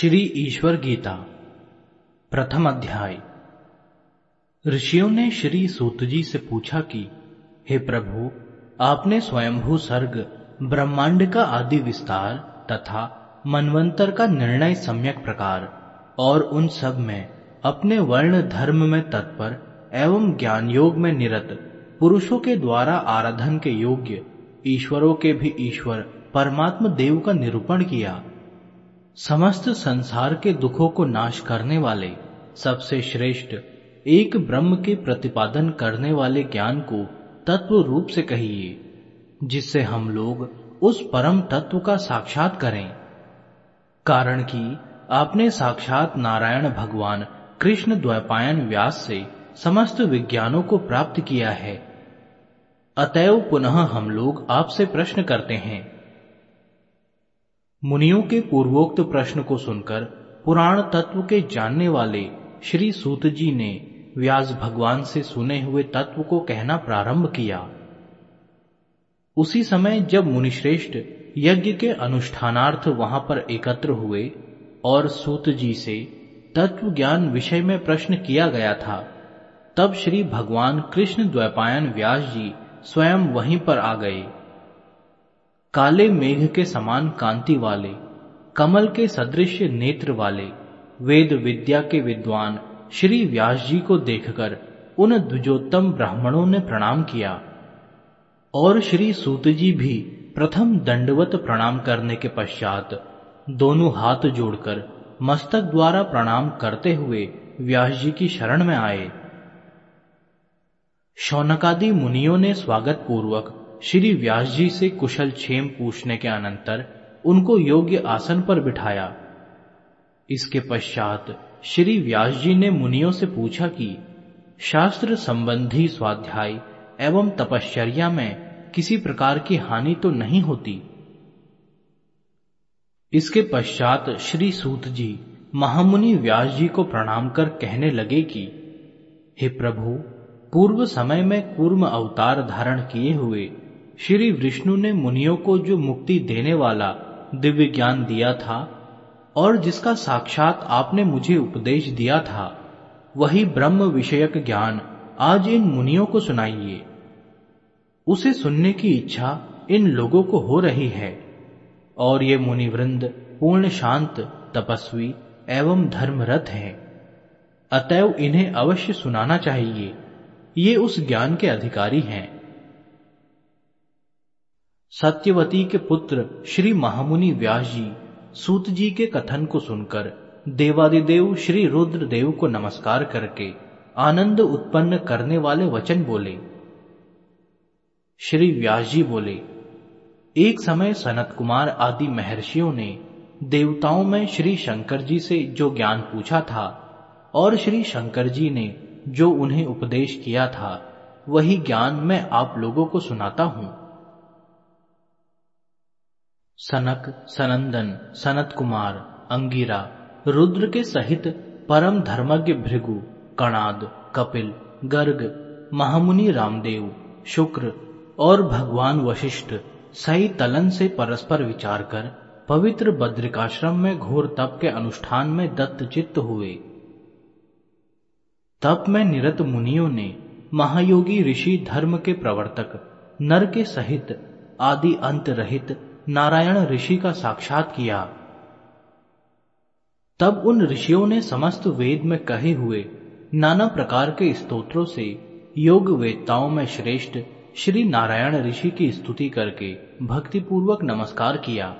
श्री ईश्वर गीता, प्रथम अध्याय। ऋषियों ने श्री सूत जी से पूछा कि, हे प्रभु, आपने स्वयंभू सर्ग, ब्रह्मांड का आदि विस्तार तथा मनवंतर का निर्णय सम्यक प्रकार और उन सब में, अपने वर्ण धर्म में तत्पर एवं ज्ञान योग में निरत पुरुषों के द्वारा आराधन के योग्य ईश्वरों के भी ईश्वर परमात्म देव का निरूपण किया समस्त संसार के दुखों को नाश करने वाले, सबसे श्रेष्ठ, एक ब्रह्म के प्रतिपादन करने वाले ज्ञान को तत्व रूप से कहिए, जिससे हम लोग उस परम तत्व का साक्षात करें। कारण कि आपने साक्षात नारायण भगवान कृष्ण द्वैपायन व्यास से समस्त विज्ञानों को प्राप्त किया है। अतएव पुनः हम लोग आपसे प्रश्न करते हैं मुनियों के पूर्वोक्त प्रश्न को सुनकर पुराण तत्व के जानने वाले श्री सूत जी ने व्यास भगवान से सुने हुए तत्व को कहना प्रारंभ किया। उसी समय जब मुनिश्रेष्ठ यज्ञ के अनुष्ठानार्थ वहाँ पर एकत्र हुए और सूत जी से तत्व ज्ञान विषय में प्रश्न किया गया था, तब श्री भगवान कृष्ण द्वैपायन व्यास जी स्वयं वहीं पर आ गए। काले मेघ के समान कांति वाले, कमल के सदृश नेत्र वाले, वेद विद्या के विद्वान श्री व्यास जी को देखकर उन द्विजोत्तम ब्राह्मणों ने प्रणाम किया। और श्री सूत जी भी प्रथम दंडवत प्रणाम करने के पश्चात दोनों हाथ जोड़कर मस्तक द्वारा प्रणाम करते हुए व्यास जी की शरण में आए। शौनकादि मुनियों ने स्वागत पूर्वक श्री व्यास जी से कुशल क्षेम पूछने के अनंतर उनको योग्य आसन पर बिठाया। इसके पश्चात श्री व्यास जी ने मुनियों से पूछा कि, शास्त्र संबंधी स्वाध्याय एवं तपश्चर्या में किसी प्रकार की हानि तो नहीं होती? इसके पश्चात श्री सूत जी महामुनि व्यास जी को प्रणाम कर कहने लगे कि, हे प्रभु, पूर्व समय में कूर्म अवतार धारण किए हुए श्री विष्णु ने मुनियों को जो मुक्ति देने वाला दिव्य ज्ञान दिया था और जिसका साक्षात आपने मुझे उपदेश दिया था, वही ब्रह्म विषयक ज्ञान आज इन मुनियों को सुनाइए। उसे सुनने की इच्छा इन लोगों को हो रही है और ये मुनिवृंद पूर्ण शांत, तपस्वी एवं धर्मरत हैं। अतएव इन्हें अवश्य सुनाना चाहिए। ये उस ज्ञान के अधिकारी हैं। सत्यवती के पुत्र श्री महामुनि व्यास जी सूत जी के कथन को सुनकर देवादिदेव श्री रुद्र देव को नमस्कार करके आनंद उत्पन्न करने वाले वचन बोले। श्री व्यास जी बोले, एक समय सनत कुमार आदि महर्षियों ने देवताओं में श्री शंकर जी से जो ज्ञान पूछा था और श्री शंकर जी ने जो उन्हें उपदेश किया था, वही ज्ञान मैं आप लोगों को सुनाता हूँ। सनक, सनंदन सनत कुमार अंगिरा, रुद्र के सहित परम धर्मज्ञ भृगु, कणाद, कपिल, गर्ग, महामुनि रामदेव, शुक्र और भगवान वशिष्ठ सही तलन से परस्पर विचार कर पवित्र बद्रिकाश्रम में घोर तप के अनुष्ठान में दत्त चित्त हुए। तप में निरत मुनियों ने महायोगी ऋषि धर्म के प्रवर्तक, नर के सहित आदि अंत रहित नारायण ऋषि का साक्षात किया। तब उन ऋषियों ने समस्त वेद में कहे हुए नाना प्रकार के स्तोत्रों से योग वेदताओं में श्रेष्ठ श्री नारायण ऋषि की स्तुति करके भक्तिपूर्वक नमस्कार किया।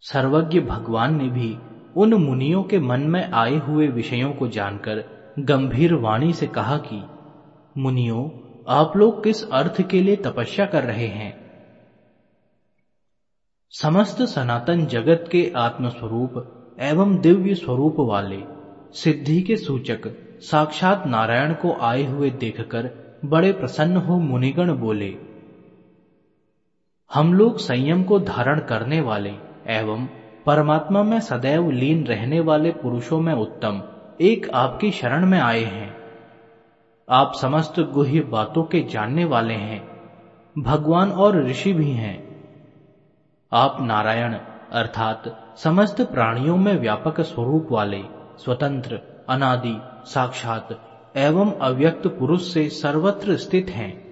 सर्वज्ञ भगवान ने भी उन मुनियों के मन में आए हुए विषयों को जानकर गंभीर वाणी से कहा कि, मुनियों, आप लोग किस अर्थ के लिए तपस्या कर रहे हैं? समस्त सनातन जगत के आत्मस्वरूप एवं दिव्य स्वरूप वाले सिद्धि के सूचक साक्षात नारायण को आए हुए देखकर बड़े प्रसन्न हो मुनिगण बोले, हम लोग संयम को धारण करने वाले एवं परमात्मा में सदैव लीन रहने वाले पुरुषों में उत्तम, एक आपकी शरण में आए हैं। आप समस्त गुह्य बातों के जानने वाले हैं। भगवान और ऋषि भी हैं। आप नारायण, अर्थात समस्त प्राणियों में व्यापक स्वरूप वाले, स्वतंत्र, अनादि, साक्षात एवं अव्यक्त पुरुष से सर्वत्र स्थित हैं।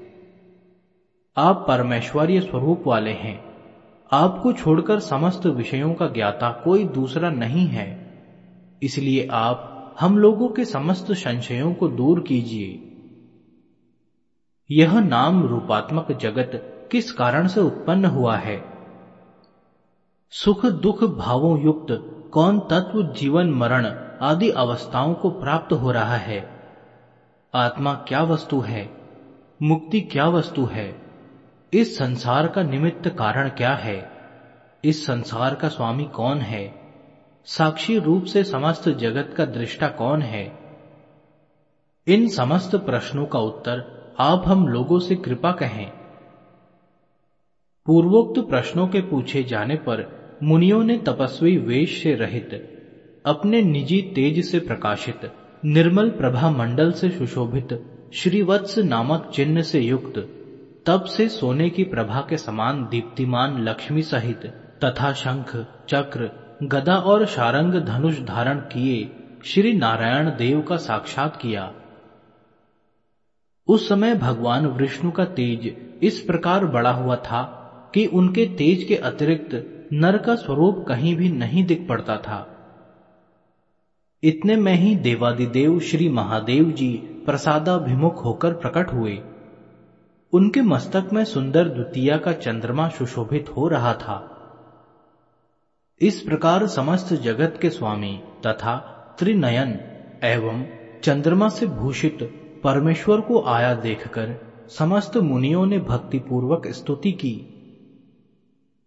आप परमेश्वरीय स्वरूप वाले हैं। आपको छोड़कर समस्त विषयों का ज्ञाता कोई दूसरा नहीं है। इसलिए आप हम लोगों के समस्त संशयों को दूर कीजिए। यह नाम रूपात्मक जगत किस कारण से उत्पन्न हुआ है? सुख, दुख भावों युक्त कौन तत्व, जीवन, मरण आदि अवस्थाओं को प्राप्त हो रहा है। आत्मा क्या वस्तु है? मुक्ति क्या वस्तु है? इस संसार का निमित्त कारण क्या है? इस संसार का स्वामी कौन है? साक्षी रूप से समस्त जगत का दृष्टा कौन है? इन समस्त प्रश्नों का उत्तर आप हम लोगों से कृपा कहें। पूर्वोक्त प्रश्नों के पूछे जाने पर मुनियों ने तपस्वी वेश से रहित, अपने निजी तेज से प्रकाशित, निर्मल प्रभा मंडल से सुशोभित, श्रीवत्स नामक चिन्ह से युक्त तब से सोने की प्रभा के समान दीप्तिमान लक्ष्मी सहित, तथा शंख, चक्र, गदा और शारंग धनुष धारण किए, श्री नारायण देव का साक्षात किया। उस समय भगवान विष्णु का तेज इस प्रकार बड़ा हुआ था कि उनके तेज के अतिरिक्त नर का स्वरूप कहीं भी नहीं दिख पड़ता था। इतने में ही देवादिदेव श्री महादेव जी प्रसादाभिमुख होकर प्रकट हुए। उनके मस्तक में सुंदर द्वितीया का चंद्रमा सुशोभित हो रहा था। इस प्रकार समस्त जगत के स्वामी तथा त्रिनयन एवं चंद्रमा से भूषित परमेश्वर को आया देखकर समस्त मुनियों ने भक्तिपूर्वक स्तुति की।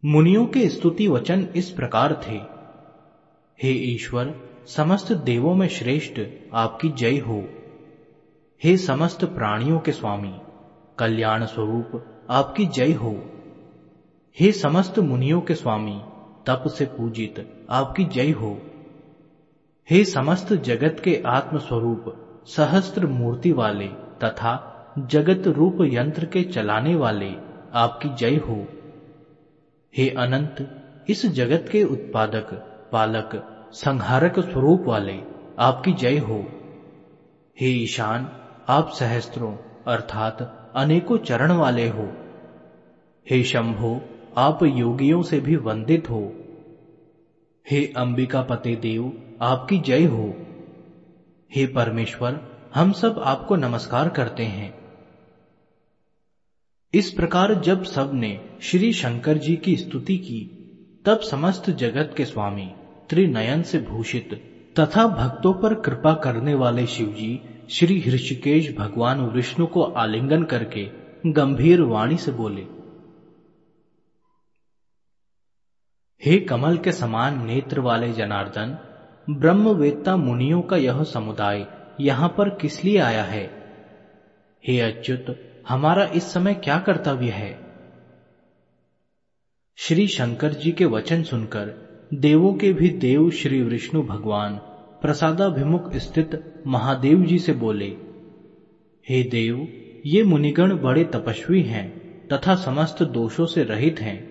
मुनियों के स्तुति वचन इस प्रकार थे। हे ईश्वर, समस्त देवों में श्रेष्ठ आपकी जय हो। हे समस्त प्राणियों के स्वामी, कल्याण स्वरूप आपकी जय हो। हे समस्त मुनियों के स्वामी, तप से पूजित आपकी जय हो। हे समस्त जगत के आत्म स्वरूप सहस्त्र मूर्ति वाले तथा जगत रूप यंत्र के चलाने वाले आपकी जय हो। हे अनंत, इस जगत के उत्पादक, पालक, संहारक स्वरूप वाले, आपकी जय हो। हे ईशान, आप सहस्त्रों, अर्थात अनेकों चरण वाले हो। हे शंभो, आप योगियों से भी वंदित हो। हे अंबिका पते देव, आपकी जय हो। हे परमेश्वर, हम सब आपको नमस्कार करते हैं। इस प्रकार जब सबने श्री शंकर जी की स्तुति की, तब समस्त जगत के स्वामी त्रिनयन से भूषित तथा भक्तों पर कृपा करने वाले शिव जी श्री ऋषिकेश भगवान विष्णु को आलिंगन करके गंभीर वाणी से बोले, हे कमल के समान नेत्र वाले जनार्दन, ब्रह्मवेत्ता मुनियों का यह समुदाय यहाँ पर किस लिए आया है? हे अच्युत हमारा इस समय क्या कर्तव्य है? श्री शंकर जी के वचन सुनकर देवों के भी देव श्री विष्णु भगवान प्रसादाभिमुख स्थित महादेव जी से बोले, हे देव, ये मुनिगण बड़े तपस्वी हैं तथा समस्त दोषों से रहित हैं।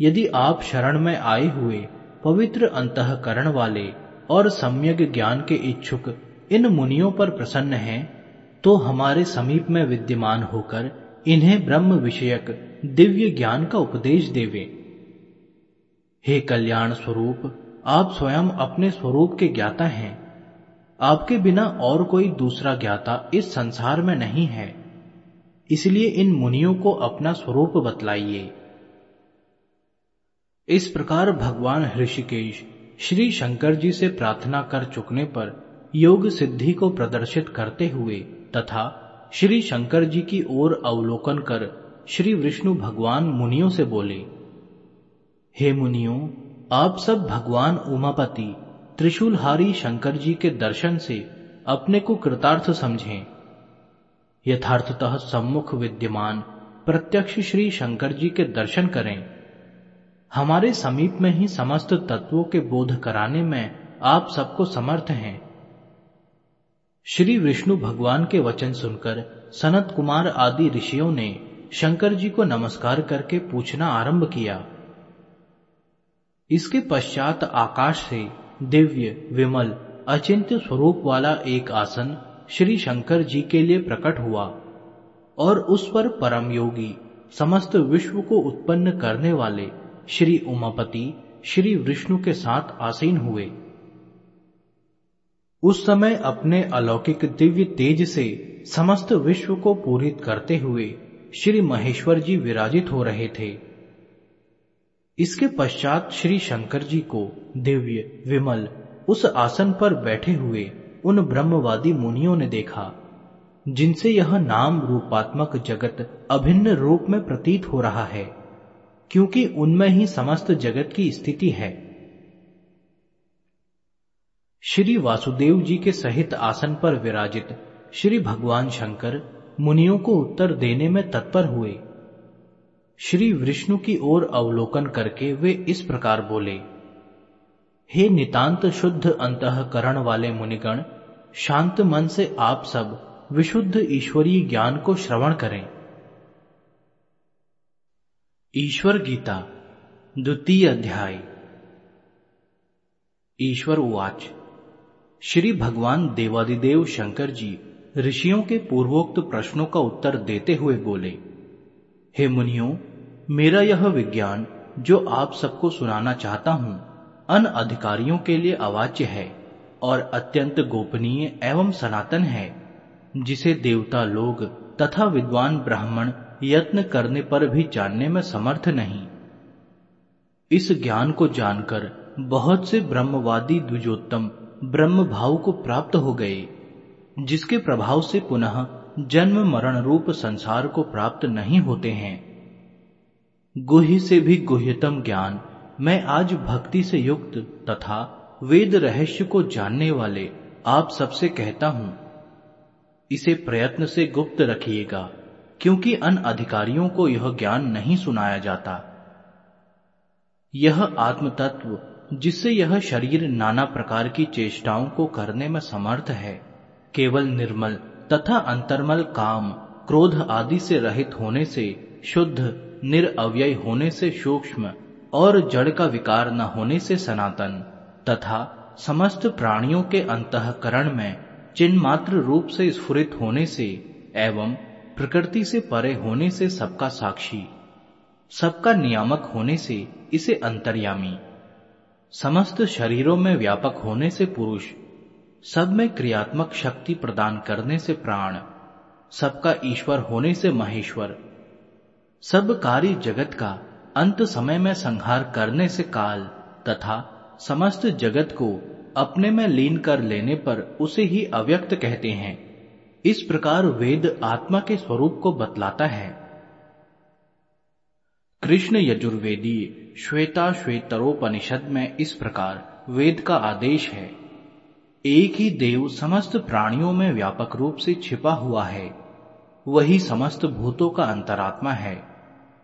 यदि आप शरण में आए हुए पवित्र अंतकरण वाले और सम्यक ज्ञान के इच्छुक इन मुनियों पर प्रसन्न हैं तो हमारे समीप में विद्यमान होकर इन्हें ब्रह्म विषयक दिव्य ज्ञान का उपदेश देवे। हे कल्याण स्वरूप, आप स्वयं अपने स्वरूप के ज्ञाता हैं। आपके बिना और कोई दूसरा ज्ञाता इस संसार में नहीं है। इसलिए इन मुनियों को अपना स्वरूप बतलाइए। इस प्रकार भगवान ऋषिकेश श्री शंकर जी से प्रार्थना कर चुकने पर योग सिद्धि को प्रदर्शित करते हुए तथा श्री शंकर जी की ओर अवलोकन कर श्री विष्णु भगवान मुनियों से बोले, हे मुनियों, आप सब भगवान उमापति त्रिशूलहारी शंकर जी के दर्शन से अपने को कृतार्थ समझें। यथार्थतः सम्मुख विद्यमान प्रत्यक्ष श्री शंकर जी के दर्शन करें। हमारे समीप में ही समस्त तत्वों के बोध कराने में आप सबको समर्थ हैं। श्री विष्णु भगवान के वचन सुनकर सनत कुमार आदि ऋषियों ने शंकर जी को नमस्कार करके पूछना आरंभ किया। इसके पश्चात आकाश से दिव्य, विमल, अचिंत्य स्वरूप वाला एक आसन श्री शंकर जी के लिए प्रकट हुआ और उस पर परम योगी, समस्त विश्व को उत्पन्न करने वाले श्री उमापति, श्री विष्णु के साथ आसीन हुए। उस समय अपने अलौकिक दिव्य तेज से समस्त विश्व को पूरित करते हुए श्री महेश्वर जी विराजित हो रहे थे। इसके पश्चात श्री शंकर जी को दिव्य, विमल उस आसन पर बैठे हुए उन ब्रह्मवादी मुनियों ने देखा, जिनसे यह नाम रूपात्मक जगत अभिन्न रूप में प्रतीत हो रहा है, क्योंकि उनमें ही समस्त जगत की स्थिति है। श्री वासुदेव जी के सहित आसन पर विराजित श्री भगवान शंकर मुनियों को उत्तर देने में तत्पर हुए। श्री विष्णु की ओर अवलोकन करके वे इस प्रकार बोले, हे नितांत शुद्ध अंतकरण वाले मुनिगण, शांत मन से आप सब विशुद्ध ईश्वरीय ज्ञान को श्रवण करें। ईश्वर गीता, द्वितीय अध्याय। ईश्वर उवाच। श्री भगवान देवादिदेव शंकर जी ऋषियों के पूर्वोक्त प्रश्नों का उत्तर देते हुए बोले, हे मुनियों, मेरा यह विज्ञान, जो आप सबको सुनाना चाहता हूँ, अन अधिकारियों के लिए अवाच्य है और अत्यंत गोपनीय एवं सनातन है, जिसे देवता लोग तथा विद्वान ब्राह्मण यत्न करने पर भी जानने में समर्थ नहीं। इस ज्ञान को जानकर बहुत से ब्रह्मवादी द्विजोत्तम ब्रह्म भाव को प्राप्त हो गए, जिसके प्रभाव से पुनः जन्म मरण रूप संसार को प्राप्त नहीं होते हैं। गुह्य से भी गुह्यतम ज्ञान मैं आज भक्ति से युक्त तथा वेद रहस्य को जानने वाले आप सबसे कहता हूँ। इसे प्रयत्न से गुप्त रखिएगा, क्योंकि अन अधिकारियों को यह ज्ञान नहीं सुनाया जाता। यह आत्म तत्व जिससे यह शरीर नाना प्रकार की चेष्टाओं को करने में समर्थ है। केवल निर्मल तथा अंतर्मल काम क्रोध आदि से रहित होने से, शुद्ध निरअव्यय होने से सूक्ष्म और जड़ का विकार न होने से सनातन, तथा समस्त प्राणियों के अंतकरण में चिन्ह मात्र रूप से स्फुरित होने से एवं प्रकृति से परे होने से सबका साक्षी, सबका नियामक होने से इसे अंतर्यामी। समस्त शरीरों में व्यापक होने से पुरुष, सब में क्रियात्मक शक्ति प्रदान करने से प्राण, सबका ईश्वर होने से महेश्वर। सब कार्य जगत का अंत समय में संहार करने से काल तथा समस्त जगत को अपने में लीन कर लेने पर उसे ही अव्यक्त कहते हैं। इस प्रकार वेद आत्मा के स्वरूप को बतलाता है। कृष्ण यजुर्वेदी श्वेता श्वेतरोपनिषद में इस प्रकार वेद का आदेश है। एक ही देव समस्त प्राणियों में व्यापक रूप से छिपा हुआ है। वही समस्त भूतों का अंतरात्मा है।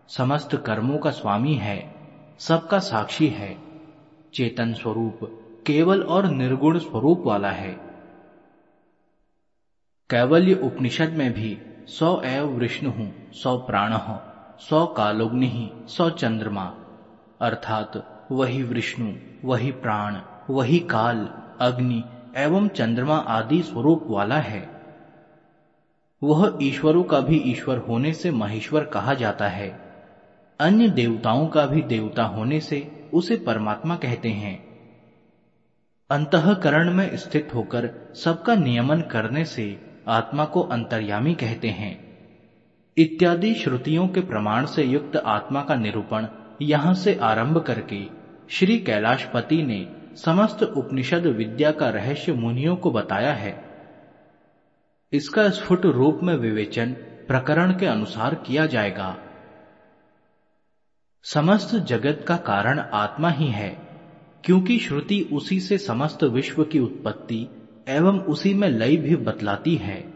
समस्त कर्मों का स्वामी है। सबका साक्षी है। चेतन स्वरूप केवल और निर्गुण स्वरूप वाला है। कैवल्य उपनिषद में भी सौ एव विष्णु हूँ, सौ प्राण सौ कालोग्नि सौ चंद्रमा। अर्थात वही विष्णु, वही प्राण, वही काल, अग्नि एवं चंद्रमा आदि स्वरूप वाला है। वह ईश्वरों का भी ईश्वर होने से महेश्वर कहा जाता है। अन्य देवताओं का भी देवता होने से उसे परमात्मा कहते हैं। अंतकरण में स्थित होकर सबका नियमन करने से आत्मा को अंतर्यामी कहते हैं। इत्यादि श्रुतियों के प्रमाण से युक्त आत्मा का निरूपण यहाँ से आरंभ करके श्री कैलाशपति ने समस्त उपनिषद विद्या का रहस्य मुनियों को बताया है। इसका स्फुट रूप में विवेचन प्रकरण के अनुसार किया जाएगा। समस्त जगत का कारण आत्मा ही है, क्योंकि श्रुति उसी से समस्त विश्व की उत्पत्ति एवं उसी में लय भी बतलाती है।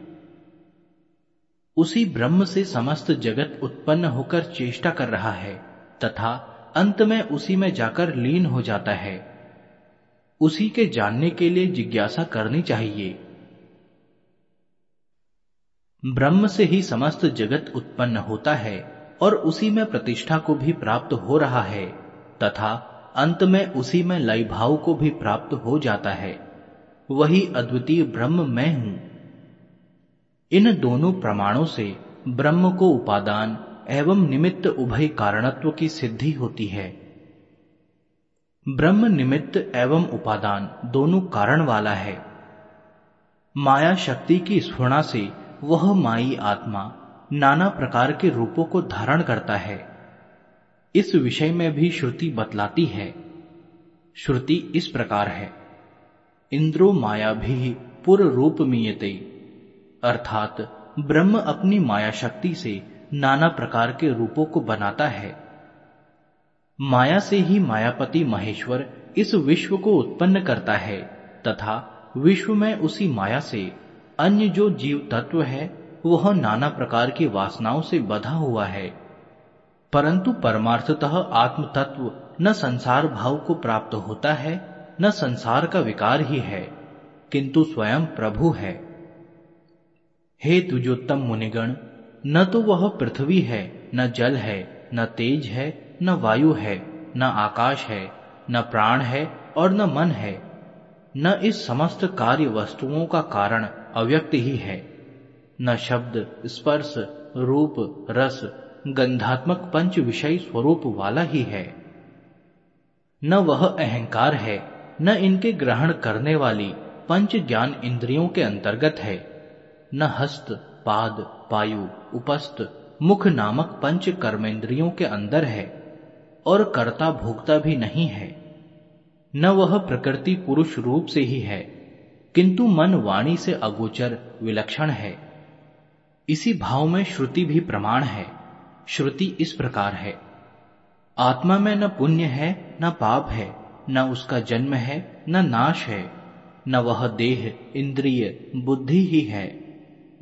उसी ब्रह्म से समस्त जगत उत्पन्न होकर चेष्टा कर रहा है। तथा अंत में उसी में जाकर लीन हो जाता है। उसी के जानने के लिए जिज्ञासा करनी चाहिए। ब्रह्म से ही समस्त जगत उत्पन्न होता है और उसी में प्रतिष्ठा को भी प्राप्त हो रहा है, तथा अंत में उसी में लय भाव को भी प्राप्त हो जाता है। वही अद्वितीय ब्रह्म मैं हूँ। इन दोनों प्रमाणों से ब्रह्म को उपादान एवं निमित्त उभय कारणत्व की सिद्धि होती है। ब्रह्म निमित्त एवं उपादान दोनों कारण वाला है। माया शक्ति की स्फुणा से वह माई आत्मा नाना प्रकार के रूपों को धारण करता है। इस विषय में भी श्रुति बतलाती है। श्रुति इस प्रकार है। इंद्रो माया भी पुर रूप मीयते अर्थात ब्रह्म अपनी माया शक्ति से नाना प्रकार के रूपों को बनाता है। माया से ही मायापति महेश्वर इस विश्व को उत्पन्न करता है, तथा विश्व में उसी माया से अन्य जो जीव तत्व है, वह नाना प्रकार की वासनाओं से बधा हुआ है। परंतु परमार्थतः आत्म तत्व न संसार भाव को प्राप्त होता है, न संसार का विकार ही है, किंतु स्वयं प्रभु है। हे तुजोत्तम मुनिगण न तो वह पृथ्वी है, न जल है, न तेज है, न वायु है, न आकाश है, न प्राण है और न मन है। न इस समस्त कार्य वस्तुओं का कारण अव्यक्त ही है। न शब्द, स्पर्श, रूप, रस, गंधात्मक पंच विषय स्वरूप वाला ही है। न वह अहंकार है, न इनके ग्रहण करने वाली पंच ज्ञान इंद्रियों के अंतर्गत है। न हस्त पाद, पायु, उपस्थ, मुख नामक पंच कर्मेंद्रियों के अंदर है और कर्ता भोक्ता भी नहीं है। न वह प्रकृति पुरुष रूप से ही है, किंतु मन वाणी से अगोचर विलक्षण है। इसी भाव में श्रुति भी प्रमाण है, श्रुति इस प्रकार है। आत्मा में न पुण्य है, न पाप है, न उसका जन्म है, न नाश है, न वह देह, इंद्रिय, बुद्धि ही है।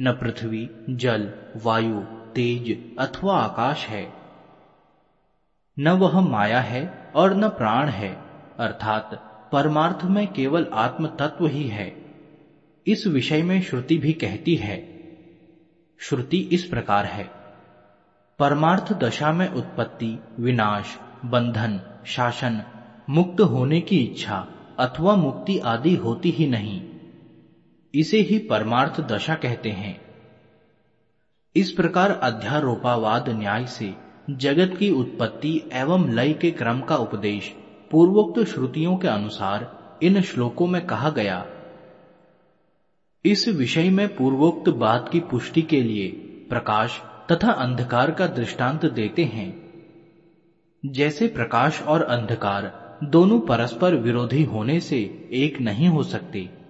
न पृथ्वी, जल, वायु, तेज अथवा आकाश है। न वह माया है और न प्राण है, अर्थात परमार्थ में केवल आत्म तत्व ही है। इस विषय में श्रुति भी कहती है। श्रुति इस प्रकार है। परमार्थ दशा में उत्पत्ति, विनाश, बंधन, शासन, मुक्त होने की इच्छा अथवा मुक्ति आदि होती ही नहीं। इसे ही परमार्थ दशा कहते हैं। इस प्रकार अध्यारोपावाद न्याय से जगत की उत्पत्ति एवं लय के क्रम का उपदेश पूर्वोक्त श्रुतियों के अनुसार इन श्लोकों में कहा गया। इस विषय में पूर्वोक्त बात की पुष्टि के लिए प्रकाश तथा अंधकार का दृष्टांत देते हैं। जैसे प्रकाश और अंधकार दोनों परस्पर विरोधी होने से एक नहीं हो सकते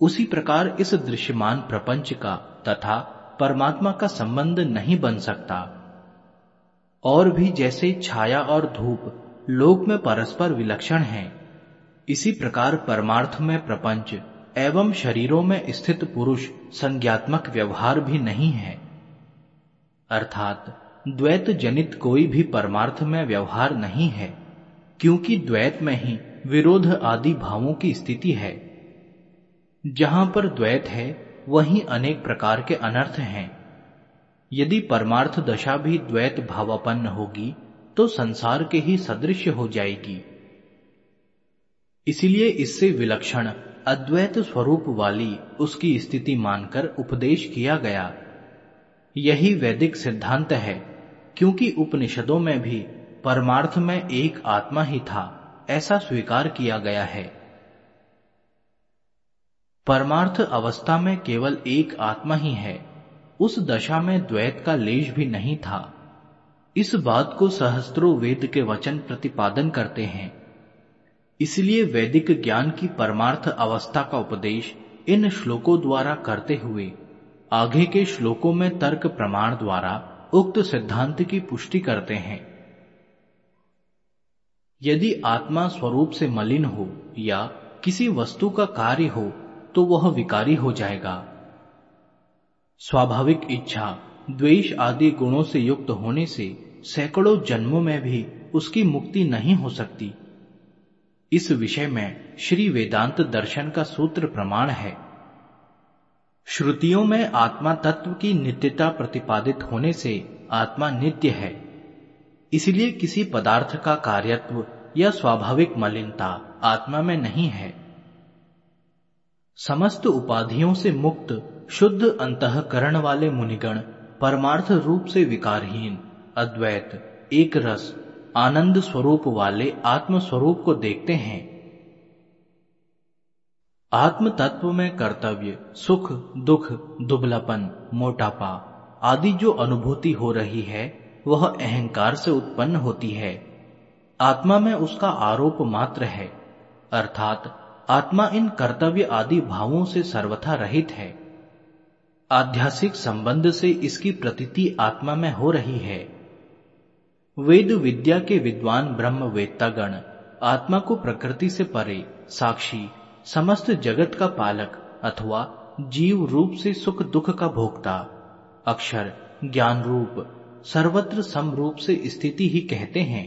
उसी प्रकार इस दृश्यमान प्रपंच का तथा परमात्मा का संबंध नहीं बन सकता। और भी जैसे छाया और धूप लोक में परस्पर विलक्षण हैं, इसी प्रकार परमार्थ में प्रपंच एवं शरीरों में स्थित पुरुष संज्ञात्मक व्यवहार भी नहीं है। अर्थात द्वैत जनित कोई भी परमार्थ में व्यवहार नहीं है, क्योंकि द्वैत में ही विरोध आदि भावों की स्थिति है। जहाँ पर द्वैत है, वहीं अनेक प्रकार के अनर्थ हैं। यदि परमार्थ दशा भी द्वैत भावापन्न होगी तो संसार के ही सदृश हो जाएगी। इसलिए इससे विलक्षण, अद्वैत स्वरूप वाली उसकी स्थिति मानकर उपदेश किया गया। यही वैदिक सिद्धांत है, क्योंकि उपनिषदों में भी परमार्थ में एक आत्मा ही था, ऐसा स्वीकार किया गया है। परमार्थ अवस्था में केवल एक आत्मा ही है। उस दशा में द्वैत का लेश भी नहीं था। इस बात को सहस्त्रों वेद के वचन प्रतिपादन करते हैं। इसलिए वैदिक ज्ञान की परमार्थ अवस्था का उपदेश इन श्लोकों द्वारा करते हुए, आगे के श्लोकों में तर्क प्रमाण द्वारा उक्त सिद्धांत की पुष्टि करते हैं। यदि आत्मा स्वरूप से मलिन हो या किसी वस्तु का कार्य हो तो वह विकारी हो जाएगा। स्वाभाविक इच्छा, द्वेष आदि गुणों से युक्त होने से सैकड़ों जन्मों में भी उसकी मुक्ति नहीं हो सकती। इस विषय में श्री वेदांत दर्शन का सूत्र प्रमाण है। श्रुतियों में आत्मा तत्व की नित्यता प्रतिपादित होने से आत्मा नित्य है। इसलिए किसी पदार्थ का कार्यत्व या स्वाभाविक मलिनता आत्मा में नहीं है। समस्त उपाधियों से मुक्त, शुद्ध अंतकरण वाले मुनिगण परमार्थ रूप से विकारहीन, अद्वैत एक रस आनंद स्वरूप वाले आत्म स्वरूप को देखते हैं। आत्म तत्व में कर्तव्य, सुख, दुख, दुबलापन, मोटापा आदि जो अनुभूति हो रही है, वह अहंकार से उत्पन्न होती है। आत्मा में उसका आरोप मात्र है। अर्थात आत्मा इन कर्तव्य आदि भावों से सर्वथा रहित है। आध्यासिक संबंध से इसकी प्रतीति आत्मा में हो रही है। वेद विद्या के विद्वान ब्रह्म वेत्तागण आत्मा को प्रकृति से परे, साक्षी, समस्त जगत का पालक अथवा जीव रूप से सुख दुख का भोक्ता, अक्षर, ज्ञान रूप, सर्वत्र समरूप से स्थिति ही कहते हैं।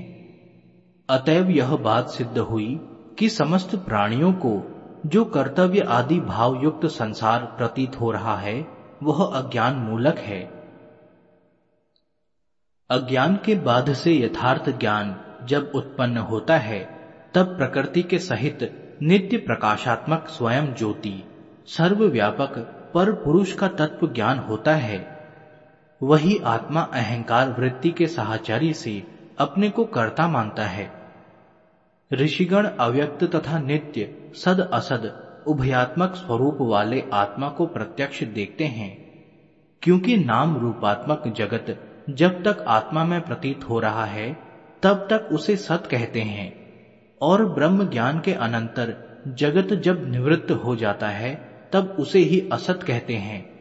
अतएव यह बात सिद्ध हुई कि समस्त प्राणियों को जो कर्तव्य आदि भाव युक्त संसार प्रतीत हो रहा है, वह अज्ञान मूलक है। अज्ञान के बाध से यथार्थ ज्ञान जब उत्पन्न होता है, तब प्रकृति के सहित नित्य प्रकाशात्मक स्वयं ज्योति, सर्वव्यापक पर पुरुष का तत्व ज्ञान होता है। वही आत्मा अहंकार वृत्ति के साहचर्य से अपने को कर्ता मानता है। ऋषिगण अव्यक्त तथा नित्य सद असद उभयात्मक स्वरूप वाले आत्मा को प्रत्यक्ष देखते हैं, क्योंकि नाम रूपात्मक जगत जब तक आत्मा में प्रतीत हो रहा है, तब तक उसे सत कहते हैं। और ब्रह्म ज्ञान के अनंतर जगत जब निवृत्त हो जाता है, तब उसे ही असत कहते हैं।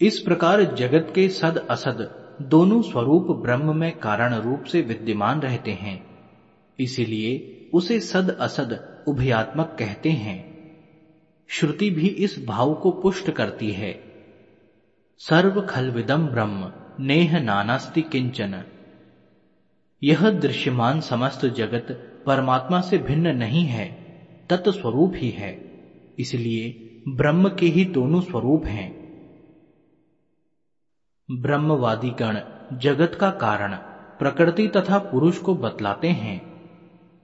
इस प्रकार जगत के सद असद दोनों स्वरूप ब्रह्म में कारण रूप से विद्यमान रहते हैं। इसीलिए उसे सद असद उभयात्मक कहते हैं। श्रुति भी इस भाव को पुष्ट करती है। सर्व खलविदम ब्रह्म, नेह नानास्ति किंचन। यह दृश्यमान समस्त जगत परमात्मा से भिन्न नहीं है, तत्स्वरूप ही है। इसलिए ब्रह्म के ही दोनों स्वरूप हैं। ब्रह्मवादी गण जगत का कारण, प्रकृति तथा पुरुष को बतलाते हैं।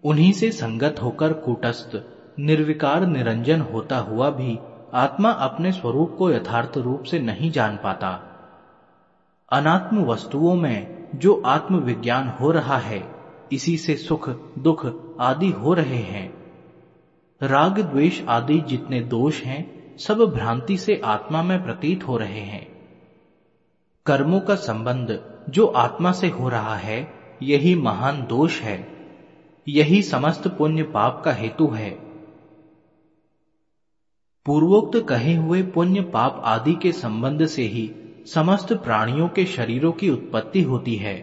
उन्हीं से संगत होकर कूटस्थ, निर्विकार निरंजन होता हुआ भी आत्मा अपने स्वरूप को यथार्थ रूप से नहीं जान पाता। अनात्म वस्तुओं में जो आत्म विज्ञान हो रहा है, इसी से सुख, दुख आदि हो रहे हैं। राग, द्वेष आदि जितने दोष हैं, सब भ्रांति से आत्मा में प्रतीत हो रहे हैं। कर्मों का संबंध जो आत्मा से हो रहा है, यही महान दोष है। यही समस्त पुण्य पाप का हेतु है। पूर्वोक्त कहे हुए पुण्य पाप आदि के संबंध से ही समस्त प्राणियों के शरीरों की उत्पत्ति होती है,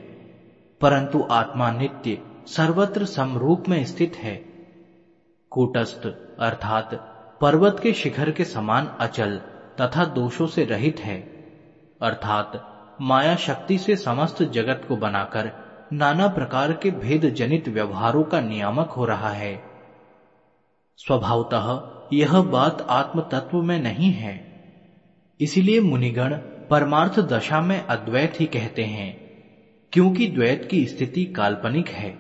परंतु आत्मा नित्य सर्वत्र समरूप में स्थित है। कूटस्थ अर्थात पर्वत के शिखर के समान अचल तथा दोषों से रहित है, अर्थात माया शक्ति से समस्त जगत को बनाकर नाना प्रकार के भेद जनित व्यवहारों का नियामक हो रहा है। स्वभावतः यह बात आत्म तत्व में नहीं है। इसीलिए मुनिगण परमार्थ दशा में अद्वैत ही कहते हैं, क्योंकि द्वैत की स्थिति काल्पनिक है।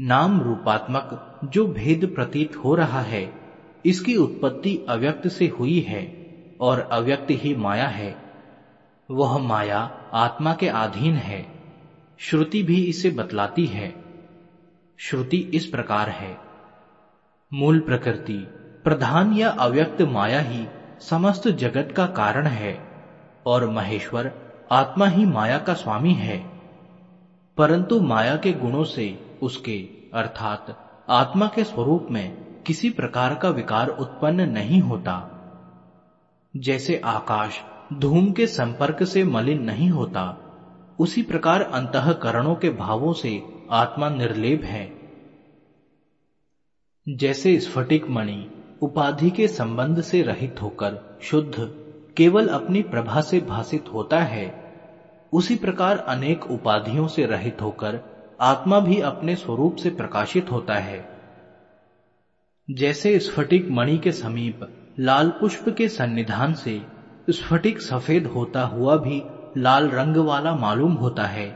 नाम रूपात्मक जो भेद प्रतीत हो रहा है, इसकी उत्पत्ति अव्यक्त से हुई है और अव्यक्त ही माया है। वह माया आत्मा के अधीन है। श्रुति भी इसे बतलाती है। श्रुति इस प्रकार है। मूल प्रकृति, प्रधान या अव्यक्त माया ही समस्त जगत का कारण है, और महेश्वर आत्मा ही माया का स्वामी है। परंतु माया के गुणों से उसके, अर्थात आत्मा के स्वरूप में किसी प्रकार का विकार उत्पन्न नहीं होता। जैसे आकाश धूम के संपर्क से मलिन नहीं होता उसी प्रकार अंतकरणों के भावों से आत्मा निर्लेप है। जैसे स्फटिक मणि उपाधि के संबंध से रहित होकर शुद्ध, केवल अपनी प्रभा से भाषित होता है, उसी प्रकार अनेक उपाधियों से रहित होकर आत्मा भी अपने स्वरूप से प्रकाशित होता है। जैसे स्फटिक मणि के समीप लाल पुष्प के सन्निधान से स्फटिक सफ़ेद होता हुआ भी लाल रंग वाला मालूम होता है,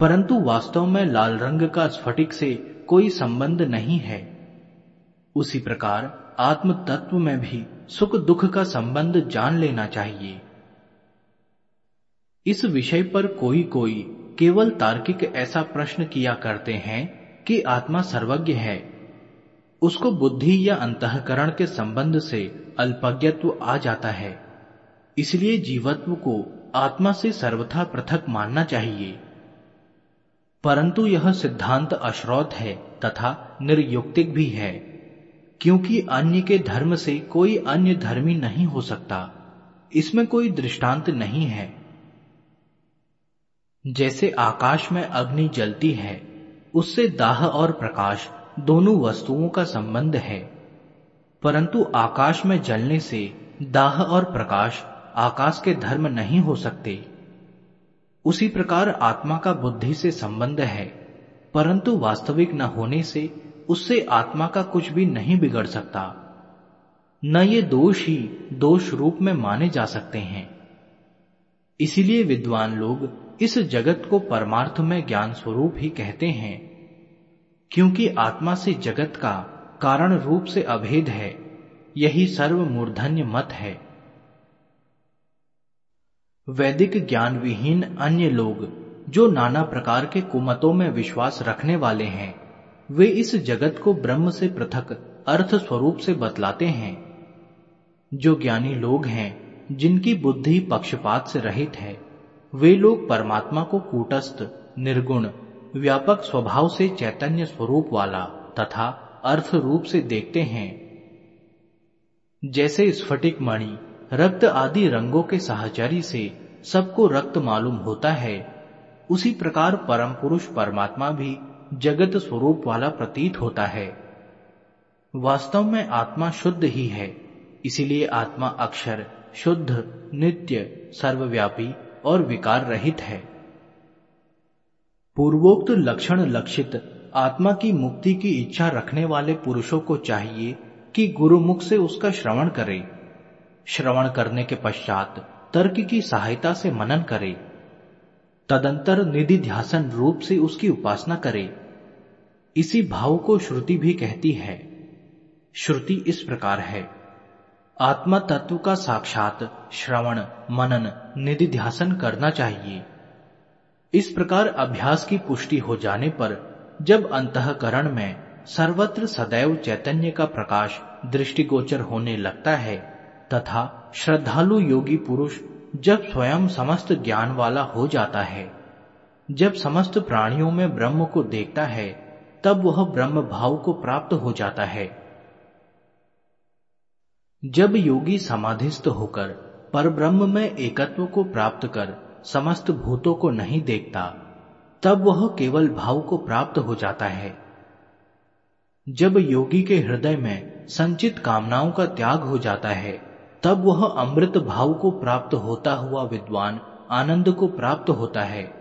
परंतु वास्तव में लाल रंग का स्फटिक से कोई संबंध नहीं है। उसी प्रकार आत्म तत्व में भी सुख दुख का संबंध जान लेना चाहिए। इस विषय पर कोई कोई केवल तार्किक ऐसा प्रश्न किया करते हैं कि आत्मा सर्वज्ञ है। उसको बुद्धि या अंतकरण के संबंध से अल्पज्ञत्व आ जाता है, इसलिए जीवत्व को आत्मा से सर्वथा पृथक मानना चाहिए। परंतु यह सिद्धांत अश्रौत है तथा निर्युक्तिक भी है, क्योंकि अन्य के धर्म से कोई अन्य धर्मी नहीं हो सकता। इसमें कोई दृष्टांत नहीं है। जैसे आकाश में अग्नि जलती है, उससे दाह और प्रकाश दोनों वस्तुओं का संबंध है। परंतु आकाश में जलने से दाह और प्रकाश आकाश के धर्म नहीं हो सकते। उसी प्रकार आत्मा का बुद्धि से संबंध है, परंतु वास्तविक न होने से उससे आत्मा का कुछ भी नहीं बिगड़ सकता। न ये दोष ही दोष रूप में माने जा सकते हैं। इसीलिए विद्वान लोग इस जगत को परमार्थ में ज्ञान स्वरूप ही कहते हैं, क्योंकि आत्मा से जगत का कारण रूप से अभेद है, यही सर्व मूर्धन्य मत है। वैदिक ज्ञान विहीन अन्य लोग, जो नाना प्रकार के कुमतों में विश्वास रखने वाले हैं, वे इस जगत को ब्रह्म से पृथक, अर्थ स्वरूप से बतलाते हैं। जो ज्ञानी लोग हैं, जिनकी बुद्धि पक्षपात से रहित है, वे लोग परमात्मा को कूटस्थ, निर्गुण, व्यापक स्वभाव से चैतन्य स्वरूप वाला तथा अर्थ रूप से देखते हैं। जैसे स्फटिक मणि रक्त आदि रंगों के सहचरी से सबको रक्त मालूम होता है। उसी प्रकार परम पुरुष परमात्मा भी जगत स्वरूप वाला प्रतीत होता है। वास्तव में आत्मा शुद्ध ही है, इसीलिए आत्मा अक्षर, शुद्ध, नित्य, सर्वव्यापी और विकार रहित है। पूर्वोक्त लक्षण लक्षित आत्मा की मुक्ति की इच्छा रखने वाले पुरुषों को चाहिए कि गुरुमुख से उसका श्रवण करे। श्रवण करने के पश्चात तर्क की सहायता से मनन करे, तदंतर निधि ध्यासन रूप से उसकी उपासना करे। इसी भाव को श्रुति भी कहती है। श्रुति इस प्रकार है। आत्मा तत्व का साक्षात श्रवण, मनन निधि ध्यासन करना चाहिए। इस प्रकार अभ्यास की पुष्टि हो जाने पर जब अंतकरण में सर्वत्र सदैव चैतन्य का प्रकाश दृष्टिगोचर होने लगता है तथा श्रद्धालु योगी पुरुष जब स्वयं समस्त ज्ञान वाला हो जाता है। जब समस्त प्राणियों में ब्रह्म को देखता है, तब वह ब्रह्म भाव को प्राप्त हो जाता है। जब योगी समाधिस्थ होकर पर ब्रह्म में एकत्व को प्राप्त कर समस्त भूतों को नहीं देखता, तब वह केवल भाव को प्राप्त हो जाता है। जब योगी के हृदय में संचित कामनाओं का त्याग हो जाता है तब वह अमृत भाव को प्राप्त होता हुआ विद्वान आनंद को प्राप्त होता है।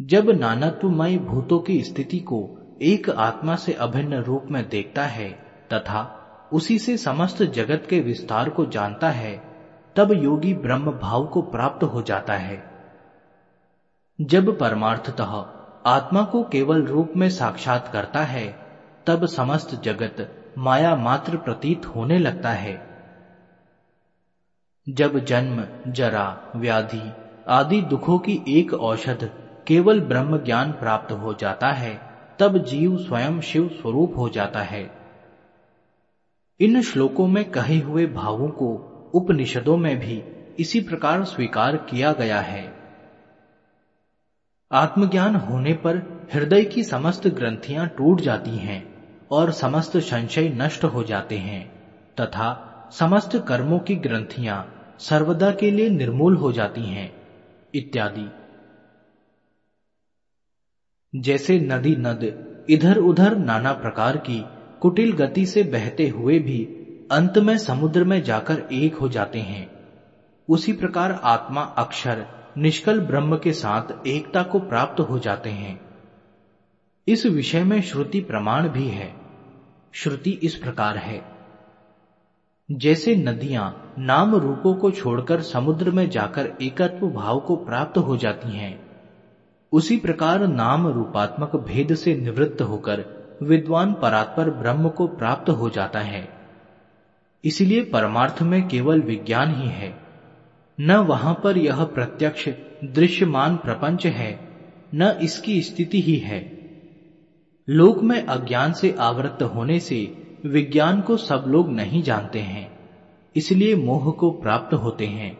जब नानत्वमय भूतों की स्थिति को एक आत्मा से अभिन्न रूप में देखता है तथा उसी से समस्त जगत के विस्तार को जानता है, तब योगी ब्रह्म भाव को प्राप्त हो जाता है। जब परमार्थतः आत्मा को केवल रूप में साक्षात करता है, तब समस्त जगत माया मात्र प्रतीत होने लगता है। जब जन्म, जरा, व्याधि आदि दुखों की एक औषध केवल ब्रह्म ज्ञान प्राप्त हो जाता है, तब जीव स्वयं शिव स्वरूप हो जाता है। इन श्लोकों में कहे हुए भावों को उपनिषदों में भी इसी प्रकार स्वीकार किया गया है। आत्मज्ञान होने पर हृदय की समस्त ग्रंथियाँ टूट जाती हैं और समस्त संशय नष्ट हो जाते हैं, तथा समस्त कर्मों की ग्रंथियाँ सर्वदा के लिए निर्मूल हो जाती हैं, इत्यादि। जैसे नदी नद इधर उधर नाना प्रकार की कुटिल गति से बहते हुए भी अंत में समुद्र में जाकर एक हो जाते हैं। उसी प्रकार आत्मा अक्षर, निष्कल ब्रह्म के साथ एकता को प्राप्त हो जाते हैं। इस विषय में श्रुति प्रमाण भी है। श्रुति इस प्रकार है। जैसे नदियाँ नाम रूपों को छोड़कर समुद्र में जाकर एकत्व भाव को प्राप्त हो जाती हैं, उसी प्रकार नाम रूपात्मक भेद से निवृत्त होकर विद्वान परात्पर ब्रह्म को प्राप्त हो जाता है। इसलिए परमार्थ में केवल विज्ञान ही है। न वहाँ पर यह प्रत्यक्ष दृश्यमान प्रपंच है, न इसकी स्थिति ही है। लोक में अज्ञान से आवृत्त होने से विज्ञान को सब लोग नहीं जानते हैं, इसलिए मोह को प्राप्त होते हैं।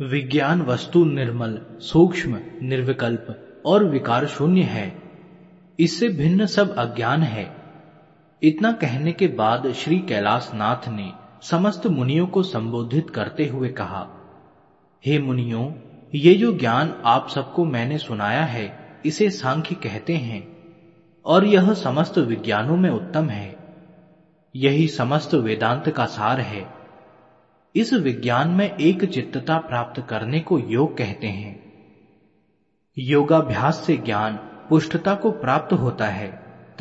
विज्ञान वस्तु निर्मल, सूक्ष्म, निर्विकल्प और विकार शून्य है। इससे भिन्न सब अज्ञान है। इतना कहने के बाद श्री कैलाश नाथ ने समस्त मुनियों को संबोधित करते हुए कहा, हे मुनियों, ये जो ज्ञान आप सबको मैंने सुनाया है, इसे सांख्य कहते हैं। और यह समस्त विज्ञानों में उत्तम है। यही समस्त वेदांत का सार है। इस विज्ञान में एक चित्तता प्राप्त करने को योग कहते हैं। योगाभ्यास से ज्ञान पुष्टता को प्राप्त होता है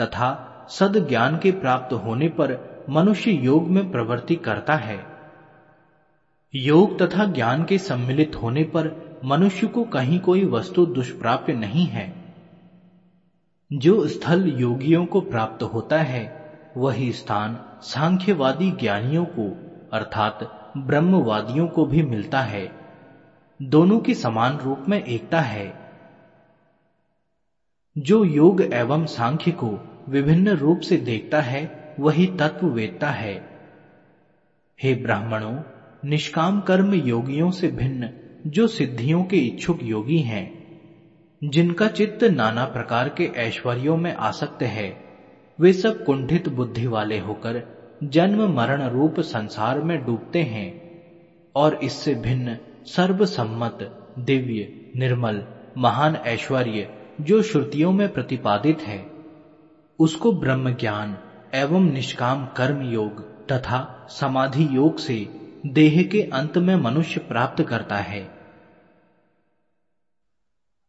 तथा सद ज्ञान के प्राप्त होने पर मनुष्य योग में प्रवृत्ति करता है। योग तथा ज्ञान के सम्मिलित होने पर मनुष्य को कहीं कोई वस्तु दुष्प्राप्य नहीं है। जो स्थल योगियों को प्राप्त होता है, वही स्थान सांख्यवादी ज्ञानियों को, अर्थात ब्रह्मवादियों को भी मिलता है। दोनों की समान रूप में एकता है। जो योग एवं सांख्य को विभिन्न रूप से देखता है, वही तत्व वेदता है। हे ब्राह्मणों, निष्काम कर्म योगियों से भिन्न जो सिद्धियों के इच्छुक योगी हैं जिनका चित्त नाना प्रकार के ऐश्वर्यों में आसक्त है, वे सब कुंठित बुद्धि वाले होकर जन्म मरण रूप संसार में डूबते हैं और इससे भिन्न सर्वसम्मत, दिव्य, निर्मल, महान ऐश्वर्य जो श्रुतियों में प्रतिपादित है। उसको ब्रह्म ज्ञान एवं निष्काम कर्म योग तथा समाधि योग से देह के अंत में मनुष्य प्राप्त करता है।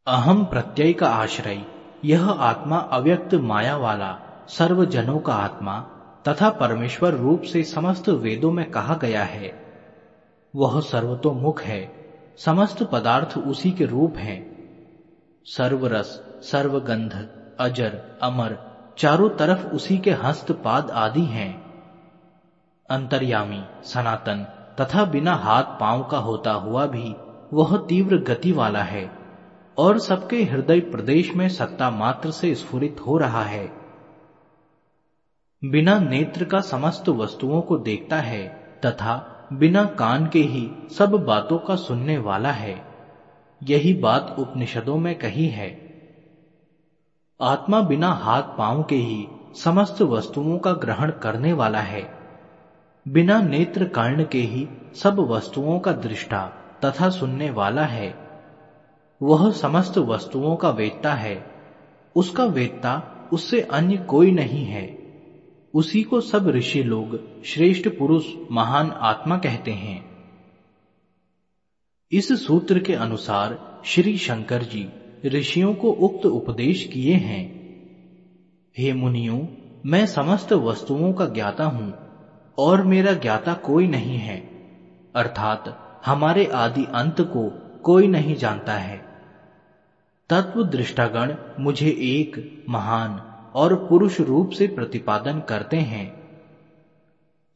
अहम प्रत्यय का आश्रय, यह आत्मा अव्यक्त माया वाला, सर्वजनों का आत्मा, तथा परमेश्वर रूप से समस्त वेदों में कहा गया है। वह सर्वतोमुख है, समस्त पदार्थ उसी के रूप हैं। सर्वरस, सर्वगंध, अजर, अमर, चारों तरफ़ उसी के हस्त पाद आदि हैं। अंतर्यामी, सनातन, तथा बिना हाथ पाँव का होता हुआ भी, वह तीव्र गति वाला है। और सबके हृदय प्रदेश में सत्ता मात्र से स्फुरित हो रहा है। बिना नेत्र का समस्त वस्तुओं को देखता है, तथा बिना कान के ही सब बातों का सुनने वाला है। यही बात उपनिषदों में कही है। आत्मा बिना हाथ पाँव के ही समस्त वस्तुओं का ग्रहण करने वाला है। बिना नेत्र कर्ण के ही सब वस्तुओं का दृष्टा तथा सुनने वाला है। वह समस्त वस्तुओं का वेत्ता है। उसका वेत्ता उससे अन्य कोई नहीं है। उसी को सब ऋषि लोग, श्रेष्ठ पुरुष, महान आत्मा कहते हैं। इस सूत्र के अनुसार श्री शंकर जी ऋषियों को उक्त उपदेश किए हैं। हे मुनियों, मैं समस्त वस्तुओं का ज्ञाता हूँ, और मेरा ज्ञाता कोई नहीं है। अर्थात, हमारे आदि अंत को कोई नहीं जानता है। तत्व दृष्टागण मुझे एक, महान और पुरुष रूप से प्रतिपादन करते हैं।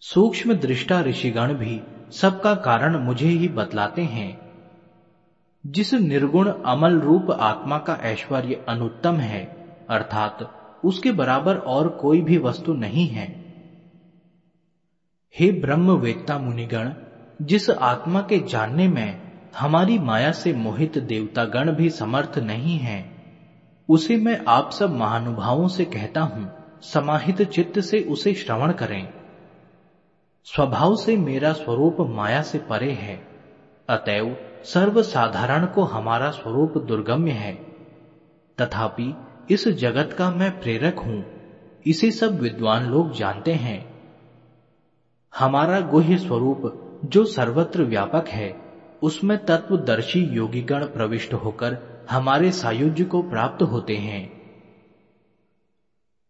सूक्ष्म दृष्टा ऋषिगण भी सबका कारण मुझे ही बतलाते हैं। जिस निर्गुण अमल रूप आत्मा का ऐश्वर्य अनुत्तम है, अर्थात उसके बराबर और कोई भी वस्तु नहीं है। हे ब्रह्म वेत्ता मुनिगण, जिस आत्मा के जानने में हमारी माया से मोहित देवतागण भी समर्थ नहीं है। उसे मैं आप सब महानुभावों से कहता हूँ, समाहित चित्त से उसे श्रवण करें। स्वभाव से मेरा स्वरूप माया से परे है, अतएव सर्वसाधारण को हमारा स्वरूप दुर्गम्य है। तथापि इस जगत का मैं प्रेरक हूँ, इसे सब विद्वान लोग जानते हैं। हमारा गुह्य स्वरूप जो सर्वत्र व्यापक है उसमें तत्वदर्शी योगीगण प्रविष्ट होकर हमारे सायुज्य को प्राप्त होते हैं।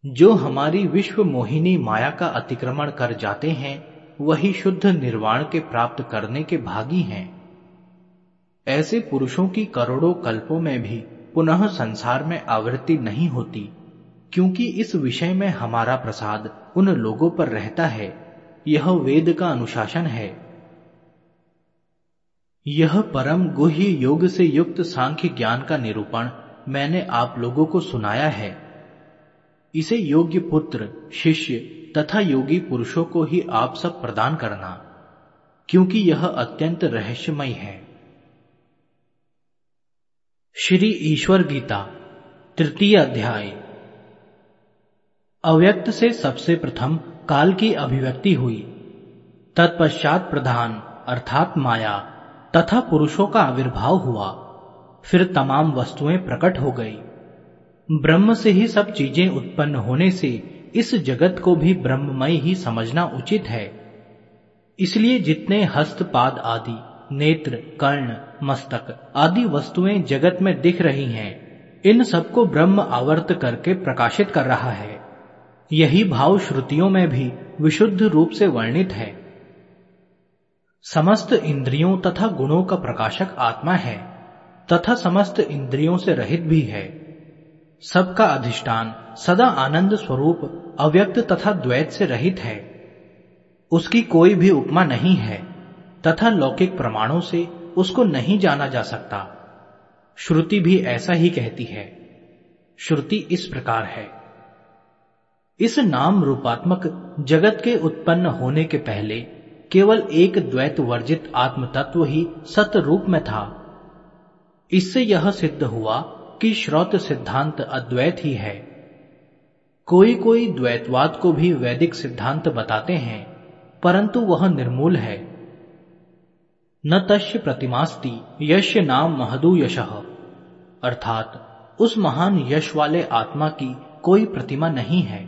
जो हमारी विश्व मोहिनी माया का अतिक्रमण कर जाते हैं, वही शुद्ध निर्वाण के प्राप्त करने के भागी हैं। ऐसे पुरुषों की करोड़ों कल्पों में भी पुनः संसार में आवृत्ति नहीं होती, क्योंकि इस विषय में हमारा प्रसाद उन लोगों पर रहता है। यह वेद का अनुशासन है। यह परम गुह्य योग से युक्त सांख्य ज्ञान का निरूपण मैंने आप लोगों को सुनाया है। इसे योग्य पुत्र, शिष्य तथा योगी पुरुषों को ही आप सब प्रदान करना, क्योंकि यह अत्यंत रहस्यमय है। श्री ईश्वर गीता, तृतीय अध्याय। अव्यक्त से सबसे प्रथम काल की अभिव्यक्ति हुई। तत्पश्चात प्रधान, अर्थात माया तथा पुरुषों का आविर्भाव हुआ। फिर तमाम वस्तुएँ प्रकट हो गई। ब्रह्म से ही सब चीज़ें उत्पन्न होने से इस जगत को भी ब्रह्ममय ही समझना उचित है। इसलिए जितने हस्तपाद आदि, नेत्र, कर्ण, मस्तक आदि वस्तुएँ जगत में दिख रही हैं, इन सबको ब्रह्म आवर्त करके प्रकाशित कर रहा है। यही भाव श्रुतियों में भी विशुद्ध रूप से वर्णित है। समस्त इंद्रियों तथा गुणों का प्रकाशक आत्मा है, तथा समस्त इंद्रियों से रहित भी है। सबका अधिष्ठान सदा आनंद स्वरूप, अव्यक्त तथा द्वैत से रहित है। उसकी कोई भी उपमा नहीं है, तथा लौकिक प्रमाणों से उसको नहीं जाना जा सकता। श्रुति भी ऐसा ही कहती है। श्रुति इस प्रकार है। इस नाम रूपात्मक जगत के उत्पन्न होने के पहले केवल एक द्वैत वर्जित आत्म तत्व ही सत रूप में था। इससे यह सिद्ध हुआ कि श्रोत सिद्धांत अद्वैत ही है। कोई कोई द्वैतवाद को भी वैदिक सिद्धांत बताते हैं, परंतु वह निर्मूल है। न तस्य प्रतिमास्ति यश नाम महदु यश, अर्थात उस महान यश वाले आत्मा की कोई प्रतिमा नहीं है।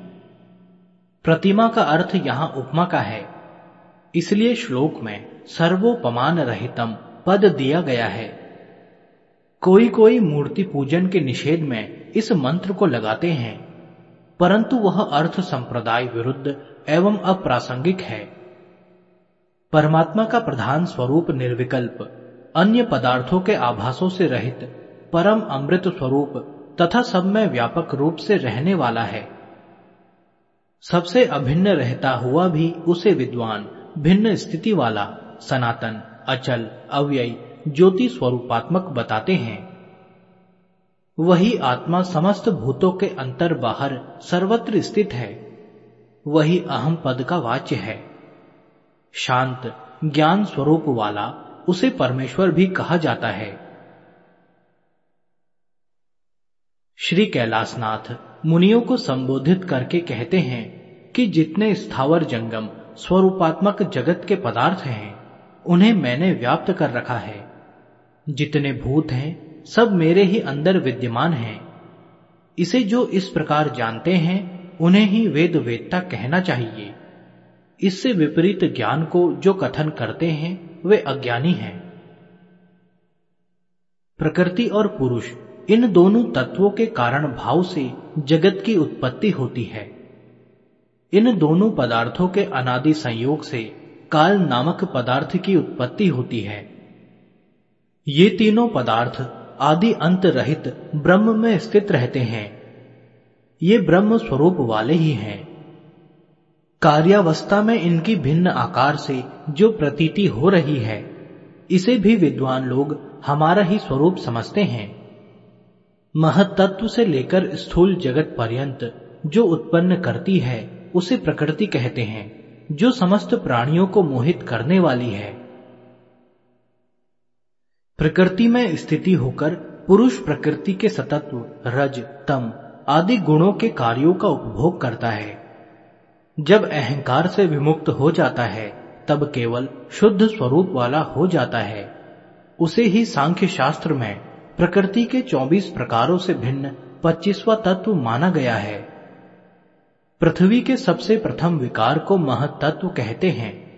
प्रतिमा का अर्थ यहाँ उपमा का है। इसलिए श्लोक में सर्वोपमान रहितम पद दिया गया है। कोई कोई मूर्ति पूजन के निषेध में इस मंत्र को लगाते हैं, परंतु वह अर्थ संप्रदाय विरुद्ध एवं अप्रासंगिक है। परमात्मा का प्रधान स्वरूप निर्विकल्प, अन्य पदार्थों के आभासों से रहित परम अमृत स्वरूप तथा सब में व्यापक रूप से रहने वाला है। सबसे अभिन्न रहता हुआ भी उसे विद्वान भिन्न स्थिति वाला, सनातन, अचल, अव्यय, ज्योति स्वरूपात्मक बताते हैं। वही आत्मा समस्त भूतों के अंतर बाहर सर्वत्र स्थित है। वही अहम पद का वाच्य है। शांत, ज्ञान स्वरूप वाला, उसे परमेश्वर भी कहा जाता है। श्री कैलाशनाथ मुनियों को संबोधित करके कहते हैं कि जितने स्थावर जंगम स्वरूपात्मक जगत के पदार्थ हैं, उन्हें मैंने व्याप्त कर रखा है। जितने भूत हैं, सब मेरे ही अंदर विद्यमान हैं। इसे जो इस प्रकार जानते हैं, उन्हें ही वेद वेदता कहना चाहिए। इससे विपरीत ज्ञान को जो कथन करते हैं, वे अज्ञानी हैं। प्रकृति और पुरुष, इन दोनों तत्वों के कारण भाव से जगत की उत्पत्ति होती है। इन दोनों पदार्थों के अनादि संयोग से काल नामक पदार्थ की उत्पत्ति होती है। ये तीनों पदार्थ आदि अंत रहित ब्रह्म में स्थित रहते हैं। ये ब्रह्म स्वरूप वाले ही हैं। कार्यावस्था में इनकी भिन्न आकार से जो प्रतीति हो रही है, इसे भी विद्वान लोग हमारा ही स्वरूप समझते हैं। महतत्व से लेकर स्थूल जगत पर्यंत जो उत्पन्न करती है उसे प्रकृति कहते हैं, जो समस्त प्राणियों को मोहित करने वाली है। प्रकृति में स्थिति होकर पुरुष प्रकृति के सतत्व रज, तम आदि गुणों के कार्यों का उपभोग करता है। जब अहंकार से विमुक्त हो जाता है, तब केवल शुद्ध स्वरूप वाला हो जाता है। उसे ही सांख्य शास्त्र में प्रकृति के 24 प्रकारों से भिन्न पच्चीसवा तत्व माना गया है। पृथ्वी के सबसे प्रथम विकार को महतत्व कहते हैं।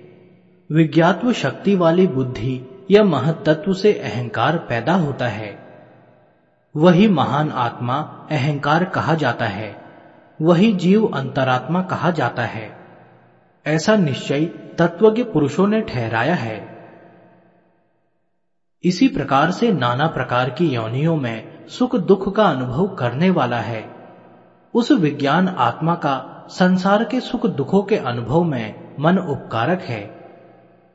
विज्ञात्व शक्ति वाली बुद्धि या महतत्व से अहंकार पैदा होता है। वही महान आत्मा अहंकार कहा जाता है। वही जीव अंतरात्मा कहा जाता है। ऐसा निश्चय तत्वज्ञ पुरुषों ने ठहराया है। इसी प्रकार से नाना प्रकार की योनियों में सुख दुख का अनुभव करने वाला है। उस विज्ञान आत्मा का संसार के सुख दुखों के अनुभव में मन उपकारक है।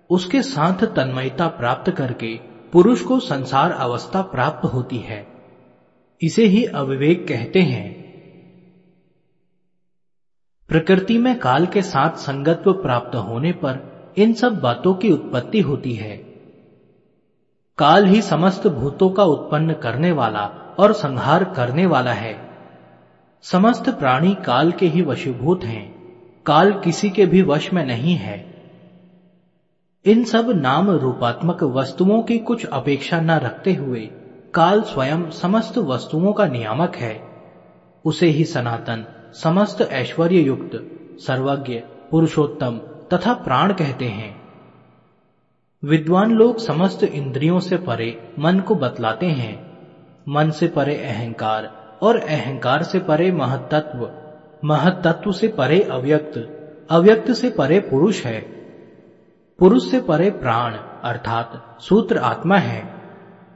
उसके साथ तन्मयता प्राप्त करके पुरुष को संसार अवस्था प्राप्त होती है। इसे ही अविवेक कहते हैं। प्रकृति में काल के साथ संगत्व प्राप्त होने पर इन सब बातों की उत्पत्ति होती है। काल ही समस्त भूतों का उत्पन्न करने वाला और संहार करने वाला है। समस्त प्राणी काल के ही वशीभूत हैं, काल किसी के भी वश में नहीं है। इन सब नाम रूपात्मक वस्तुओं की कुछ अपेक्षा न रखते हुए, काल स्वयं समस्त वस्तुओं का नियामक है। उसे ही सनातन, समस्त ऐश्वर्य युक्त सर्वज्ञ, पुरुषोत्तम तथा प्राण कहते हैं। विद्वान लोग समस्त इंद्रियों से परे मन को बतलाते हैं। मन से परे अहंकार और अहंकार से परे महतत्व महतत्व से परे अव्यक्त अव्यक्त से परे पुरुष है। पुरुष से परे प्राण, अर्थात सूत्र आत्मा है।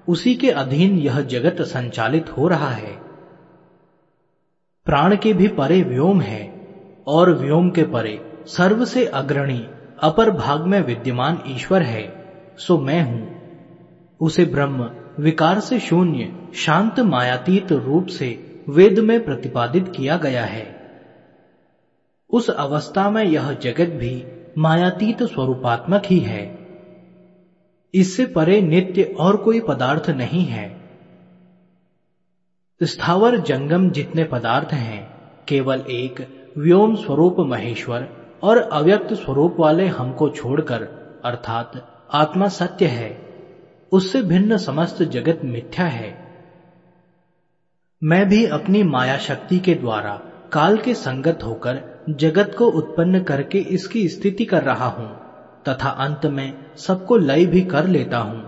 उसी के अधीन यह जगत संचालित हो रहा है। प्राण के भी परे व्योम है, और व्योम के परे सर्व से अग्रणी, अपर भाग में विद्यमान ईश्वर है, सो मैं हूँ। उसे ब्रह्म विकार से शून्य, शांत मायातीत रूप से वेद में प्रतिपादित किया गया है। उस अवस्था में यह जगत भी मायातीत स्वरूपात्मक ही है। इससे परे नित्य और कोई पदार्थ नहीं है। स्थावर जंगम जितने पदार्थ हैं, केवल एक व्योम स्वरूप महेश्वर और अव्यक्त स्वरूप वाले हमको छोड़कर, अर्थात आत्मा सत्य है। उससे भिन्न समस्त जगत मिथ्या है। मैं भी अपनी माया शक्ति के द्वारा काल के संगत होकर जगत को उत्पन्न करके इसकी स्थिति कर रहा हूँ, तथा अंत में सबको लय भी कर लेता हूँ।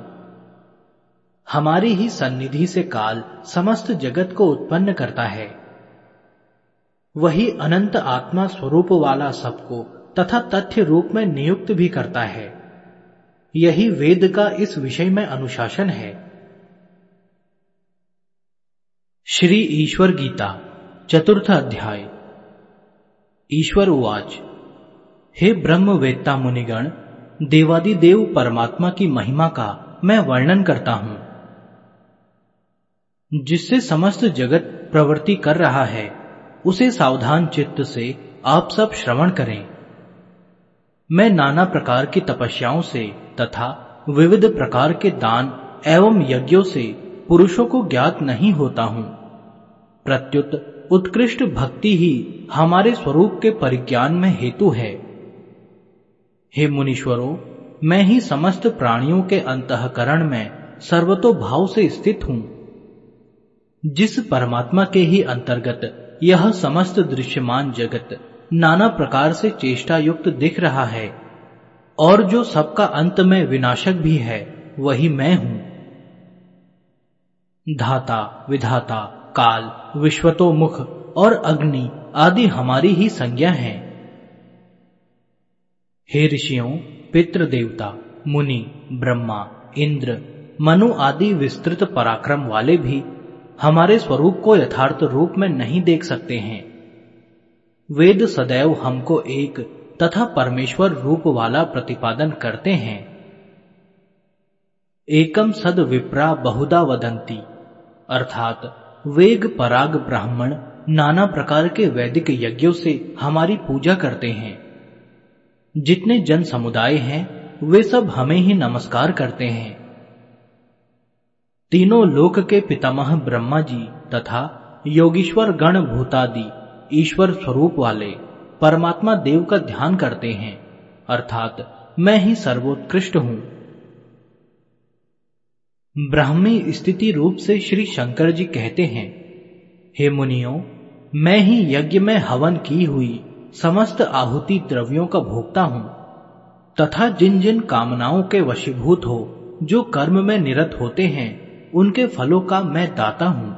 हमारी ही सन्निधि से काल समस्त जगत को उत्पन्न करता है। वही अनंत आत्मा स्वरूप वाला सबको तथा तथ्य रूप में नियुक्त भी करता है। यही वेद का इस विषय में अनुशासन है। श्री ईश्वर गीता, चतुर्थ अध्याय। ईश्वर उवाच, हे ब्रह्म वेत्ता मुनिगण, देवादिदेव परमात्मा की महिमा का मैं वर्णन करता हूँ। जिससे समस्त जगत प्रवृत्ति कर रहा है, उसे सावधान चित्त से आप सब श्रवण करें। मैं नाना प्रकार की तपस्याओं से तथा विविध प्रकार के दान एवं यज्ञों से पुरुषों को ज्ञात नहीं होता हूँ। प्रत्युत उत्कृष्ट भक्ति ही हमारे स्वरूप के परिज्ञान में हेतु है। हे मुनीश्वरों, मैं ही समस्त प्राणियों के अंतकरण में सर्वतो भाव से स्थित हूँ। जिस परमात्मा के ही अंतर्गत यह समस्त दृश्यमान जगत नाना प्रकार से चेष्टा युक्त दिख रहा है और जो सबका अंत में विनाशक भी है, वही मैं हूँ। धाता, विधाता, काल विश्वतोमुख और अग्नि आदि हमारी ही संज्ञा है। हे ऋषियों पितृ देवता मुनि, ब्रह्मा, इंद्र, मनु आदि विस्तृत पराक्रम वाले भी हमारे स्वरूप को यथार्थ रूप में नहीं देख सकते हैं। वेद सदैव हमको एक तथा परमेश्वर रूप वाला प्रतिपादन करते हैं। एकम सद विप्रा बहुदा वदंती, अर्थात वेग पराग ब्राह्मण नाना प्रकार के वैदिक यज्ञों से हमारी पूजा करते हैं। जितने जन समुदाय हैं, वे सब हमें ही नमस्कार करते हैं। तीनों लोक के पितामह ब्रह्मा जी तथा योगीश्वर गण भूतादि ईश्वर स्वरूप वाले परमात्मा देव का ध्यान करते हैं, अर्थात मैं ही सर्वोत्कृष्ट हूँ। ब्राह्मी स्थिति रूप से श्री शंकर जी कहते हैं, हे मुनियों, मैं ही यज्ञ में हवन की हुई समस्त आहुति द्रव्यों का भोगता हूँ, तथा जिन जिन कामनाओं के वशीभूत हो, जो कर्म में निरत होते हैं, उनके फलों का मैं दाता हूँ।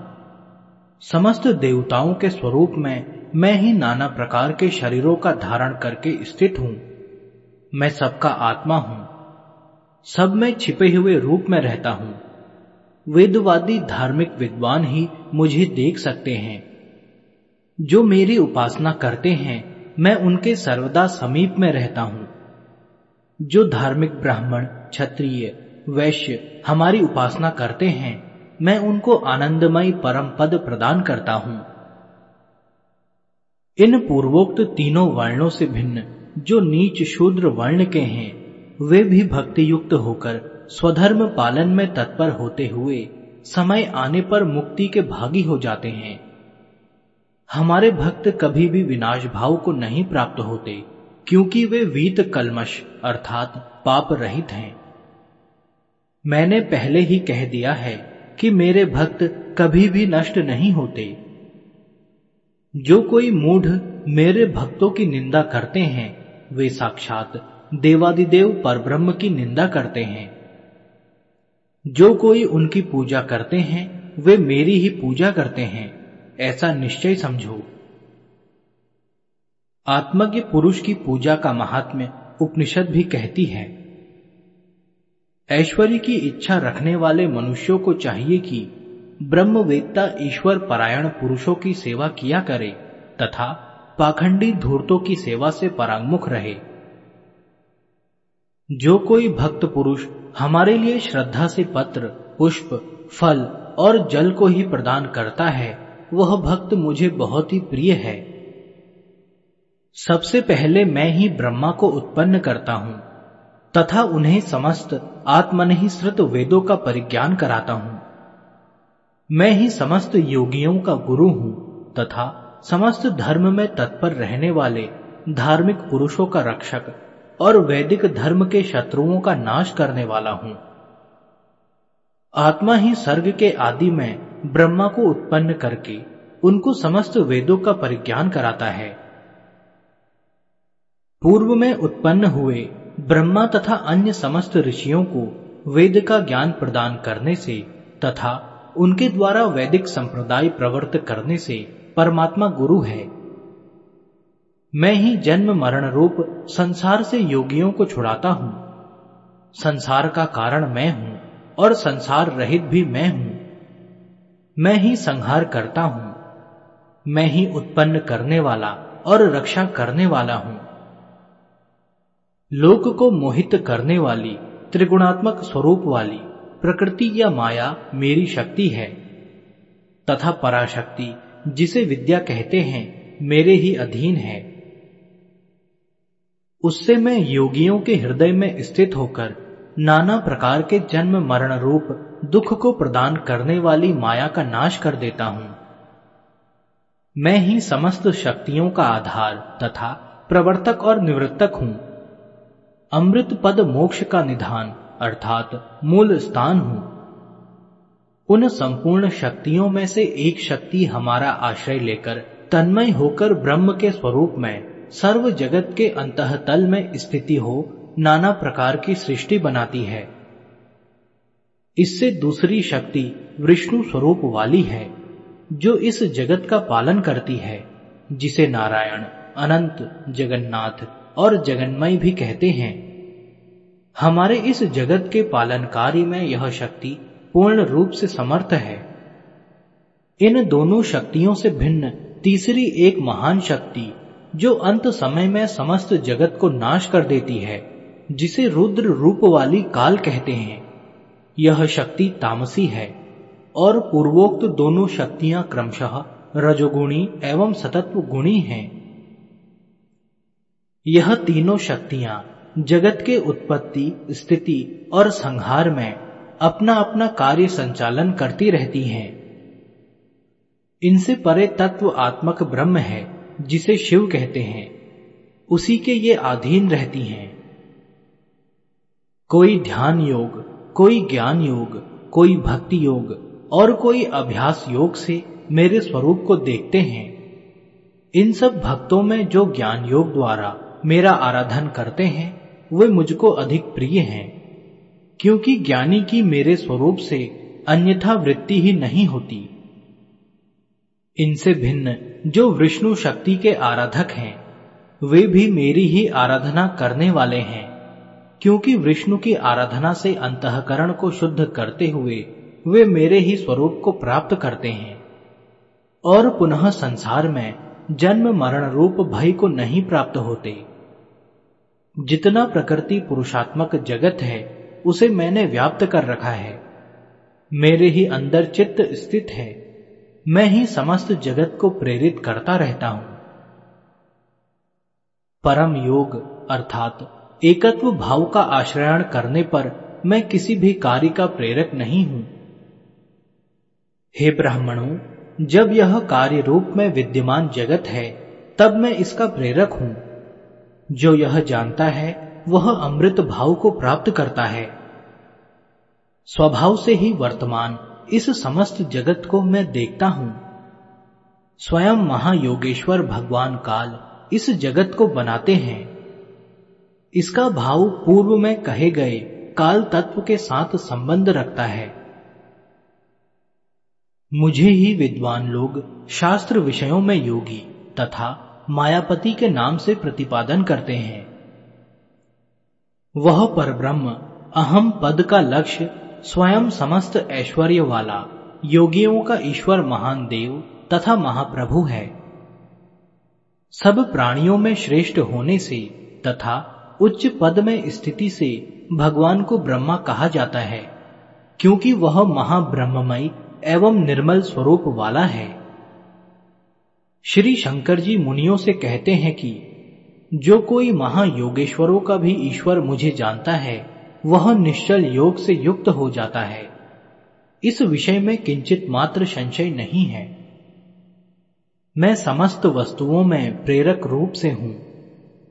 समस्त देवताओं के स्वरूप में मैं ही नाना प्रकार के शरीरों का धारण करके स्थित हूँ। मैं सबका आत्मा हूँ। सब में छिपे हुए रूप में रहता हूँ। वेदवादी धार्मिक विद्वान ही मुझे देख सकते हैं। जो मेरी उपासना करते हैं, मैं उनके सर्वदा समीप में रहता हूँ। जो धार्मिक ब्राह्मण, क्षत्रिय, वैश्य हमारी उपासना करते हैं, मैं उनको आनंदमय परम पद प्रदान करता हूँ। इन पूर्वोक्त तीनों वर्णों से भिन्न, जो नीच शूद्र वर्ण के हैं, वे भी भक्ति युक्त होकर स्वधर्म पालन में तत्पर होते हुए समय आने पर मुक्ति के भागी हो जाते हैं। हमारे भक्त कभी भी विनाश भाव को नहीं प्राप्त होते, क्योंकि वे वीत कलमश, अर्थात पाप रहित हैं। मैंने पहले ही कह दिया है कि मेरे भक्त कभी भी नष्ट नहीं होते। जो कोई मूढ़ मेरे भक्तों की निंदा करते हैं, वे साक्षात देवादिदेव पर ब्रह्म की निंदा करते हैं। जो कोई उनकी पूजा करते हैं, वे मेरी ही पूजा करते हैं, ऐसा निश्चय समझो। आत्मज्ञ पुरुष की पूजा का महात्म्य उपनिषद भी कहती है, ऐश्वर्य की इच्छा रखने वाले मनुष्यों को चाहिए कि ब्रह्मवेत्ता ईश्वर परायण पुरुषों की सेवा किया करे, तथा पाखंडी धूर्तों की सेवा से परांगमुख रहे। जो कोई भक्त पुरुष हमारे लिए श्रद्धा से पत्र, पुष्प, फल और जल को ही प्रदान करता है, वह भक्त मुझे बहुत ही प्रिय है। सबसे पहले मैं ही ब्रह्मा को उत्पन्न करता हूँ, तथा उन्हें समस्त आत्मनिश्रित वेदों का परिज्ञान कराता हूँ। मैं ही समस्त योगियों का गुरु हूँ, तथा समस्त धर्म में तत्पर रहने वाले धार्मिक पुरुषों का रक्षक और वैदिक धर्म के शत्रुओं का नाश करने वाला हूँ। आत्मा ही सर्ग के आदि में ब्रह्मा को उत्पन्न करके उनको समस्त वेदों का परिज्ञान कराता है। पूर्व में उत्पन्न हुए ब्रह्मा तथा अन्य समस्त ऋषियों को वेद का ज्ञान प्रदान करने से तथा उनके द्वारा वैदिक संप्रदाय प्रवर्त करने से परमात्मा गुरु है। मैं ही जन्म मरण रूप संसार से योगियों को छुड़ाता हूँ। संसार का कारण मैं हूँ और संसार रहित भी मैं हूँ। मैं ही संहार करता हूँ। मैं ही उत्पन्न करने वाला और रक्षा करने वाला हूँ। लोक को मोहित करने वाली त्रिगुणात्मक स्वरूप वाली प्रकृति या माया मेरी शक्ति है, तथा पराशक्ति, जिसे विद्या कहते हैं, मेरे ही अधीन है। उससे मैं योगियों के हृदय में स्थित होकर नाना प्रकार के जन्म मरण रूप दुख को प्रदान करने वाली माया का नाश कर देता हूँ। मैं ही समस्त शक्तियों का आधार तथा प्रवर्तक और निवृत्तक हूँ। अमृत पद मोक्ष का निधान अर्थात मूल स्थान हूँ। उन संपूर्ण शक्तियों में से एक शक्ति हमारा आश्रय लेकर तन्मय होकर ब्रह्म के स्वरूप में, सर्व जगत के अंततल में स्थिति हो, नाना प्रकार की सृष्टि बनाती है। इससे दूसरी शक्ति विष्णु स्वरूप वाली है, जो इस जगत का पालन करती है, जिसे नारायण, अनंत, जगन्नाथ और जगन्मय भी कहते हैं। हमारे इस जगत के पालन कार्य में यह शक्ति पूर्ण रूप से समर्थ है। इन दोनों शक्तियों से भिन्न तीसरी एक महान शक्ति, जो अंत समय में समस्त जगत को नाश कर देती है, जिसे रुद्र रूप वाली काल कहते हैं। यह शक्ति तामसी है, और पूर्वोक्त दोनों शक्तियाँ क्रमशः रजोगुणी एवं सतत्व गुणी हैं। यह तीनों शक्तियाँ जगत के उत्पत्ति, स्थिति और संहार में अपना अपना कार्य संचालन करती रहती हैं। इनसे परे तत्व आत्मक ब्रह्म है, जिसे शिव कहते हैं। उसी के ये अधीन रहती हैं। कोई ध्यान योग, कोई ज्ञान योग, कोई भक्ति योग और कोई अभ्यास योग से मेरे स्वरूप को देखते हैं। इन सब भक्तों में जो ज्ञान योग द्वारा मेरा आराधन करते हैं वे मुझको अधिक प्रिय हैं, क्योंकि ज्ञानी की मेरे स्वरूप से अन्यथा वृत्ति ही नहीं होती। इनसे भिन्न जो विष्णु शक्ति के आराधक हैं, वे भी मेरी ही आराधना करने वाले हैं, क्योंकि विष्णु की आराधना से अंतकरण को शुद्ध करते हुए वे मेरे ही स्वरूप को प्राप्त करते हैं। और पुनः संसार में जन्म मरण रूप भय को नहीं प्राप्त होते। जितना प्रकृति पुरुषात्मक जगत है, उसे मैंने व्याप्त कर रखा है। मेरे ही अंदर चित्त स्थित है। मैं ही समस्त जगत को प्रेरित करता रहता हूँ। परम योग, अर्थात एकत्व भाव का आश्रयण करने पर मैं किसी भी कार्य का प्रेरक नहीं हूँ। हे ब्राह्मणों, जब यह कार्य रूप में विद्यमान जगत है, तब मैं इसका प्रेरक हूँ। जो यह जानता है, वह अमृत भाव को प्राप्त करता है। स्वभाव से ही वर्तमान, इस समस्त जगत को मैं देखता हूँ। स्वयं महायोगेश्वर भगवान काल इस जगत को बनाते हैं। इसका भाव पूर्व में कहे गए काल तत्व के साथ संबंध रखता है। मुझे ही विद्वान लोग शास्त्र विषयों में योगी तथा मायापति के नाम से प्रतिपादन करते हैं। वह परब्रह्म अहम पद का लक्ष्य स्वयं समस्त ऐश्वर्य वाला योगियों का ईश्वर महान देव तथा महाप्रभु है। सब प्राणियों में श्रेष्ठ होने से तथा उच्च पद में स्थिति से भगवान को ब्रह्मा कहा जाता है, क्योंकि वह महाब्रह्ममय एवं निर्मल स्वरूप वाला है। श्री शंकर जी मुनियों से कहते हैं कि, जो कोई महायोगेश्वरों का भी ईश्वर मुझे जानता है, वह निश्चल योग से युक्त हो जाता है। इस विषय में किंचित मात्र संशय नहीं है। मैं समस्त वस्तुओं में प्रेरक रूप से हूँ,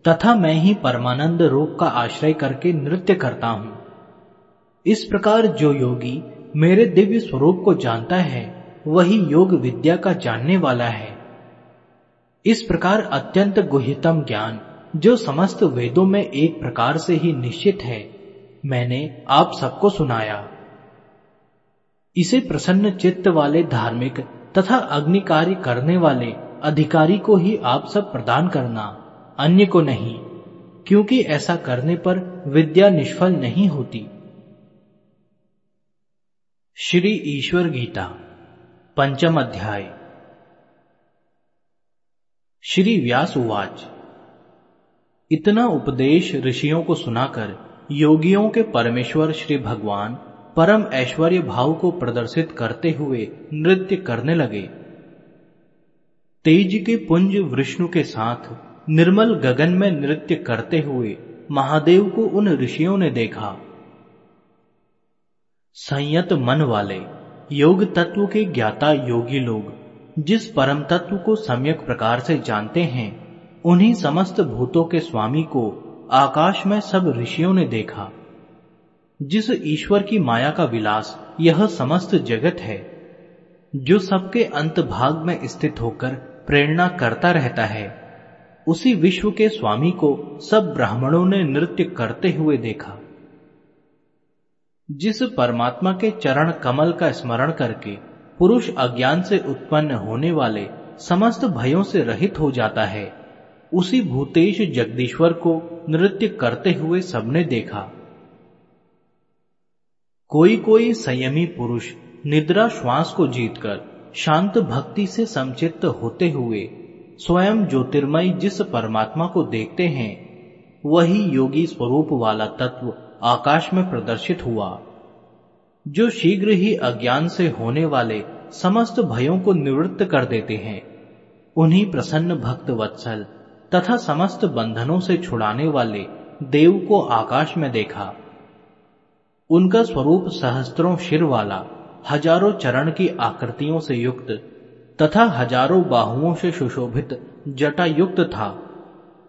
तथा मैं ही परमानंद रूप का आश्रय करके नृत्य करता हूँ। इस प्रकार जो योगी मेरे दिव्य स्वरूप को जानता है, वही योग विद्या का जानने वाला है। इस प्रकार अत्यंत गुह्यतम ज्ञान, जो समस्त वेदों में एक प्रकार से ही निश्चित है, मैंने आप सबको सुनाया। इसे प्रसन्न चित्त वाले धार्मिक तथा अग्नि कार्य करने वाले अधिकारी को ही आप सब प्रदान करना अन्य को नहीं, क्योंकि ऐसा करने पर विद्या निष्फल नहीं होती। श्री ईश्वर गीता, पंचम अध्याय। श्री व्यास उवाच। इतना उपदेश ऋषियों को सुनाकर योगियों के परमेश्वर श्री भगवान परम ऐश्वर्य भाव को प्रदर्शित करते हुए नृत्य करने लगे। तेज के पुंज विष्णु के साथ निर्मल गगन में नृत्य करते हुए महादेव को उन ऋषियों ने देखा। संयत मन वाले, योग तत्व के ज्ञाता योगी लोग जिस परम तत्व को सम्यक प्रकार से जानते हैं, उन्हीं समस्त भूतों के स्वामी को आकाश में सब ऋषियों ने देखा। जिस ईश्वर की माया का विलास यह समस्त जगत है, जो सबके अंत भाग में स्थित होकर प्रेरणा करता रहता है, उसी विश्व के स्वामी को सब ब्राह्मणों ने नृत्य करते हुए देखा। जिस परमात्मा के चरण कमल का स्मरण करके पुरुष अज्ञान से उत्पन्न होने वाले समस्त भयों से रहित हो जाता है। उसी भूतेश जगदीश्वर को नृत्य करते हुए सबने देखा। कोई कोई संयमी पुरुष निद्रा श्वास को जीतकर शांत भक्ति से समचित्त होते हुए स्वयं ज्योतिर्मय जिस परमात्मा को देखते हैं, वही योगी स्वरूप वाला तत्व आकाश में प्रदर्शित हुआ। जो शीघ्र ही अज्ञान से होने वाले समस्त भयों को निवृत्त कर देते हैं। उन्हीं प्रसन्न भक्त वत्सल तथा समस्त बंधनों से छुड़ाने वाले देव को आकाश में देखा। उनका स्वरूप सहस्त्रों शिर वाला, हज़ारों चरण की आकृतियों से युक्त तथा हज़ारों बाहुओं से सुशोभित जटा युक्त था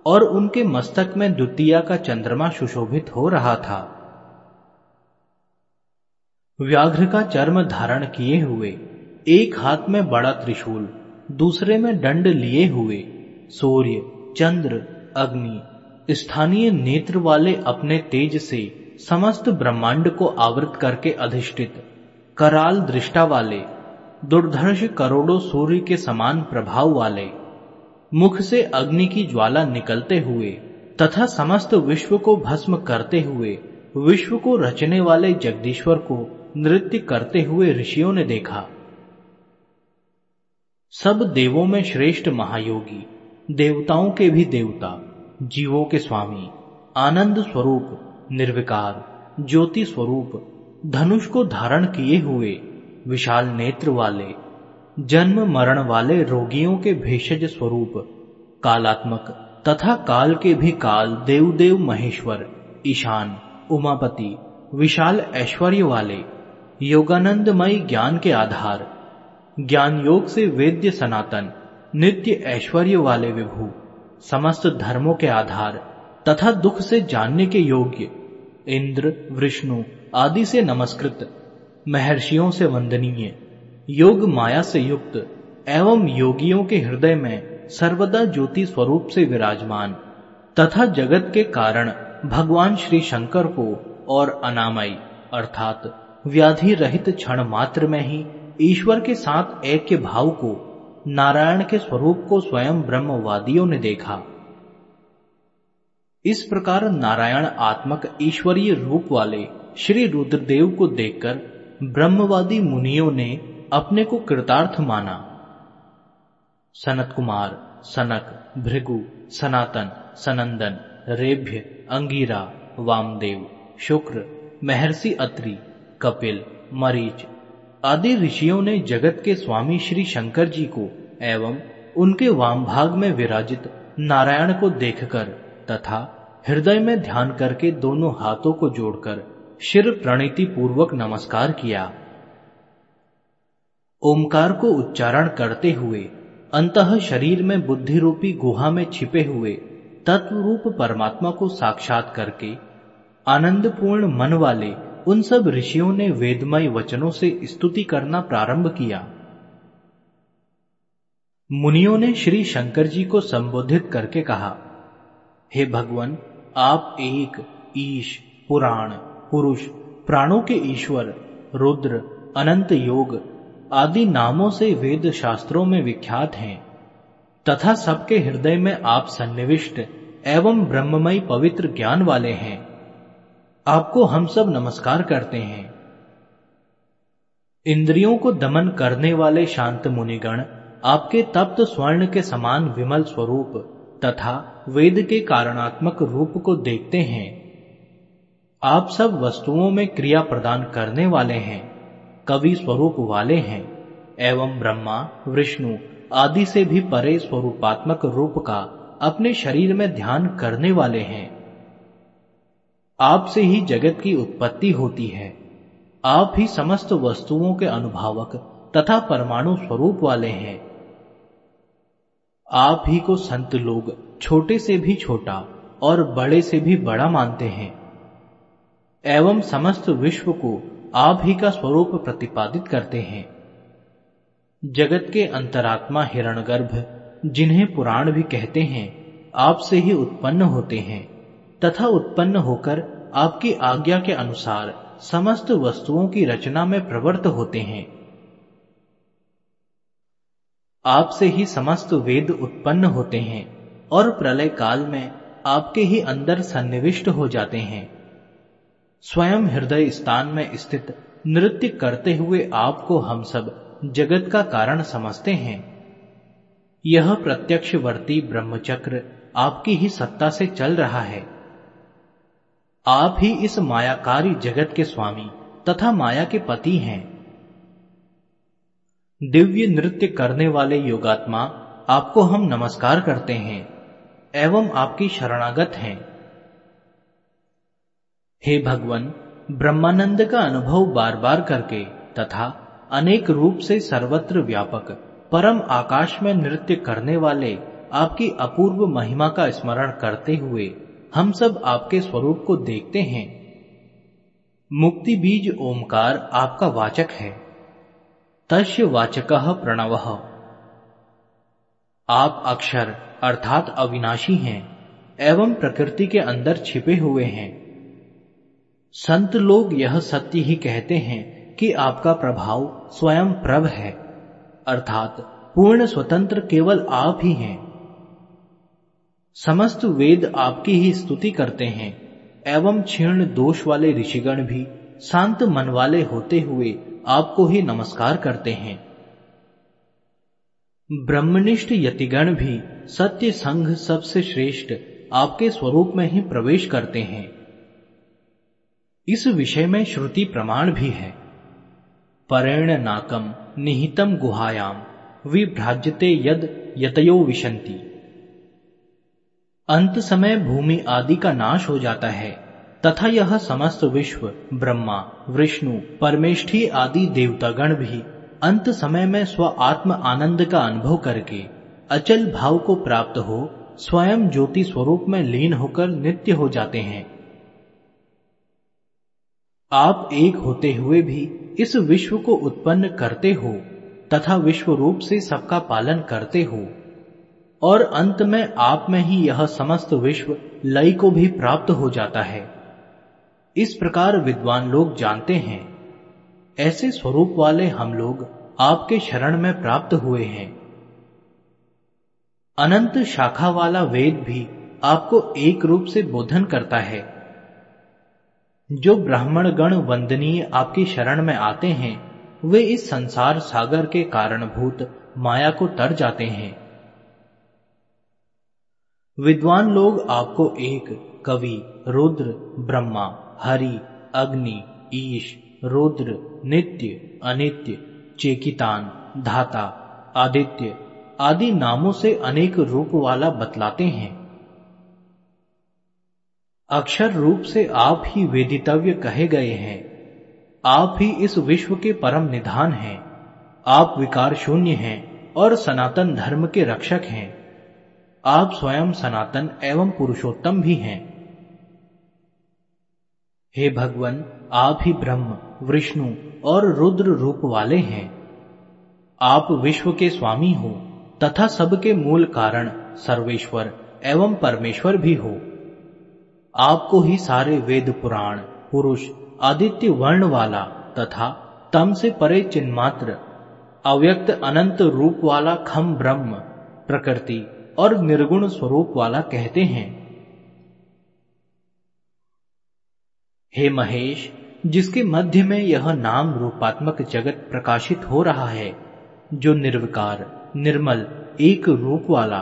और उनके मस्तक में द्वितीय का चंद्रमा सुशोभित हो रहा था। व्याघ्र का चर्म धारण किए हुए, एक हाथ में बड़ा त्रिशूल, दूसरे में दंड लिए हुए, सूर्य, चंद्र, अग्नि, स्थानीय नेत्र वाले अपने तेज से समस्त ब्रह्मांड को आवृत करके अधिष्ठित, कराल दृष्टा वाले, दुर्धर्ष करोड़ों सूर्य के समान प्रभाव वाले, मुख से अग्नि की ज्वाला निकलते हुए, तथा समस्त विश्व को भस्म करते हुए, विश्व को रचने वाले जगदीश्वर को नृत्य करते हुए ऋषियों ने देखा। सब देवों में श्रेष्ठ महायोगी, देवताओं के भी देवता, जीवों के स्वामी, आनंद स्वरूप, निर्विकार, ज्योति स्वरूप, धनुष को धारण किए हुए, विशाल नेत्र वाले, जन्म मरण वाले रोगियों के भेषज स्वरूप, कालात्मक तथा काल के भी काल देवदेव महेश्वर, ईशान, उमापति, विशाल ऐश्वर्य वाले योगानंदमय ज्ञान के आधार, ज्ञान योग से वेद्य सनातन, नित्य ऐश्वर्य वाले विभु, समस्त धर्मों के आधार, तथा दुख से जानने के योग्य, इंद्र, विष्णु आदि से नमस्कृत, महर्षियों से वंदनीय, योग माया से युक्त, एवं योगियों के हृदय में सर्वदा ज्योति स्वरूप से विराजमान, तथा जगत के कारण भगवान श्री शंकर को और अनामय, अर्थात व्याधि रहित क्षण मात्र में ही ईश्वर के साथ ऐक्य भाव को, नारायण के स्वरूप को स्वयं ब्रह्मवादियों ने देखा। इस प्रकार नारायण आत्मक ईश्वरीय रूप वाले श्री रुद्रदेव को देखकर ब्रह्मवादी मुनियों ने अपने को कृतार्थ माना। सनत कुमार, सनक, भृगु, सनातन, सनंदन, रेभ्य, अंगीरा, वामदेव, शुक्र, महर्षि अत्रि कपिल, मरीच आदि ऋषियों ने जगत के स्वामी श्री शंकर जी को एवं उनके वाम भाग में विराजित नारायण को देखकर तथा हृदय में ध्यान करके दोनों हाथों को जोड़कर शिर प्रणीति पूर्वक नमस्कार किया। ओमकार को उच्चारण करते हुए, अंत शरीर में बुद्धि रूपी गुहा में छिपे हुए तत्व रूप परमात्मा को साक्षात करके आनंदपूर्ण मन वाले उन सब ऋषियों ने वेदमय वचनों से स्तुति करना प्रारंभ किया। मुनियों ने श्री शंकर जी को संबोधित करके कहा, हे भगवान, आप एक ईश, पुराण, पुरुष, प्राणों के ईश्वर, रुद्र, अनंत योग आदि नामों से वेद शास्त्रों में विख्यात हैं। तथा सबके हृदय में आप सन्निविष्ट एवं ब्रह्ममय पवित्र ज्ञान वाले हैं। आपको हम सब नमस्कार करते हैं। इंद्रियों को दमन करने वाले शांत मुनिगण, आपके तप्त स्वर्ण के समान विमल स्वरूप तथा वेद के कारणात्मक रूप को देखते हैं। आप सब वस्तुओं में क्रिया प्रदान करने वाले हैं, कवि स्वरूप वाले हैं, एवं ब्रह्मा, विष्णु आदि से भी परे स्वरूपात्मक रूप का अपने शरीर में ध्यान करने वाले हैं। आपसे ही जगत की उत्पत्ति होती है। आप ही समस्त वस्तुओं के अनुभावक तथा परमाणु स्वरूप वाले हैं। आप ही को संत लोग छोटे से भी छोटा और बड़े से भी बड़ा मानते हैं। एवं समस्त विश्व को आप ही का स्वरूप प्रतिपादित करते हैं। जगत के अंतरात्मा हिरणगर्भ, जिन्हें पुराण भी कहते हैं, आपसे ही उत्पन्न होते हैं। तथा उत्पन्न होकर आपकी आज्ञा के अनुसार समस्त वस्तुओं की रचना में प्रवृत्त होते हैं। आपसे ही समस्त वेद उत्पन्न होते हैं और प्रलय काल में आपके ही अंदर सन्निविष्ट हो जाते हैं। स्वयं हृदय स्थान में स्थित नृत्य करते हुए आपको हम सब जगत का कारण समझते हैं। यह प्रत्यक्षवर्ती ब्रह्मचक्र आपकी ही सत्ता से चल रहा है। आप ही इस मायाकारी जगत के स्वामी तथा माया के पति हैं। दिव्य नृत्य करने वाले योगात्मा आपको हम नमस्कार करते हैं एवं आपकी शरणागत हैं। हे भगवान, ब्रह्मानंद का अनुभव बार बार करके तथा अनेक रूप से सर्वत्र व्यापक, परम आकाश में नृत्य करने वाले आपकी अपूर्व महिमा का स्मरण करते हुए हम सब आपके स्वरूप को देखते हैं। मुक्ति बीज ओमकार आपका वाचक है। तस्य वाचक प्रणव। आप अक्षर अर्थात अविनाशी हैं एवं प्रकृति के अंदर छिपे हुए हैं। संत लोग यह सत्य ही कहते हैं कि आपका प्रभाव स्वयं प्रभ है। अर्थात पूर्ण स्वतंत्र केवल आप ही हैं। समस्त वेद आपकी ही स्तुति करते हैं, एवं क्षीर्ण दोष वाले ऋषिगण भी शांत मन वाले होते हुए आपको ही नमस्कार करते हैं। ब्रह्मनिष्ठ यतिगण भी सत्य संघ सबसे श्रेष्ठ आपके स्वरूप में ही प्रवेश करते हैं। इस विषय में श्रुति प्रमाण भी है। परेण नाकम निहितम गुहायाम, विभ्राज्यते यद यतयो विशंति। अंत समय भूमि आदि का नाश हो जाता है। तथा यह समस्त विश्व, ब्रह्मा, विष्णु, परमेष्ठी आदि देवतागण भी अंत समय में स्व आत्म आनंद का अनुभव करके अचल भाव को प्राप्त हो, स्वयं ज्योति स्वरूप में लीन होकर नित्य हो जाते हैं। आप एक होते हुए भी इस विश्व को उत्पन्न करते हो तथा विश्व रूप से सबका पालन करते हो। और अंत में आप में ही यह समस्त विश्व लय को भी प्राप्त हो जाता है। इस प्रकार विद्वान लोग जानते हैं। ऐसे स्वरूप वाले हम लोग आपके शरण में प्राप्त हुए हैं। अनंत शाखा वाला वेद भी आपको एक रूप से बोधन करता है। जो ब्राह्मण गण वंदनीय आपकी शरण में आते हैं, वे इस संसार सागर के कारणभूत माया को तर जाते हैं। विद्वान लोग आपको एक, कवि, रुद्र, ब्रह्मा, हरि, अग्नि, ईश, रुद्र, नित्य, अनित्य, चेकितान, धाता, आदित्य आदि नामों से अनेक रूप वाला बतलाते हैं। अक्षर रूप से आप ही वेदितव्य कहे गए हैं। आप ही इस विश्व के परम निधान हैं। आप विकार शून्य हैं और सनातन धर्म के रक्षक हैं। आप स्वयं सनातन एवं पुरुषोत्तम भी हैं। हे भगवान, आप ही ब्रह्म, विष्णु और रुद्र रूप वाले हैं। आप विश्व के स्वामी हो, तथा सबके मूल कारण सर्वेश्वर एवं परमेश्वर भी हो। आपको ही सारे वेद पुराण, पुरुष, आदित्य वर्ण वाला तथा तम से परे चिन्मात्र, अव्यक्त अनंत रूप वाला खम ब्रह्म, प्रकृति और निर्गुण स्वरूप वाला कहते हैं। हे महेश, जिसके मध्य में यह नाम रूपात्मक जगत प्रकाशित हो रहा है, जो निर्विकार, निर्मल, एक रूप वाला,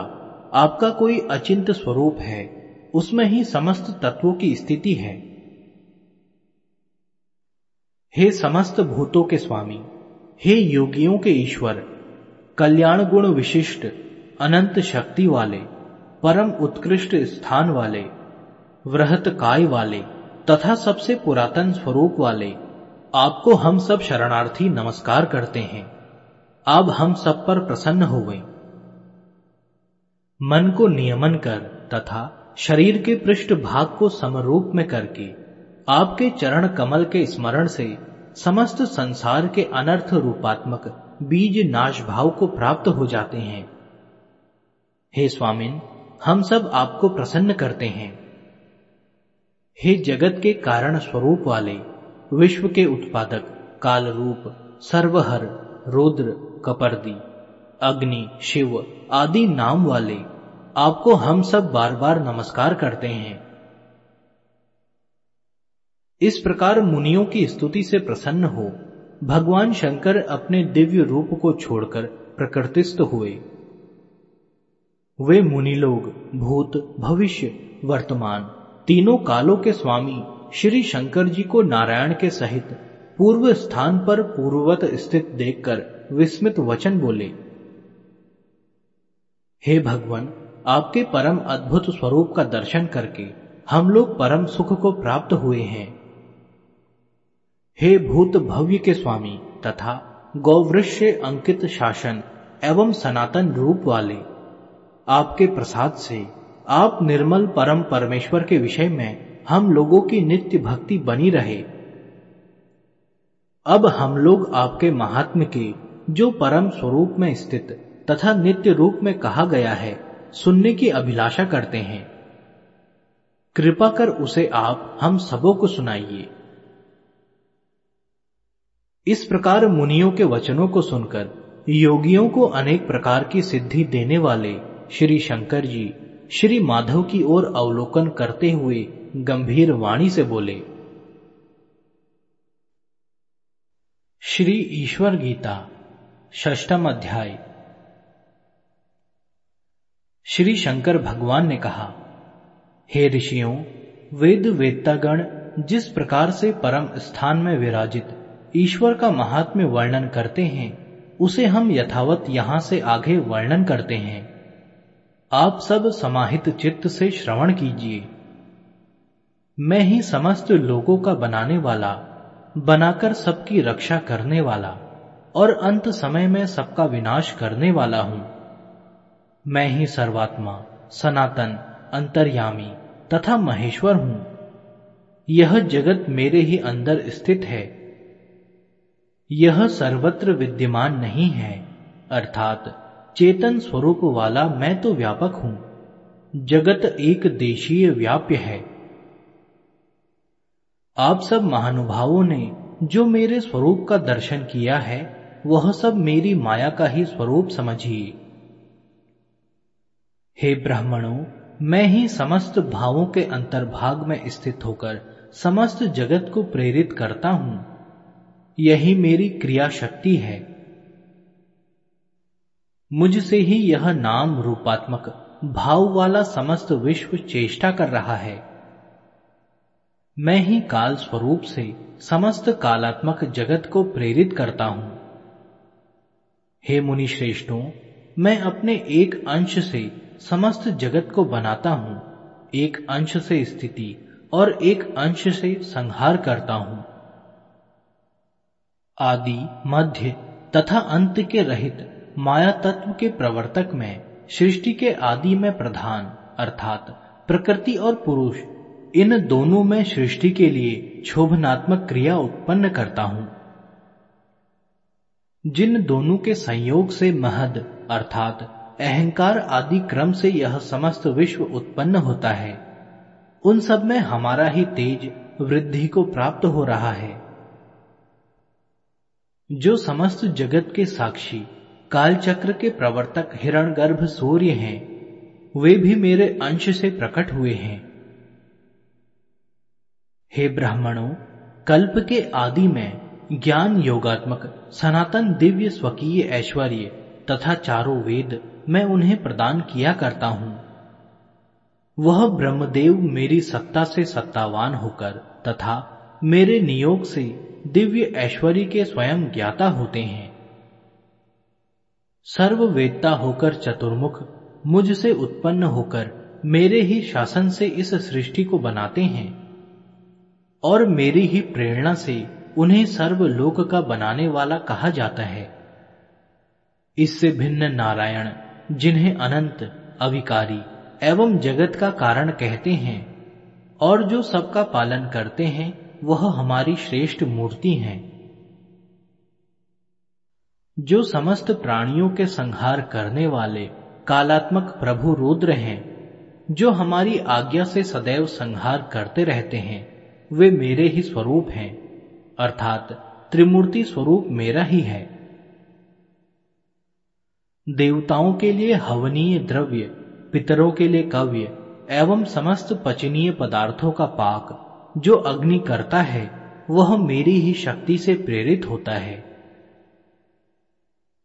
आपका कोई अचिंत स्वरूप है, उसमें ही समस्त तत्वों की स्थिति है। हे समस्त भूतों के स्वामी, हे योगियों के ईश्वर कल्याण गुण विशिष्ट अनंत शक्ति वाले, परम उत्कृष्ट स्थान वाले, वृहत काय वाले, तथा सबसे पुरातन स्वरूप वाले, आपको हम सब शरणार्थी नमस्कार करते हैं। अब हम सब पर प्रसन्न हो गए मन को नियमन कर तथा शरीर के पृष्ठ भाग को समरूप में करके, आपके चरण कमल के स्मरण से समस्त संसार के अनर्थ रूपात्मक बीज नाश भाव को प्राप्त हो जाते हैं। हे स्वामिन, हम सब आपको प्रसन्न करते हैं। हे जगत के कारण स्वरूप वाले, विश्व के उत्पादक काल रूप सर्वहर, रुद्र, कपर्दी, अग्नि, शिव आदि नाम वाले, आपको हम सब बार बार नमस्कार करते हैं। इस प्रकार मुनियों की स्तुति से प्रसन्न हो, भगवान शंकर अपने दिव्य रूप को छोड़कर प्रकृतिस्थ हुए। वे मुनि लोग, भूत, भविष्य, वर्तमान, तीनों कालों के स्वामी, श्री शंकर जी को नारायण के सहित पूर्व स्थान पर पूर्ववत स्थित देखकर विस्मित वचन बोले, हे भगवान, आपके परम अद्भुत स्वरूप का दर्शन करके हम लोग परम सुख को प्राप्त हुए हैं। हे भूत भव्य के स्वामी, तथा गौवृक्ष अंकित शासन एवं सनातन रूप वाले आपके प्रसाद से, आप निर्मल परम परमेश्वर के विषय में हम लोगों की नित्य भक्ति बनी रहे। अब हम लोग आपके महात्म के, जो परम स्वरूप में स्थित तथा नित्य रूप में कहा गया है, सुनने की अभिलाषा करते हैं। कृपा कर उसे आप, हम सबों को सुनाइए। इस प्रकार मुनियों के वचनों को सुनकर, योगियों को अनेक प्रकार की सिद्धि देने वाले श्री शंकर जी श्री माधव की ओर अवलोकन करते हुए गंभीर वाणी से बोले, श्री ईश्वर गीता षष्टम अध्याय। श्री शंकर भगवान ने कहा, हे ऋषियों, वेद वेत्तागण जिस प्रकार से परम स्थान में विराजित ईश्वर का महात्म्य वर्णन करते हैं, उसे हम यथावत यहाँ से आगे वर्णन करते हैं। आप सब समाहित चित्त से श्रवण कीजिए। मैं ही समस्त लोगों का बनाने वाला, बनाकर सबकी रक्षा करने वाला, और अंत समय में सबका विनाश करने वाला हूँ। मैं ही सर्वात्मा, सनातन, अंतर्यामी तथा महेश्वर हूँ। यह जगत मेरे ही अंदर स्थित है। यह सर्वत्र विद्यमान नहीं है, अर्थात चेतन स्वरूप वाला मैं तो व्यापक हूँ। जगत एक देशीय व्याप्य है। आप सब महानुभावों ने जो मेरे स्वरूप का दर्शन किया है, वह सब मेरी माया का ही स्वरूप समझिए। हे ब्राह्मणों, मैं ही समस्त भावों के अंतर्भाग में स्थित होकर समस्त जगत को प्रेरित करता हूँ। यही मेरी क्रिया शक्ति है। मुझसे ही यह नाम रूपात्मक, भाव वाला समस्त विश्व चेष्टा कर रहा है। मैं ही काल स्वरूप से समस्त कालात्मक जगत को प्रेरित करता हूँ। हे मुनि श्रेष्ठों, मैं अपने एक अंश से समस्त जगत को बनाता हूँ, एक अंश से स्थिति और एक अंश से संहार करता हूँ। आदि, मध्य तथा अंत के रहित माया तत्व के प्रवर्तक में, सृष्टि के आदि में प्रधान, अर्थात प्रकृति और पुरुष, इन दोनों में सृष्टि के लिए शोभनात्मक क्रिया उत्पन्न करता हूँ। जिन दोनों के संयोग से महद, अर्थात अहंकार आदि क्रम से यह समस्त विश्व उत्पन्न होता है, उन सब में हमारा ही तेज वृद्धि को प्राप्त हो रहा है। जो समस्त जगत के साक्षी कालचक्र के प्रवर्तक हिरणगर्भ सूर्य हैं। वे भी मेरे अंश से प्रकट हुए हैं। हे ब्राह्मणों, कल्प के आदि में ज्ञान योगात्मक, सनातन दिव्य स्वकीय ऐश्वर्य तथा चारों वेद मैं उन्हें प्रदान किया करता हूँ। वह ब्रह्मदेव मेरी सत्ता से सत्तावान होकर तथा मेरे नियोग से दिव्य ऐश्वर्य के स्वयं ज्ञाता होते हैं। सर्ववेदता होकर चतुर्मुख मुझसे उत्पन्न होकर मेरे ही शासन से इस सृष्टि को बनाते हैं और मेरी ही प्रेरणा से उन्हें सर्वलोक का बनाने वाला कहा जाता है। इससे भिन्न नारायण, जिन्हें अनंत, अविकारी एवं जगत का कारण कहते हैं और जो सबका पालन करते हैं, वह हमारी श्रेष्ठ मूर्ति हैं। जो समस्त प्राणियों के संहार करने वाले कालात्मक प्रभु रुद्र हैं, जो हमारी आज्ञा से सदैव संहार करते रहते हैं, वे मेरे ही स्वरूप हैं, अर्थात त्रिमूर्ति स्वरूप मेरा ही है। देवताओं के लिए हवनीय द्रव्य, पितरों के लिए कव्य, एवं समस्त पचनीय पदार्थों का पाक, जो अग्नि करता है, वह मेरी ही शक्ति से प्रेरित होता है।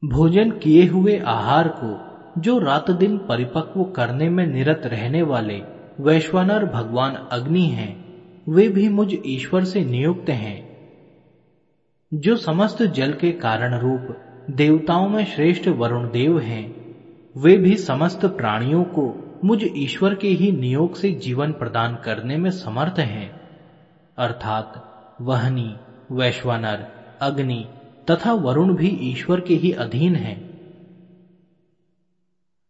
भोजन किए हुए आहार को, जो रात दिन परिपक्व करने में निरत रहने वाले वैश्वानर भगवान अग्नि हैं, वे भी मुझ ईश्वर से नियुक्त हैं। जो समस्त जल के कारण रूप देवताओं में श्रेष्ठ वरुण देव हैं, वे भी समस्त प्राणियों को मुझ ईश्वर के ही नियोग से जीवन प्रदान करने में समर्थ हैं। अर्थात वहनी, वैश्वानर, अग्नि तथा वरुण भी ईश्वर के ही अधीन हैं।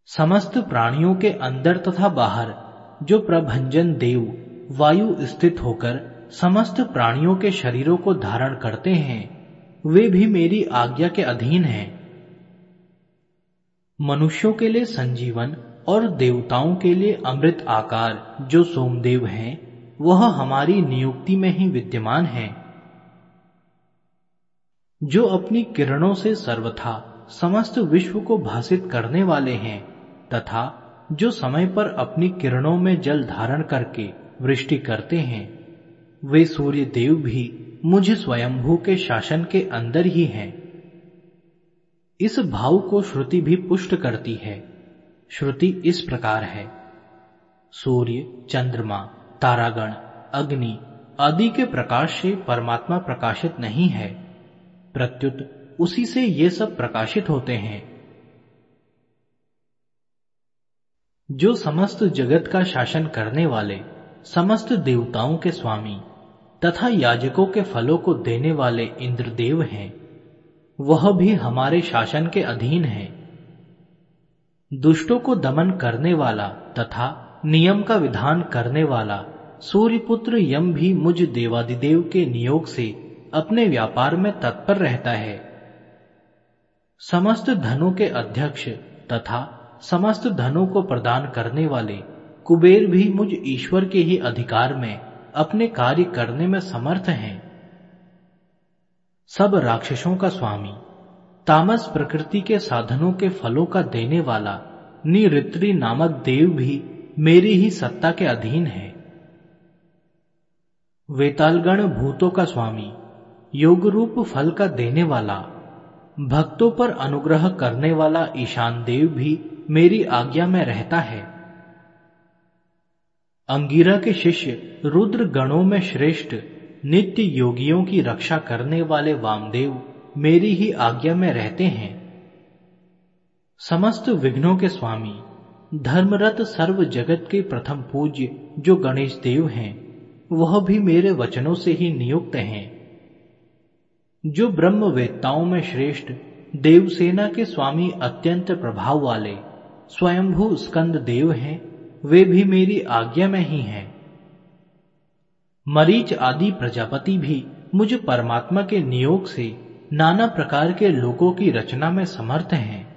समस्त प्राणियों के अंदर तथा बाहर, जो प्रभंजन देव, वायु स्थित होकर समस्त प्राणियों के शरीरों को धारण करते हैं, वे भी मेरी आज्ञा के अधीन हैं। मनुष्यों के लिए संजीवन और देवताओं के लिए अमृत आकार, जो सोमदेव हैं, वह हमारी नियुक्ति में ही विद्यमान है। जो अपनी किरणों से सर्वथा समस्त विश्व को भाषित करने वाले हैं, तथा जो समय पर अपनी किरणों में जल धारण करके वृष्टि करते हैं, वे सूर्य देव भी मुझ स्वयंभू के शासन के अंदर ही हैं। इस भाव को श्रुति भी पुष्ट करती है। श्रुति इस प्रकार है। सूर्य, चंद्रमा, तारागण, अग्नि आदि के प्रकाश से परमात्मा प्रकाशित नहीं है। प्रत्युत उसी से ये सब प्रकाशित होते हैं। जो समस्त जगत का शासन करने वाले, समस्त देवताओं के स्वामी, तथा याजकों के फलों को देने वाले इंद्रदेव हैं, वह भी हमारे शासन के अधीन है। दुष्टों को दमन करने वाला तथा नियम का विधान करने वाला सूर्यपुत्र यम भी मुझ देवादिदेव के नियोग से अपने व्यापार में तत्पर रहता है। समस्त धनों के अध्यक्ष तथा समस्त धनों को प्रदान करने वाले कुबेर भी मुझ ईश्वर के ही अधिकार में अपने कार्य करने में समर्थ हैं। सब राक्षसों का स्वामी, तामस प्रकृति के साधनों के फलों का देने वाला निरित्री नामक देव भी मेरी ही सत्ता के अधीन है। वेतालगण भूतों का स्वामी योग रूप फल का देने वाला, भक्तों पर अनुग्रह करने वाला ईशान देव भी मेरी आज्ञा में रहता है। अंगीरा के शिष्य रुद्र गणों में श्रेष्ठ, नित्य योगियों की रक्षा करने वाले वामदेव मेरी ही आज्ञा में रहते हैं। समस्त विघ्नों के स्वामी, धर्मरत सर्व जगत के प्रथम पूज्य जो गणेश देव हैं, वह भी मेरे वचनों से ही नियुक्त हैं। जो ब्रह्म वेत्ताओं में श्रेष्ठ, देवसेना के स्वामी अत्यंत प्रभाव वाले, स्वयंभू स्कंद देव हैं, वे भी मेरी आज्ञा में ही हैं। मरीच आदि प्रजापति भी मुझे परमात्मा के नियोग से नाना प्रकार के लोगों की रचना में समर्थ हैं।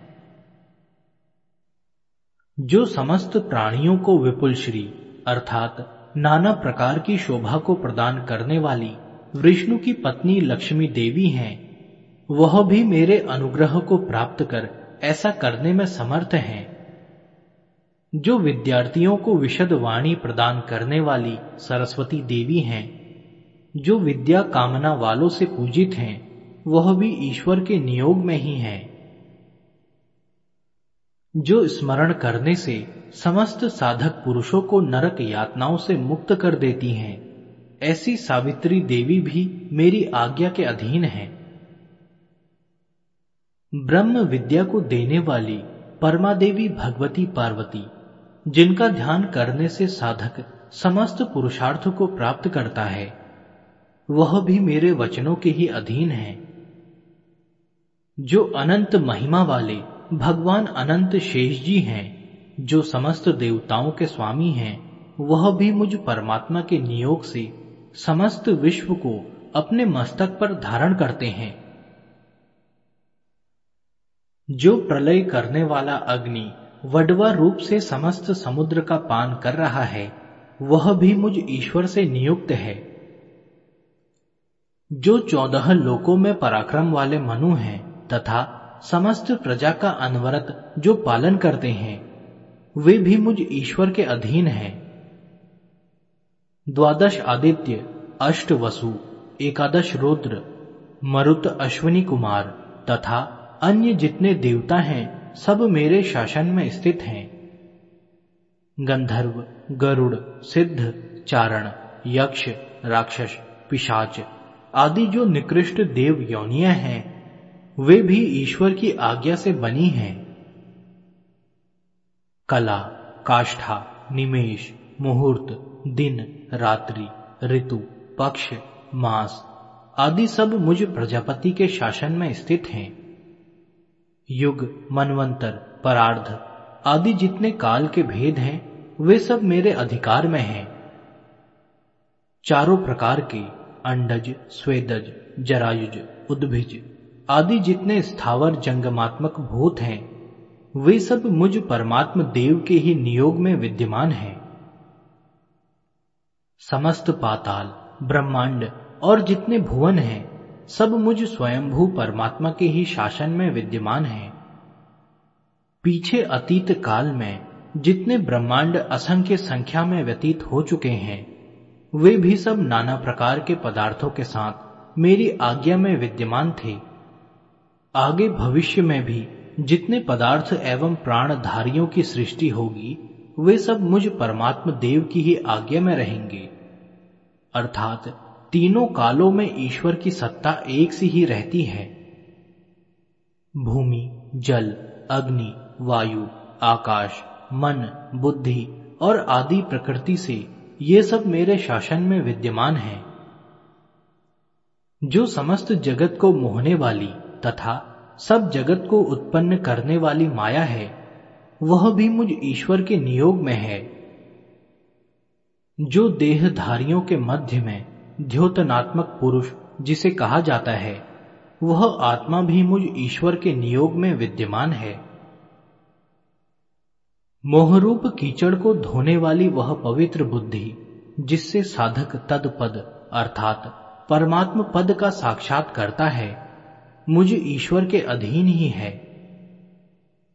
जो समस्त प्राणियों को विपुल श्री, अर्थात नाना प्रकार की शोभा को प्रदान करने वाली विष्णु की पत्नी लक्ष्मी देवी हैं। वह भी मेरे अनुग्रह को प्राप्त कर ऐसा करने में समर्थ हैं। जो विद्यार्थियों को विशद वाणी प्रदान करने वाली सरस्वती देवी हैं, जो विद्या कामना वालों से पूजित हैं, वह भी ईश्वर के नियोग में ही हैं। जो स्मरण करने से समस्त साधक पुरुषों को नरक यातनाओं से मुक्त कर देती हैं। ऐसी सावित्री देवी भी मेरी आज्ञा के अधीन है। ब्रह्म विद्या को देने वाली परमा देवी भगवती पार्वती, जिनका ध्यान करने से साधक समस्त पुरुषार्थ को प्राप्त करता है, वह भी मेरे वचनों के ही अधीन है। जो अनंत महिमा वाले भगवान अनंत शेष जी हैं, जो समस्त देवताओं के स्वामी हैं, वह भी मुझ परमात्मा के नियोग से समस्त विश्व को अपने मस्तक पर धारण करते हैं। जो प्रलय करने वाला अग्नि वडवा रूप से समस्त समुद्र का पान कर रहा है, वह भी मुझ ईश्वर से नियुक्त है। जो चौदह लोकों में पराक्रम वाले मनु हैं तथा समस्त प्रजा का अनवरत जो पालन करते हैं, वे भी मुझ ईश्वर के अधीन हैं। द्वादश आदित्य अष्ट वसु एकादश रुद्र, मरुत अश्विनी कुमार तथा अन्य जितने देवता हैं, सब मेरे शासन में स्थित हैं। गंधर्व, गरुड़, सिद्ध, चारण, यक्ष, राक्षस, पिशाच आदि जो निकृष्ट देव यौनिया हैं, वे भी ईश्वर की आज्ञा से बनी हैं। कला, काष्ठा, निमेश, मुहूर्त, दिन रात्रि, ऋतु, पक्ष, मास आदि सब मुझ प्रजापति के शासन में स्थित हैं। युग, मनवंतर, परार्ध आदि जितने काल के भेद हैं, वे सब मेरे अधिकार में हैं। चारों प्रकार के अंडज, स्वेदज, जरायुज, उद्भिज आदि जितने स्थावर जंगमात्मक भूत हैं, वे सब मुझ परमात्म देव के ही नियोग में विद्यमान हैं। समस्त पाताल, ब्रह्मांड और जितने भुवन हैं, सब मुझ स्वयंभू परमात्मा के ही शासन में विद्यमान हैं। पीछे अतीत काल में जितने ब्रह्मांड असंख्य संख्या में व्यतीत हो चुके हैं, वे भी सब नाना प्रकार के पदार्थों के साथ मेरी आज्ञा में विद्यमान थे। आगे भविष्य में भी जितने पदार्थ एवं प्राणधारियों की सृष्टि होगी वे सब मुझ परमात्म देव की ही आज्ञा में रहेंगे। अर्थात तीनों कालों में ईश्वर की सत्ता एक सी ही रहती है। भूमि, जल, अग्नि, वायु, आकाश, मन, बुद्धि और आदि प्रकृति से ये सब मेरे शासन में विद्यमान हैं। जो समस्त जगत को मोहने वाली तथा सब जगत को उत्पन्न करने वाली माया है वह भी मुझ ईश्वर के नियोग में है, जो देहधारियों के मध्य में द्योतनात्मक पुरुष, जिसे कहा जाता है, वह आत्मा भी मुझ ईश्वर के नियोग में विद्यमान है। मोहरूप कीचड़ को धोने वाली वह पवित्र बुद्धि, जिससे साधक तद पद अर्थात परमात्म पद का साक्षात करता है, मुझ ईश्वर के अधीन ही है।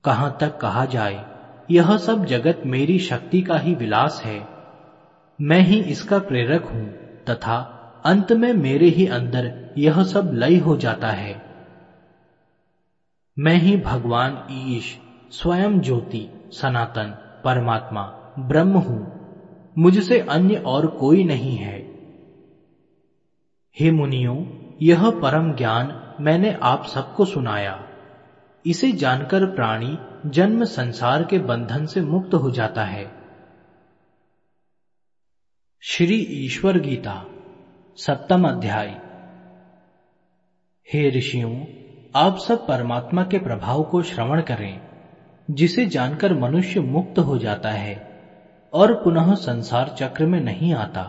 कहाँ तक कहा जाए, यह सब जगत मेरी शक्ति का ही विलास है। मैं ही इसका प्रेरक हूँ, तथा अंत में मेरे ही अंदर यह सब लय हो जाता है। मैं ही भगवान ईश, स्वयं ज्योति, सनातन, परमात्मा, ब्रह्म हूँ। मुझसे अन्य और कोई नहीं है। हे मुनियों, यह परम ज्ञान मैंने आप सबको सुनाया। इसे जानकर प्राणी जन्म संसार के बंधन से मुक्त हो जाता है। श्री ईश्वर गीता, सप्तम अध्याय। हे ऋषियों, आप सब परमात्मा के प्रभाव को श्रवण करें, जिसे जानकर मनुष्य मुक्त हो जाता है और पुनः संसार चक्र में नहीं आता।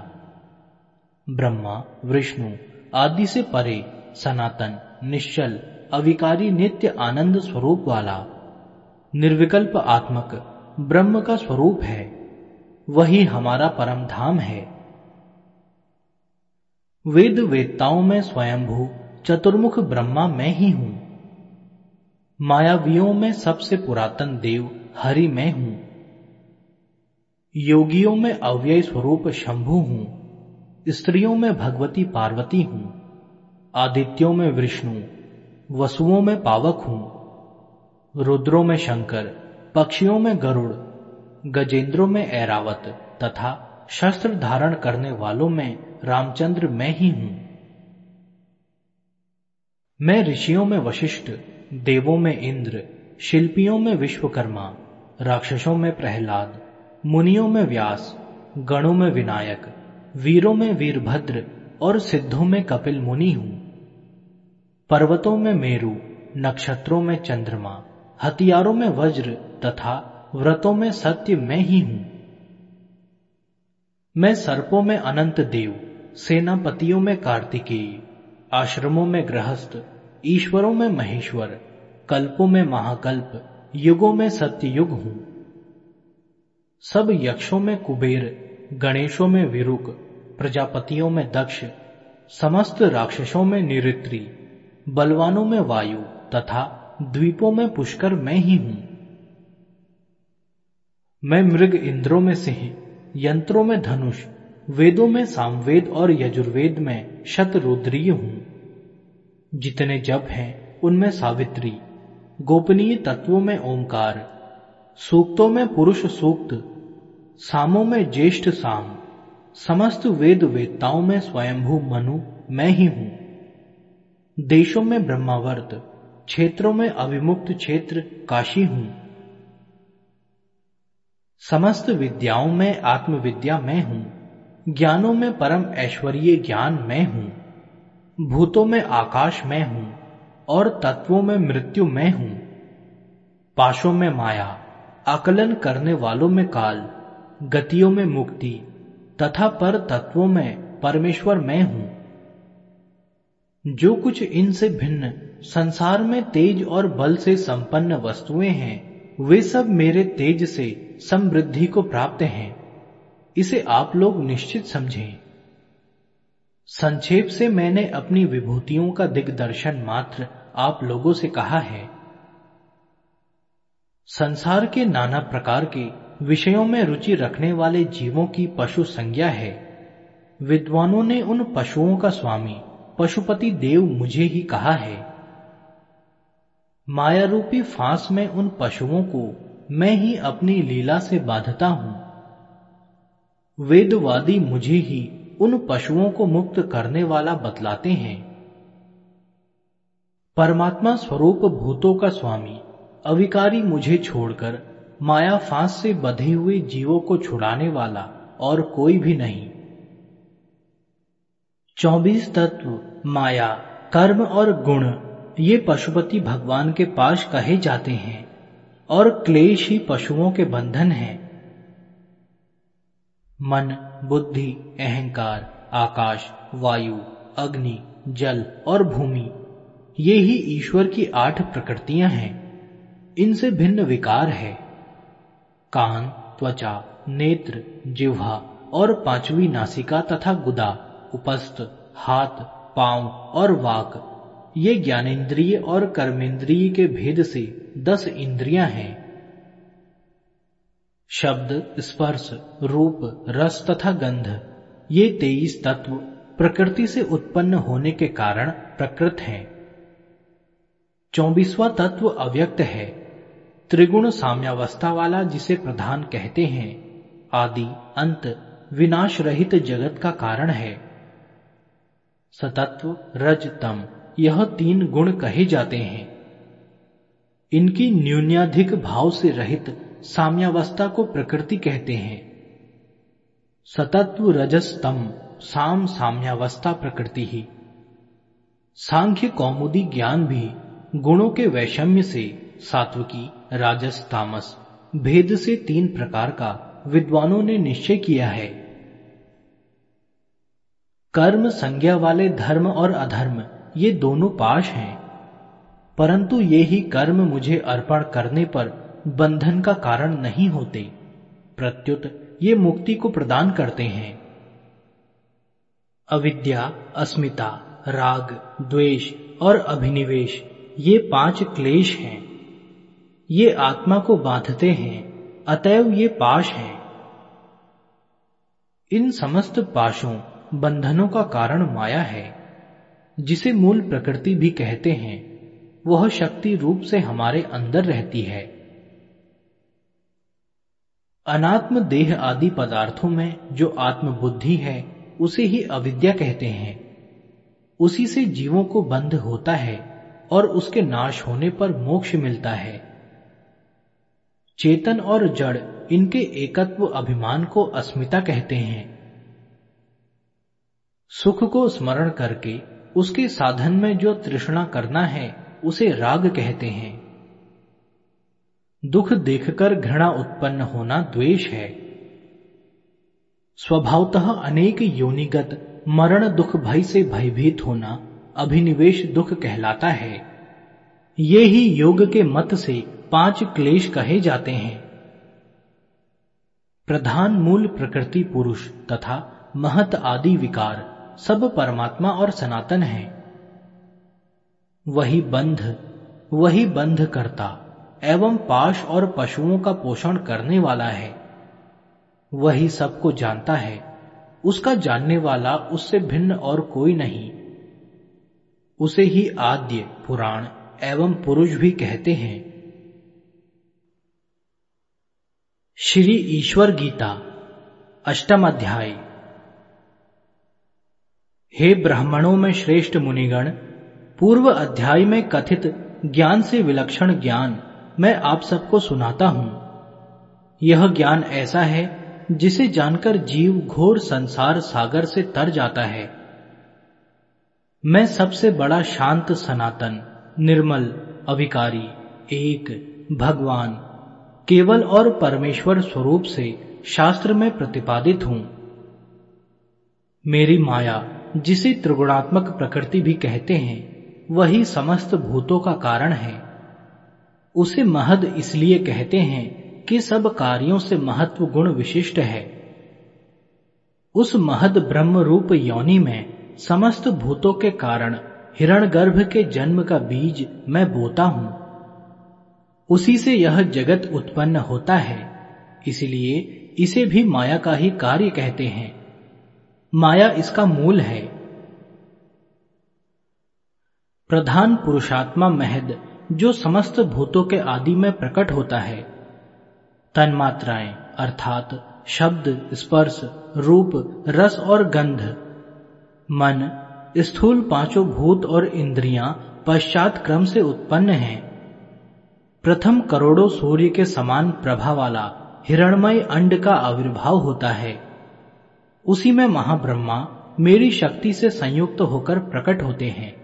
ब्रह्मा, विष्णु आदि से परे सनातन, निश्चल अविकारी नित्य आनंद स्वरूप वाला, निर्विकल्प आत्मक ब्रह्म का स्वरूप है, वही हमारा परम धाम है। वेद वेदताओं में स्वयंभू, चतुर्मुख ब्रह्मा मैं ही हूँ। मायावियों में सबसे पुरातन देव हरि मैं हूँ। योगियों में अव्यय स्वरूप शंभु हूँ। स्त्रियों में भगवती पार्वती हूँ। आदित्यों में विष्णु वसुओं में पावक हूँ, रुद्रों में शंकर, पक्षियों में गरुड़, गजेंद्रों में ऐरावत तथा शस्त्र धारण करने वालों में रामचंद्र मैं ही हूँ। मैं ऋषियों में वशिष्ठ, देवों में इंद्र, शिल्पियों में विश्वकर्मा, राक्षसों में प्रहलाद, मुनियों में व्यास, गणों में विनायक, वीरों में वीरभद्र और सिद्धों में कपिल मुनि हूँ। पर्वतों में मेरु, नक्षत्रों में चंद्रमा, हथियारों में वज्र तथा व्रतों में सत्य मैं ही हूँ। मैं सर्पों में अनंत देव, सेनापतियों में कार्तिकेय, आश्रमों में गृहस्थ, ईश्वरों में महेश्वर, कल्पों में महाकल्प, युगों में सत्य युग हूँ। सब यक्षों में कुबेर, गणेशों में विरुक, प्रजापतियों में दक्ष, समस्त राक्षसों में निरित्री बलवानों में वायु तथा द्वीपों में पुष्कर मैं ही हूँ। मैं मृग इंद्रों में सिंह, यंत्रों में धनुष, वेदों में सामवेद और यजुर्वेद में शतरुद्रीय हूँ। जितने जप हैं, उनमें सावित्री, गोपनीय तत्वों में ओंकार, सूक्तों में पुरुष सूक्त, सामों में ज्येष्ठ साम, समस्त वेद वेदताओं में स्वयंभू मनु मैं ही हूँ। देशों में ब्रह्मावर्त, क्षेत्रों में अविमुक्त क्षेत्र काशी हूँ। समस्त विद्याओं में आत्मविद्या मैं हूँ। ज्ञानों में परम ऐश्वर्य ज्ञान मैं हूँ। भूतों में आकाश मैं हूँ और तत्वों में मृत्यु मैं हूँ। पाशों में माया, आकलन करने वालों में काल, गतियों में मुक्ति, तथा पर तत्वों में परमेश्वर मैं हूँ। जो कुछ इनसे भिन्न संसार में तेज और बल से संपन्न वस्तुएँ हैं, वे सब मेरे तेज से समृद्धि को प्राप्त हैं। इसे आप लोग निश्चित समझें। संक्षेप से मैंने अपनी विभूतियों का दिग्दर्शन मात्र आप लोगों से कहा है। संसार के नाना प्रकार के विषयों में रुचि रखने वाले जीवों की पशु संज्ञा है। विद्वानों ने उन पशुओं का स्वामी पशुपति देव मुझे ही कहा है। माया रूपी फांस में उन पशुओं को मैं ही अपनी लीला से बांधता हूँ। वेदवादी मुझे ही उन पशुओं को मुक्त करने वाला बतलाते हैं। परमात्मा स्वरूप भूतों का स्वामी, अविकारी मुझे छोड़कर माया फांस से बधे हुए जीवों को छुड़ाने वाला और कोई भी नहीं। चौबीस तत्व, माया, कर्म और गुण, ये पशुपति भगवान के पास कहे जाते हैं, और क्लेश ही पशुओं के बंधन हैं। मन, बुद्धि, अहंकार, आकाश, वायु, अग्नि, जल और भूमि, ये ही ईश्वर की आठ प्रकृतियाँ हैं। इनसे भिन्न विकार है। कान, त्वचा, नेत्र, जिह्वा और पांचवी नासिका तथा गुदा। उपस्थ, हाथ, पाँव और वाक। ये ज्ञानेन्द्रिय और कर्मेंद्रिय के भेद से दस इंद्रियाँ हैं। शब्द, स्पर्श, रूप, रस तथा गंध, ये तेईस तत्व प्रकृति से उत्पन्न होने के कारण प्रकृत हैं। चौबीसवा तत्व अव्यक्त है। त्रिगुण साम्यावस्था वाला जिसे प्रधान कहते हैं, आदि, अंत विनाश रहित जगत का कारण है। सतत्व रज तम यह तीन गुण कहे जाते हैं। इनकी न्यून्याधिक भाव से रहित साम्यावस्था को प्रकृति कहते हैं। सतत्व रजस तम साम साम्यावस्था प्रकृति ही। सांख्य कौमुदी ज्ञान भी गुणों के वैषम्य से सात्विकी, राजस, तामस, भेद से तीन प्रकार का विद्वानों ने निश्चय किया है। कर्म संज्ञा वाले धर्म और अधर्म, ये दोनों पाश हैं। परंतु ये ही कर्म मुझे अर्पण करने पर बंधन का कारण नहीं होते। प्रत्युत ये मुक्ति को प्रदान करते हैं। अविद्या, अस्मिता, राग, द्वेष और अभिनिवेश, ये पाँच क्लेश हैं। ये आत्मा को बांधते हैं, अतएव ये पाश हैं। इन समस्त पाशों बंधनों का कारण माया है, जिसे मूल प्रकृति भी कहते हैं, वह शक्ति रूप से हमारे अंदर रहती है। अनात्म देह आदि पदार्थों में जो आत्म बुद्धि है, उसे ही अविद्या कहते हैं। उसी से जीवों को बंध होता है और उसके नाश होने पर मोक्ष मिलता है। चेतन और जड़ इनके एकत्व अभिमान को अस्मिता कहते हैं। सुख को स्मरण करके उसके साधन में जो तृष्णा करना है, उसे राग कहते हैं। दुख देखकर घृणा उत्पन्न होना द्वेष है। स्वभावतः अनेक योनिगत मरण दुख भय से भयभीत होना अभिनिवेश दुख कहलाता है। ये ही योग के मत से पाँच क्लेश कहे जाते हैं। प्रधान मूल प्रकृति पुरुष तथा महत आदि विकार। सब परमात्मा और सनातन है। वही बंध वही बंध करता एवं पाश और पशुओं का पोषण करने वाला है। वही सबको जानता है, उसका जानने वाला उससे भिन्न और कोई नहीं। उसे ही आद्य, पुराण एवं पुरुष भी कहते हैं। श्री ईश्वर गीता, अष्टम अध्याय। हे ब्राह्मणों में श्रेष्ठ मुनिगण, पूर्व अध्याय में कथित ज्ञान से विलक्षण ज्ञान मैं आप सबको सुनाता हूँ। यह ज्ञान ऐसा है जिसे जानकर जीव घोर संसार सागर से तर जाता है। मैं सबसे बड़ा शांत सनातन, निर्मल, अभिकारी, एक, भगवान, केवल और परमेश्वर स्वरूप से शास्त्र में प्रतिपादित हूँ। मेरी माया जिसे त्रिगुणात्मक प्रकृति भी कहते हैं, वही समस्त भूतों का कारण है। उसे महद इसलिए कहते हैं कि सब कार्यों से महत्व गुण विशिष्ट है। उस महद ब्रह्म रूप योनि में समस्त भूतों के कारण हिरणगर्भ के जन्म का बीज मैं बोता हूँ। उसी से यह जगत उत्पन्न होता है, इसलिए इसे भी माया का ही कार्य कहते हैं। माया इसका मूल है। प्रधान पुरुषात्मा महद, जो समस्त भूतों के आदि में प्रकट होता है। तन्मात्राएँ, अर्थात शब्द, स्पर्श, रूप, रस और गंध। मन, स्थूल पाँचों भूत और इंद्रियाँ पश्चात क्रम से उत्पन्न हैं। प्रथम करोड़ों सूर्य के समान प्रभा वाला हिरणमय अंड का आविर्भाव होता है। उसी में महाब्रह्मा मेरी शक्ति से संयुक्त होकर प्रकट होते हैं।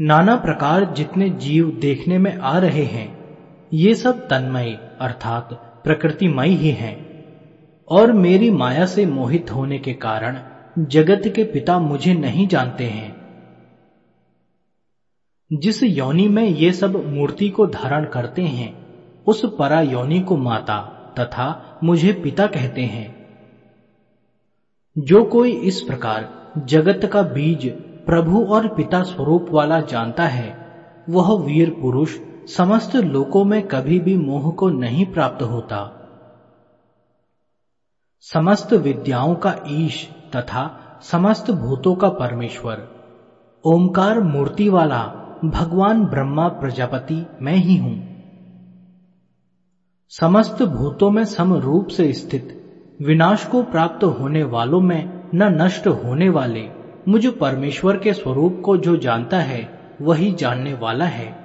नाना प्रकार जितने जीव देखने में आ रहे हैं, ये सब तन्मय अर्थात प्रकृतिमय ही हैं। और मेरी माया से मोहित होने के कारण जगत के पिता मुझे नहीं जानते हैं। जिस योनि में ये सब मूर्ति को धारण करते हैं, उस परा योनि को माता तथा मुझे पिता कहते हैं। जो कोई इस प्रकार जगत का बीज प्रभु और पिता स्वरूप वाला जानता है, वह वीर पुरुष समस्त लोकों में कभी भी मोह को नहीं प्राप्त होता। समस्त विद्याओं का ईश तथा समस्त भूतों का परमेश्वर ओमकार मूर्ति वाला भगवान ब्रह्मा प्रजापति मैं ही हूँ। समस्त भूतों में सम रूप से स्थित, विनाश को प्राप्त होने वालों में न नष्ट होने वाले, मुझ परमेश्वर के स्वरूप को जो जानता है, वही जानने वाला है।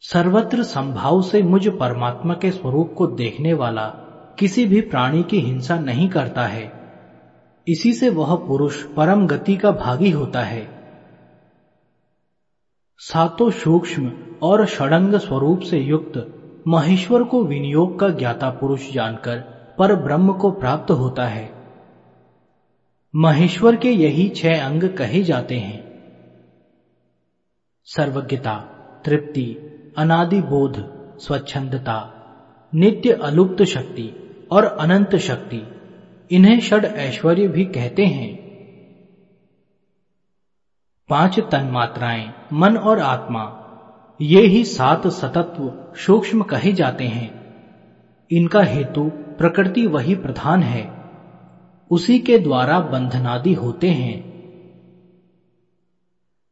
सर्वत्र संभाव से मुझ परमात्मा के स्वरूप को देखने वाला किसी भी प्राणी की हिंसा नहीं करता है। इसी से वह पुरुष परम गति का भागी होता है। सातों सूक्ष्म और षडंग स्वरूप से युक्त महेश्वर को विनियोग का ज्ञाता पुरुष जानकर पर ब्रह्म को प्राप्त होता है। महेश्वर के यही छह अंग कहे जाते हैं। सर्वज्ञता, तृप्ति, अनादि बोध, स्वच्छंदता, नित्य अलुप्त शक्ति और अनंत शक्ति, इन्हें षड ऐश्वर्य भी कहते हैं। पाँच तन्मात्राएँ, मन और आत्मा। ये ही सात सतत्व सूक्ष्म कहे जाते हैं। इनका हेतु प्रकृति वही प्रधान है। उसी के द्वारा बंधनादि होते हैं।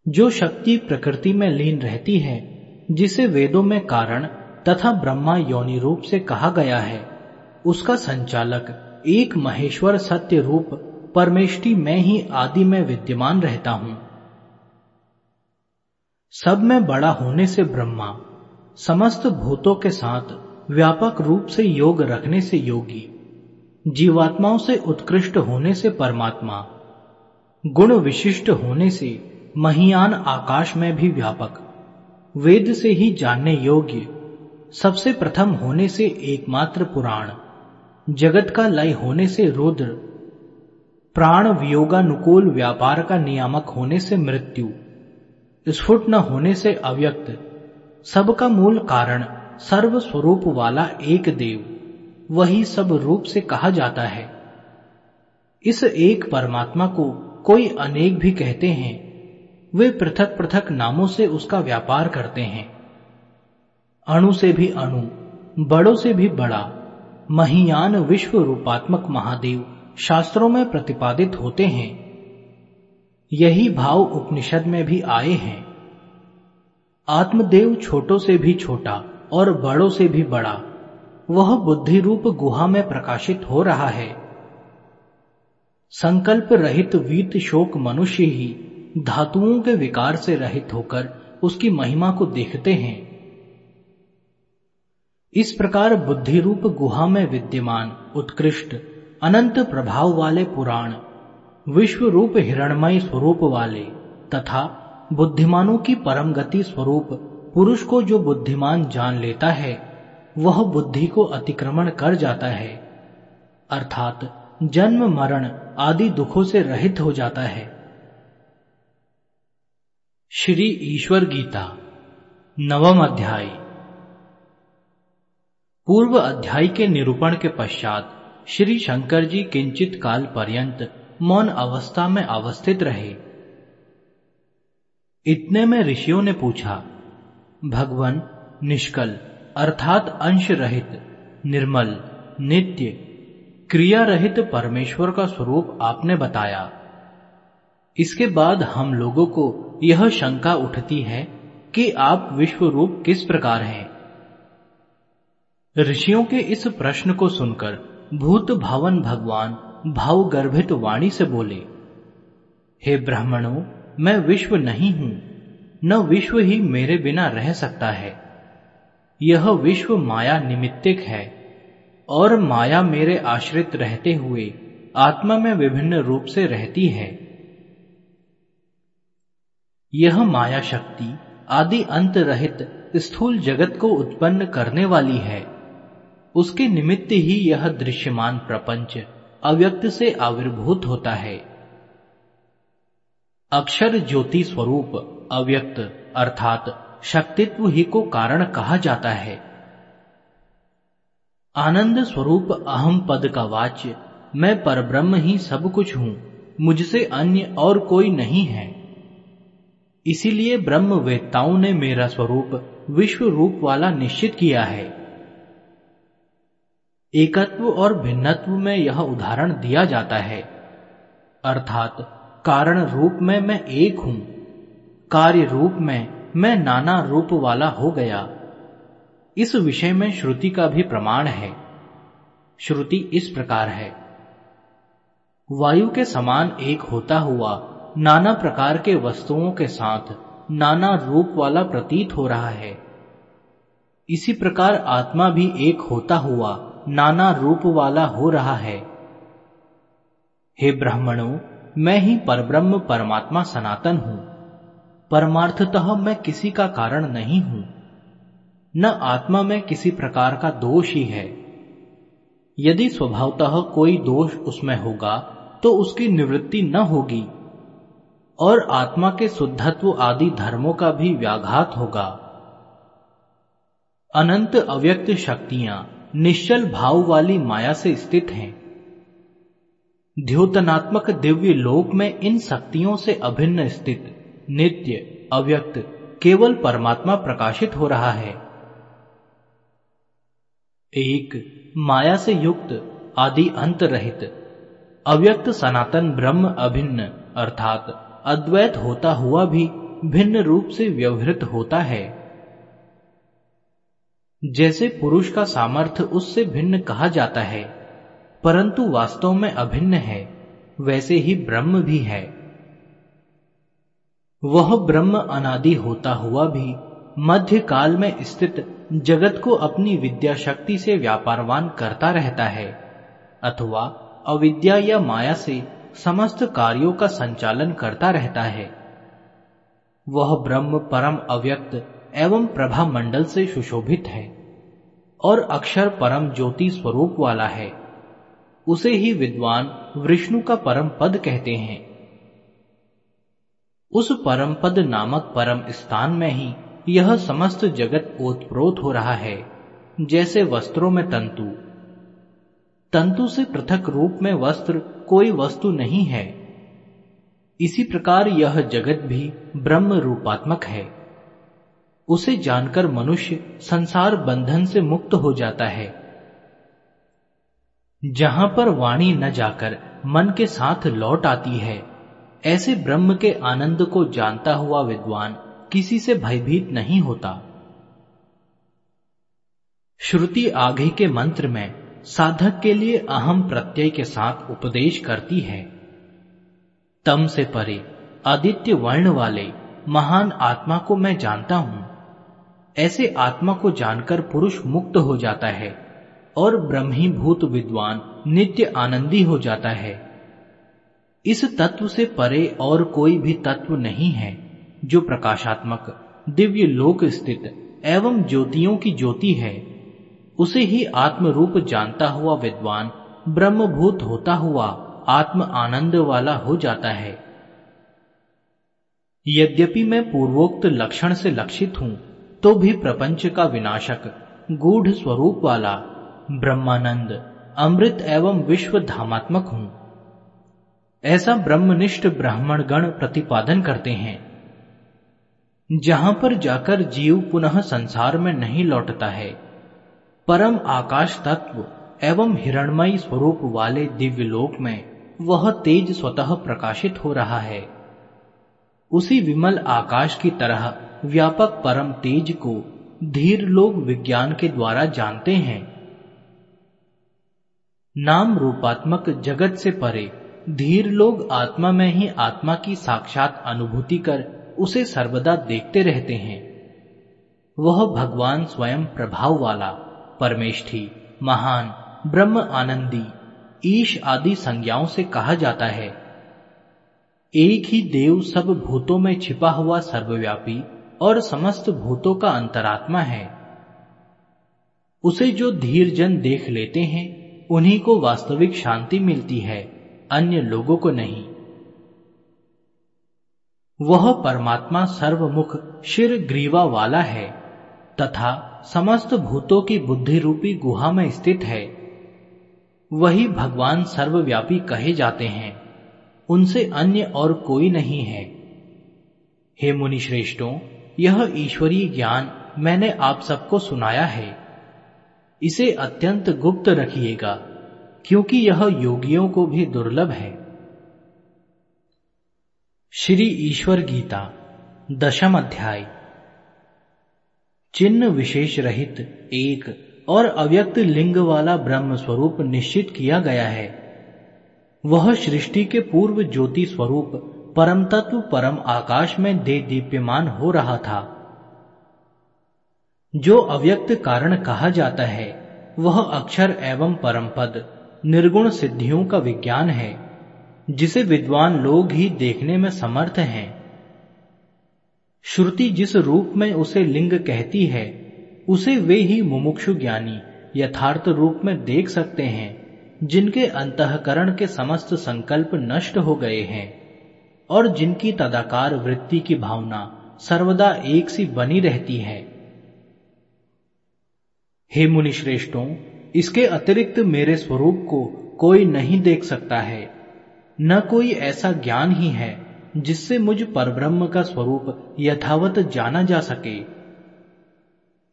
जो शक्ति प्रकृति में लीन रहती है, जिसे वेदों में कारण तथा ब्रह्मा योनि रूप से कहा गया है, उसका संचालक एक महेश्वर सत्य रूप परमेष्टि में ही आदि में विद्यमान रहता हूँ। सब में बड़ा होने से ब्रह्मा, समस्त भूतों के साथ व्यापक रूप से योग रखने से योगी, जीवात्माओं से उत्कृष्ट होने से परमात्मा, गुण विशिष्ट होने से महियान आकाश में भी व्यापक, वेद से ही जानने योग्य, सबसे प्रथम होने से एकमात्र पुराण, जगत का लय होने से रुद्र, प्राण वियोगानुकूल व्यापार का नियामक होने से मृत्यु। स्फुट न होने से अव्यक्त। सबका मूल कारण सर्व स्वरूप वाला एक देव। वही सब रूप से कहा जाता है। इस एक परमात्मा को कोई अनेक भी कहते हैं, वे पृथक पृथक नामों से उसका व्यापार करते हैं। अणु से भी अणु, बड़ों से भी बड़ा, महियान विश्व रूपात्मक महादेव शास्त्रों में प्रतिपादित होते हैं। यही भाव उपनिषद में भी आए हैं। आत्मदेव छोटों से भी छोटा और बड़ों से भी बड़ा, वह बुद्धि रूप गुहा में प्रकाशित हो रहा है। संकल्प रहित वीत शोक मनुष्य ही धातुओं के विकार से रहित होकर उसकी महिमा को देखते हैं। इस प्रकार बुद्धि रूप गुहा में विद्यमान, उत्कृष्ट, अनंत प्रभाव वाले पुराण विश्व रूप हिरणमय स्वरूप वाले तथा बुद्धिमानों की परम गति स्वरूप पुरुष को जो बुद्धिमान जान लेता है, वह बुद्धि को अतिक्रमण कर जाता है। अर्थात जन्म, मरण आदि दुखों से रहित हो जाता है। श्री ईश्वर गीता, नवम अध्याय। पूर्व अध्याय के निरूपण के पश्चात श्री शंकर जी किंचित काल पर्यंत मौन अवस्था में अवस्थित रहे। इतने में ऋषियों ने पूछा, भगवान निष्कल, अर्थात अंश रहित, निर्मल, नित्य, क्रिया रहित परमेश्वर का स्वरूप आपने बताया। इसके बाद हम लोगों को यह शंका उठती है कि आप विश्व रूप किस प्रकार हैं? ऋषियों के इस प्रश्न को सुनकर भूत भावन भगवान भाव गर्भित वाणी से बोले, हे ब्राह्मणों, मैं विश्व नहीं हूँ, न विश्व ही मेरे बिना रह सकता है। यह विश्व माया निमित्तिक है, और माया मेरे आश्रित रहते हुए आत्मा में विभिन्न रूप से रहती है। यह माया शक्ति आदि अंत रहित स्थूल जगत को उत्पन्न करने वाली है। उसके निमित्त ही यह दृश्यमान प्रपंच अव्यक्त से आविर्भूत होता है। अक्षर ज्योति स्वरूप, अव्यक्त, अर्थात शक्तित्व ही को कारण कहा जाता है। आनंद स्वरूप अहम पद का वाच्य, मैं परब्रह्म ही सब कुछ हूँ, मुझसे अन्य और कोई नहीं है। इसीलिए ब्रह्म वेत्ताओं ने मेरा स्वरूप विश्व रूप वाला निश्चित किया है। एकत्व और भिन्नत्व में यह उदाहरण दिया जाता है। अर्थात, कारण रूप में मैं एक हूँ, कार्य रूप में मैं नाना रूप वाला हो गया। इस विषय में श्रुति का भी प्रमाण है। श्रुति इस प्रकार है। वायु के समान एक होता हुआ, नाना प्रकार के वस्तुओं के साथ नाना रूप वाला प्रतीत हो रहा है। इसी प्रकार आत्मा भी एक होता हुआ नाना रूप वाला हो रहा है। हे ब्राह्मणों, मैं ही परब्रह्म परमात्मा सनातन हूँ। परमार्थतः मैं किसी का कारण नहीं हूँ। न आत्मा में किसी प्रकार का दोष ही है। यदि स्वभावतः कोई दोष उसमें होगा तो उसकी निवृत्ति न होगी, और आत्मा के शुद्धत्व आदि धर्मों का भी व्याघात होगा। अनंत अव्यक्त शक्तियाँ निश्चल भाव वाली माया से स्थित हैं। द्योतनात्मक दिव्य लोक में इन शक्तियों से अभिन्न स्थित, नित्य, अव्यक्त, केवल परमात्मा प्रकाशित हो रहा है। एक, माया से युक्त, आदि अंत रहित अव्यक्त सनातन ब्रह्म अभिन्न, अर्थात, अद्वैत होता हुआ भी, भिन्न रूप से व्यवहृत होता है। जैसे पुरुष का सामर्थ्य उससे भिन्न कहा जाता है, परंतु वास्तव में अभिन्न है, वैसे ही ब्रह्म भी है। वह ब्रह्म अनादि होता हुआ भी मध्य काल में स्थित जगत को अपनी विद्या शक्ति से व्यापारवान करता रहता है, अथवा अविद्या या माया से समस्त कार्यों का संचालन करता रहता है। वह ब्रह्म परम अव्यक्त एवं प्रभा मंडल से सुशोभित है और अक्षर परम ज्योति स्वरूप वाला है। उसे ही विद्वान विष्णु का परम पद कहते हैं। उस परम पद नामक परम स्थान में ही यह समस्त जगत ओतप्रोत हो रहा है, जैसे वस्त्रों में तंतु। तंतु से पृथक रूप में वस्त्र कोई वस्तु नहीं है। इसी प्रकार यह जगत भी ब्रह्म रूपात्मक है। उसे जानकर मनुष्य संसार बंधन से मुक्त हो जाता है। जहाँ पर वाणी न जाकर मन के साथ लौट आती है, ऐसे ब्रह्म के आनंद को जानता हुआ विद्वान किसी से भयभीत नहीं होता। श्रुति आगे के मंत्र में साधक के लिए अहम प्रत्यय के साथ उपदेश करती है। तम से परे आदित्य वर्ण वाले महान आत्मा को मैं जानता हूँ। ऐसे आत्मा को जानकर पुरुष मुक्त हो जाता है और ब्रह्मीभूत विद्वान नित्य आनंदी हो जाता है। इस तत्व से परे और कोई भी तत्व नहीं है जो प्रकाशात्मक, दिव्य लोक स्थित एवं ज्योतियों की ज्योति है। उसे ही आत्म रूप जानता हुआ विद्वान, ब्रह्मभूत होता हुआ आत्म आनंद वाला हो जाता है। यद्यपि मैं पूर्वोक्त लक्षण से लक्षित हूँ तो भी प्रपंच का विनाशक, गूढ़ स्वरूप वाला, ब्रह्मानंद, अमृत एवं विश्व धामात्मक हूँ। ऐसा ब्रह्मनिष्ठ ब्राह्मण गण प्रतिपादन करते हैं, जहाँ पर जाकर जीव पुनः संसार में नहीं लौटता है। परम आकाश तत्व एवं हिरणमयी स्वरूप वाले दिव्य लोक में वह तेज स्वतः प्रकाशित हो रहा है। उसी विमल आकाश की तरह व्यापक परम तेज को धीर लोग विज्ञान के द्वारा जानते हैं। नाम रूपात्मक जगत से परे धीर लोग आत्मा में ही आत्मा की साक्षात अनुभूति कर उसे सर्वदा देखते रहते हैं। वह भगवान स्वयं प्रभाव वाला, परमेष्ठी, महान, ब्रह्म आनंदी, ईश आदि संज्ञाओं से कहा जाता है। एक ही देव सब भूतों में छिपा हुआ सर्वव्यापी और समस्त भूतों का अंतरात्मा है। उसे जो धीर जन देख लेते हैं, उन्हीं को वास्तविक शांति मिलती है, अन्य लोगों को नहीं। वह परमात्मा सर्वमुख शिर ग्रीवा वाला है, तथा समस्त भूतों की बुद्धि रूपी गुहा में स्थित है। वही भगवान सर्वव्यापी कहे जाते हैं, उनसे अन्य और कोई नहीं है। हे मुनि श्रेष्ठों यह ईश्वरीय ज्ञान मैंने आप सबको सुनाया है। इसे अत्यंत गुप्त रखिएगा, क्योंकि यह योगियों को भी दुर्लभ है। श्री ईश्वर गीता, दशम अध्याय। चिन्ह विशेष रहित एक और अव्यक्त लिंग वाला ब्रह्म स्वरूप निश्चित किया गया है। वह सृष्टि के पूर्व ज्योति स्वरूप परम तत्व परम आकाश में दे दीप्यमान हो रहा था। जो अव्यक्त कारण कहा जाता है, वह अक्षर एवं परम पद निर्गुण सिद्धियों का विज्ञान है, जिसे विद्वान लोग ही देखने में समर्थ हैं। श्रुति जिस रूप में उसे लिंग कहती है, उसे वे ही मुमुक्षु ज्ञानी, यथार्थ रूप में देख सकते हैं, जिनके अंतकरण के समस्त संकल्प नष्ट हो गए हैं। और जिनकी तदाकार वृत्ति की भावना सर्वदा एक सी बनी रहती है। हे मुनि श्रेष्ठों इसके अतिरिक्त मेरे स्वरूप को कोई नहीं देख सकता है। न कोई ऐसा ज्ञान ही है जिससे मुझ परब्रह्म का स्वरूप यथावत जाना जा सके।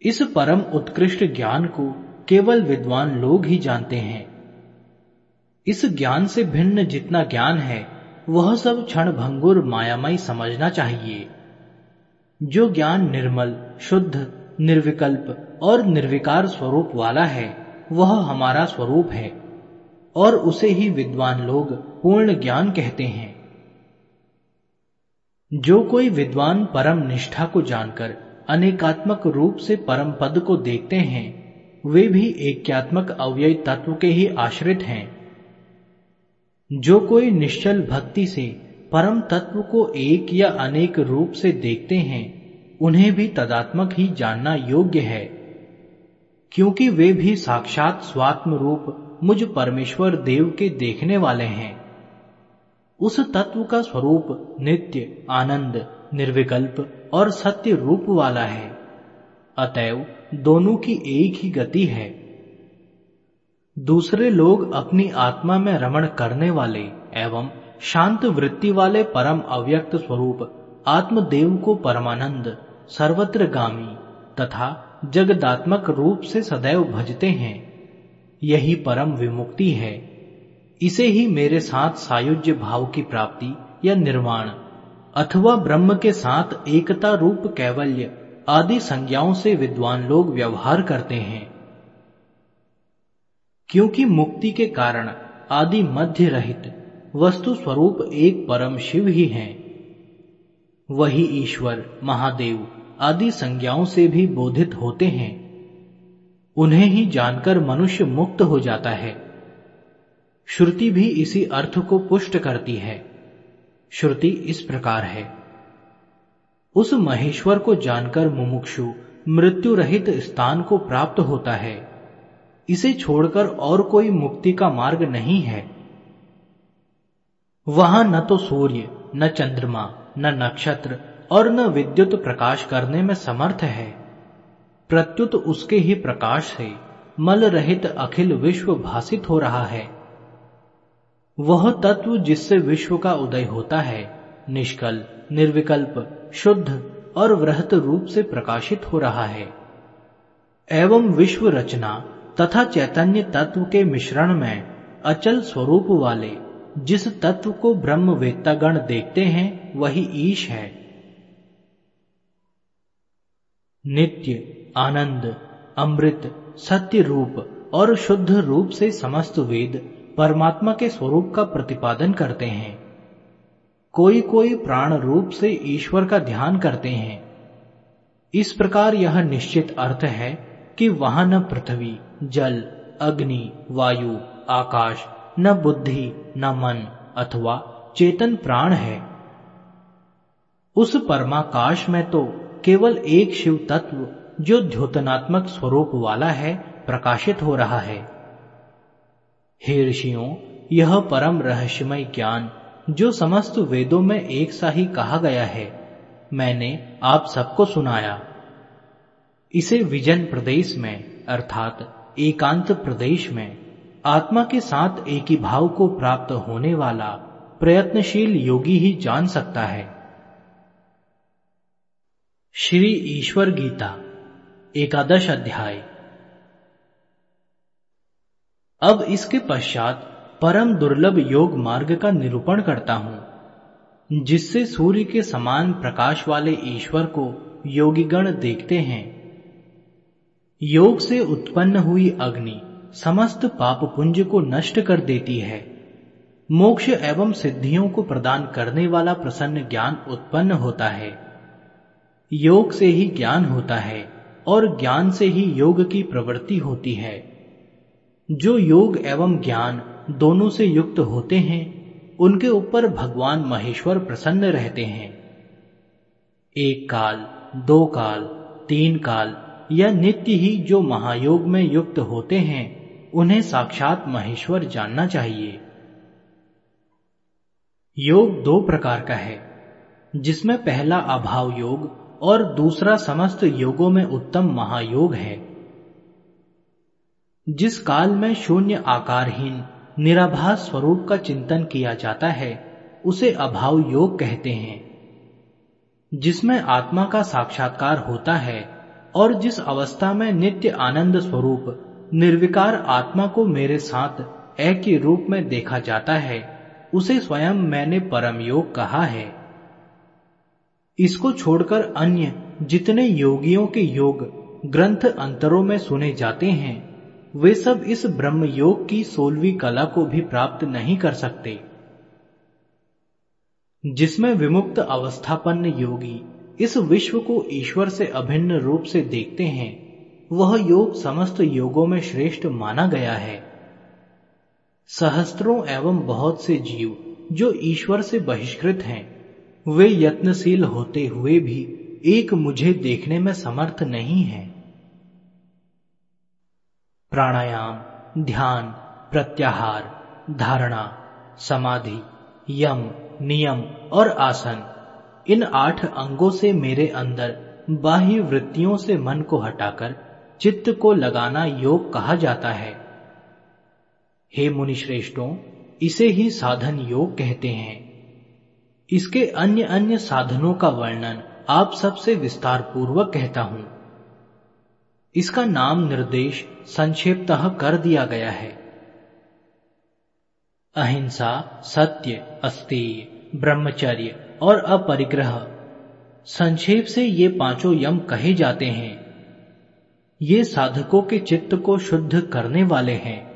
इस परम उत्कृष्ट ज्ञान को केवल विद्वान लोग ही जानते हैं। इस ज्ञान से भिन्न जितना ज्ञान है वह सब क्षण भंगुर मायामय समझना चाहिए। जो ज्ञान निर्मल, शुद्ध, निर्विकल्प और निर्विकार स्वरूप वाला है, वह हमारा स्वरूप है, और उसे ही विद्वान लोग पूर्ण ज्ञान कहते हैं। जो कोई विद्वान परम निष्ठा को जानकर अनेकात्मक रूप से परम पद को देखते हैं, वे भी एकात्मक अव्यय तत्व के ही आश्रित हैं। जो कोई निश्चल भक्ति से परम तत्व को एक या अनेक रूप से देखते हैं, उन्हें भी तदात्मक ही जानना योग्य है। क्योंकि वे भी साक्षात स्वात्म रूप मुझ परमेश्वर देव के देखने वाले हैं। उस तत्व का स्वरूप नित्य, आनंद, निर्विकल्प और सत्य रूप वाला है। अतएव दोनों की एक ही गति है। दूसरे लोग अपनी आत्मा में रमण करने वाले एवं शांत वृत्ति वाले परम अव्यक्त स्वरूप, आत्मदेव को परमानंद सर्वत्र गामी तथा जगदात्मक रूप से सदैव भजते हैं। यही परम विमुक्ति है। इसे ही मेरे साथ सायुज्य भाव की प्राप्ति या निर्वाण, अथवा ब्रह्म के साथ एकता रूप कैवल्य आदि संज्ञाओं से विद्वान लोग व्यवहार करते हैं। क्योंकि मुक्ति के कारण आदि मध्य रहित वस्तु स्वरूप एक परम शिव ही हैं। वही ईश्वर, महादेव आदि संज्ञाओं से भी बोधित होते हैं। उन्हें ही जानकर मनुष्य मुक्त हो जाता है। श्रुति भी इसी अर्थ को पुष्ट करती है। श्रुति इस प्रकार है। उस महेश्वर को जानकर मुमुक्षु मृत्यु रहित स्थान को प्राप्त होता है। इसे छोड़कर और कोई मुक्ति का मार्ग नहीं है। वहाँ न तो सूर्य, न चंद्रमा, न नक्षत्र और न विद्युत प्रकाश करने में समर्थ है। प्रत्युत उसके ही प्रकाश से मल रहित अखिल विश्व भाषित हो रहा है। वह तत्व जिससे विश्व का उदय होता है, निष्कल, निर्विकल्प, शुद्ध और वृहत रूप से प्रकाशित हो रहा है। एवं विश्व रचना तथा चैतन्य तत्व के मिश्रण में अचल स्वरूप वाले जिस तत्व को ब्रह्म वेत्तागण देखते हैं, वही ईश है। नित्य, आनंद, अमृत, सत्य रूप और शुद्ध रूप से समस्त वेद परमात्मा के स्वरूप का प्रतिपादन करते हैं। कोई कोई प्राण रूप से ईश्वर का ध्यान करते हैं। इस प्रकार यह निश्चित अर्थ है कि वहाँ न पृथ्वी जल, अग्नि, वायु, आकाश, न बुद्धि, न मन अथवा चेतन प्राण है। उस परमाकाश में तो केवल एक शिव तत्व जो द्योतनात्मक स्वरूप वाला है, प्रकाशित हो रहा है। हे ऋषियों, यह परम रहस्यमय ज्ञान जो समस्त वेदों में एक सा ही कहा गया है, मैंने आप सबको सुनाया। इसे विजन प्रदेश में, अर्थात एकांत प्रदेश में आत्मा के साथ एक ही भाव को प्राप्त होने वाला प्रयत्नशील योगी ही जान सकता है। श्री ईश्वर गीता, एकादश अध्याय। अब इसके पश्चात परम दुर्लभ योग मार्ग का निरूपण करता हूँ, जिससे सूर्य के समान प्रकाश वाले ईश्वर को योगीगण देखते हैं। योग से उत्पन्न हुई अग्नि समस्त पाप पुंज को नष्ट कर देती है। मोक्ष एवं सिद्धियों को प्रदान करने वाला प्रसन्न ज्ञान उत्पन्न होता है। योग से ही ज्ञान होता है और ज्ञान से ही योग की प्रवृत्ति होती है। जो योग एवं ज्ञान दोनों से युक्त होते हैं, उनके ऊपर भगवान महेश्वर प्रसन्न रहते हैं। एक काल, दो काल, तीन काल या नित्य ही जो महायोग में युक्त होते हैं, उन्हें साक्षात महेश्वर जानना चाहिए। योग दो प्रकार का है, जिसमें पहला अभाव योग और दूसरा समस्त योगों में उत्तम महायोग है। जिस काल में शून्य आकारहीन, निराभास स्वरूप का चिंतन किया जाता है, उसे अभाव योग कहते हैं, जिसमें आत्मा का साक्षात्कार होता है और जिस अवस्था में नित्य आनंद स्वरूप, निर्विकार आत्मा को मेरे साथ एक ही रूप में देखा जाता है, उसे स्वयं मैंने परम योग कहा है। इसको छोड़कर अन्य जितने योगियों के योग ग्रंथ अंतरों में सुने जाते हैं, वे सब इस ब्रह्म योग की सोलवी कला को भी प्राप्त नहीं कर सकते। जिसमें विमुक्त अवस्थापन्न योगी इस विश्व को ईश्वर से अभिन्न रूप से देखते हैं, वह योग समस्त योगों में श्रेष्ठ माना गया है। सहस्त्रों एवं बहुत से जीव जो ईश्वर से बहिष्कृत हैं, वे यत्नशील होते हुए भी एक मुझे देखने में समर्थ नहीं है। प्राणायाम, ध्यान, प्रत्याहार, धारणा, समाधि, यम, नियम और आसन इन आठ अंगों से मेरे अंदर बाह्य वृत्तियों से मन को हटाकर चित्त को लगाना योग कहा जाता है। हे मुनिश्रेष्ठों, इसे ही साधन योग कहते हैं। इसके अन्य अन्य साधनों का वर्णन आप सबसे विस्तार पूर्वक कहता हूँ। इसका नाम निर्देश संक्षेपतः कर दिया गया है। अहिंसा सत्य अस्तेय ब्रह्मचर्य और अपरिग्रह। संक्षेप से ये पाँचों यम कहे जाते हैं। ये साधकों के चित्त को शुद्ध करने वाले हैं।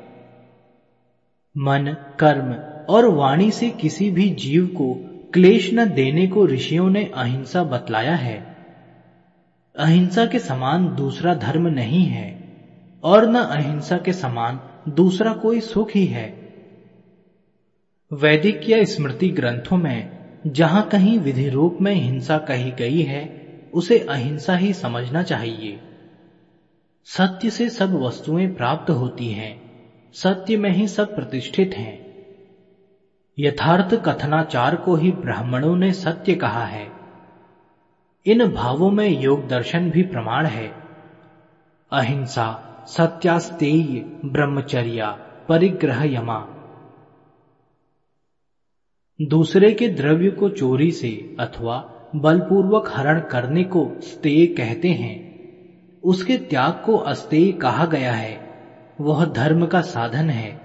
मन, कर्म और वाणी से किसी भी जीव को क्लेश न देने को ऋषियों ने अहिंसा बतलाया है। अहिंसा के समान दूसरा धर्म नहीं है, और न अहिंसा के समान दूसरा कोई सुख ही है। वैदिक या स्मृति ग्रंथों में जहाँ कहीं विधि रूप में हिंसा कही गई है, उसे अहिंसा ही समझना चाहिए। सत्य से सब वस्तुएँ प्राप्त होती हैं, सत्य में ही सब प्रतिष्ठित हैं। यथार्थ कथनाचार को ही ब्राह्मणों ने सत्य कहा है। इन भावों में योग दर्शन भी प्रमाण है। अहिंसा, सत्यास्तेय, ब्रह्मचर्या, परिग्रह यमा दूसरे के द्रव्य को चोरी से अथवा बलपूर्वक हरण करने को स्तेय कहते हैं। उसके त्याग को अस्तेय कहा गया है। वह धर्म का साधन है।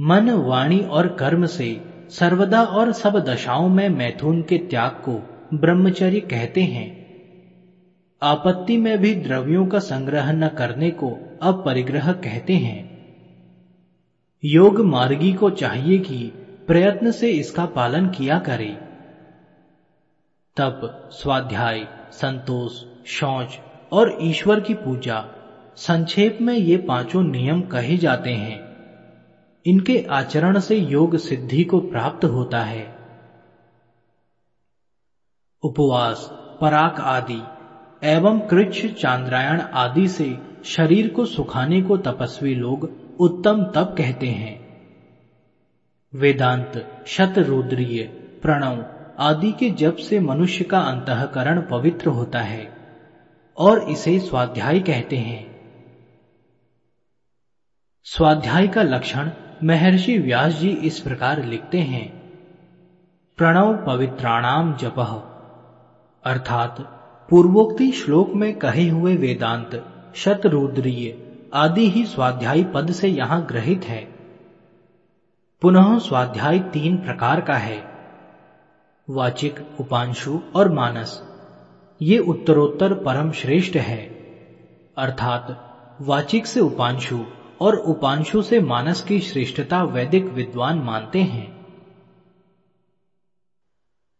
मन, वाणी और कर्म से सर्वदा और सब दशाओं में मैथुन के त्याग को ब्रह्मचर्य कहते हैं। आपत्ति में भी द्रव्यों का संग्रह न करने को अपरिग्रह कहते हैं। योग मार्गी को चाहिए कि प्रयत्न से इसका पालन किया करे। तप स्वाध्याय, संतोष, शौच और ईश्वर की पूजा, संक्षेप में ये पाँचों नियम कहे जाते हैं। इनके आचरण से योग सिद्धि को प्राप्त होता है। उपवास पराक आदि एवं कृच्छ चांद्रायण आदि से शरीर को सुखाने को तपस्वी लोग उत्तम तप कहते हैं। वेदांत, शतरुद्रीय, प्रणव आदि के जप से मनुष्य का अंतकरण पवित्र होता है और इसे स्वाध्याय कहते हैं। स्वाध्याय का लक्षण महर्षि व्यास जी इस प्रकार लिखते हैं। प्रणव पवित्राणाम जप। अर्थात पूर्वोक्ति श्लोक में कहे हुए वेदांत, शतरुद्रीय आदि ही स्वाध्याय पद से यहाँ ग्रहित है। पुनः स्वाध्याय तीन प्रकार का है। वाचिक, उपांशु और मानस। ये उत्तरोत्तर परम श्रेष्ठ है। अर्थात, वाचिक से उपांशु और उपांशु से मानस की श्रेष्ठता वैदिक विद्वान मानते हैं।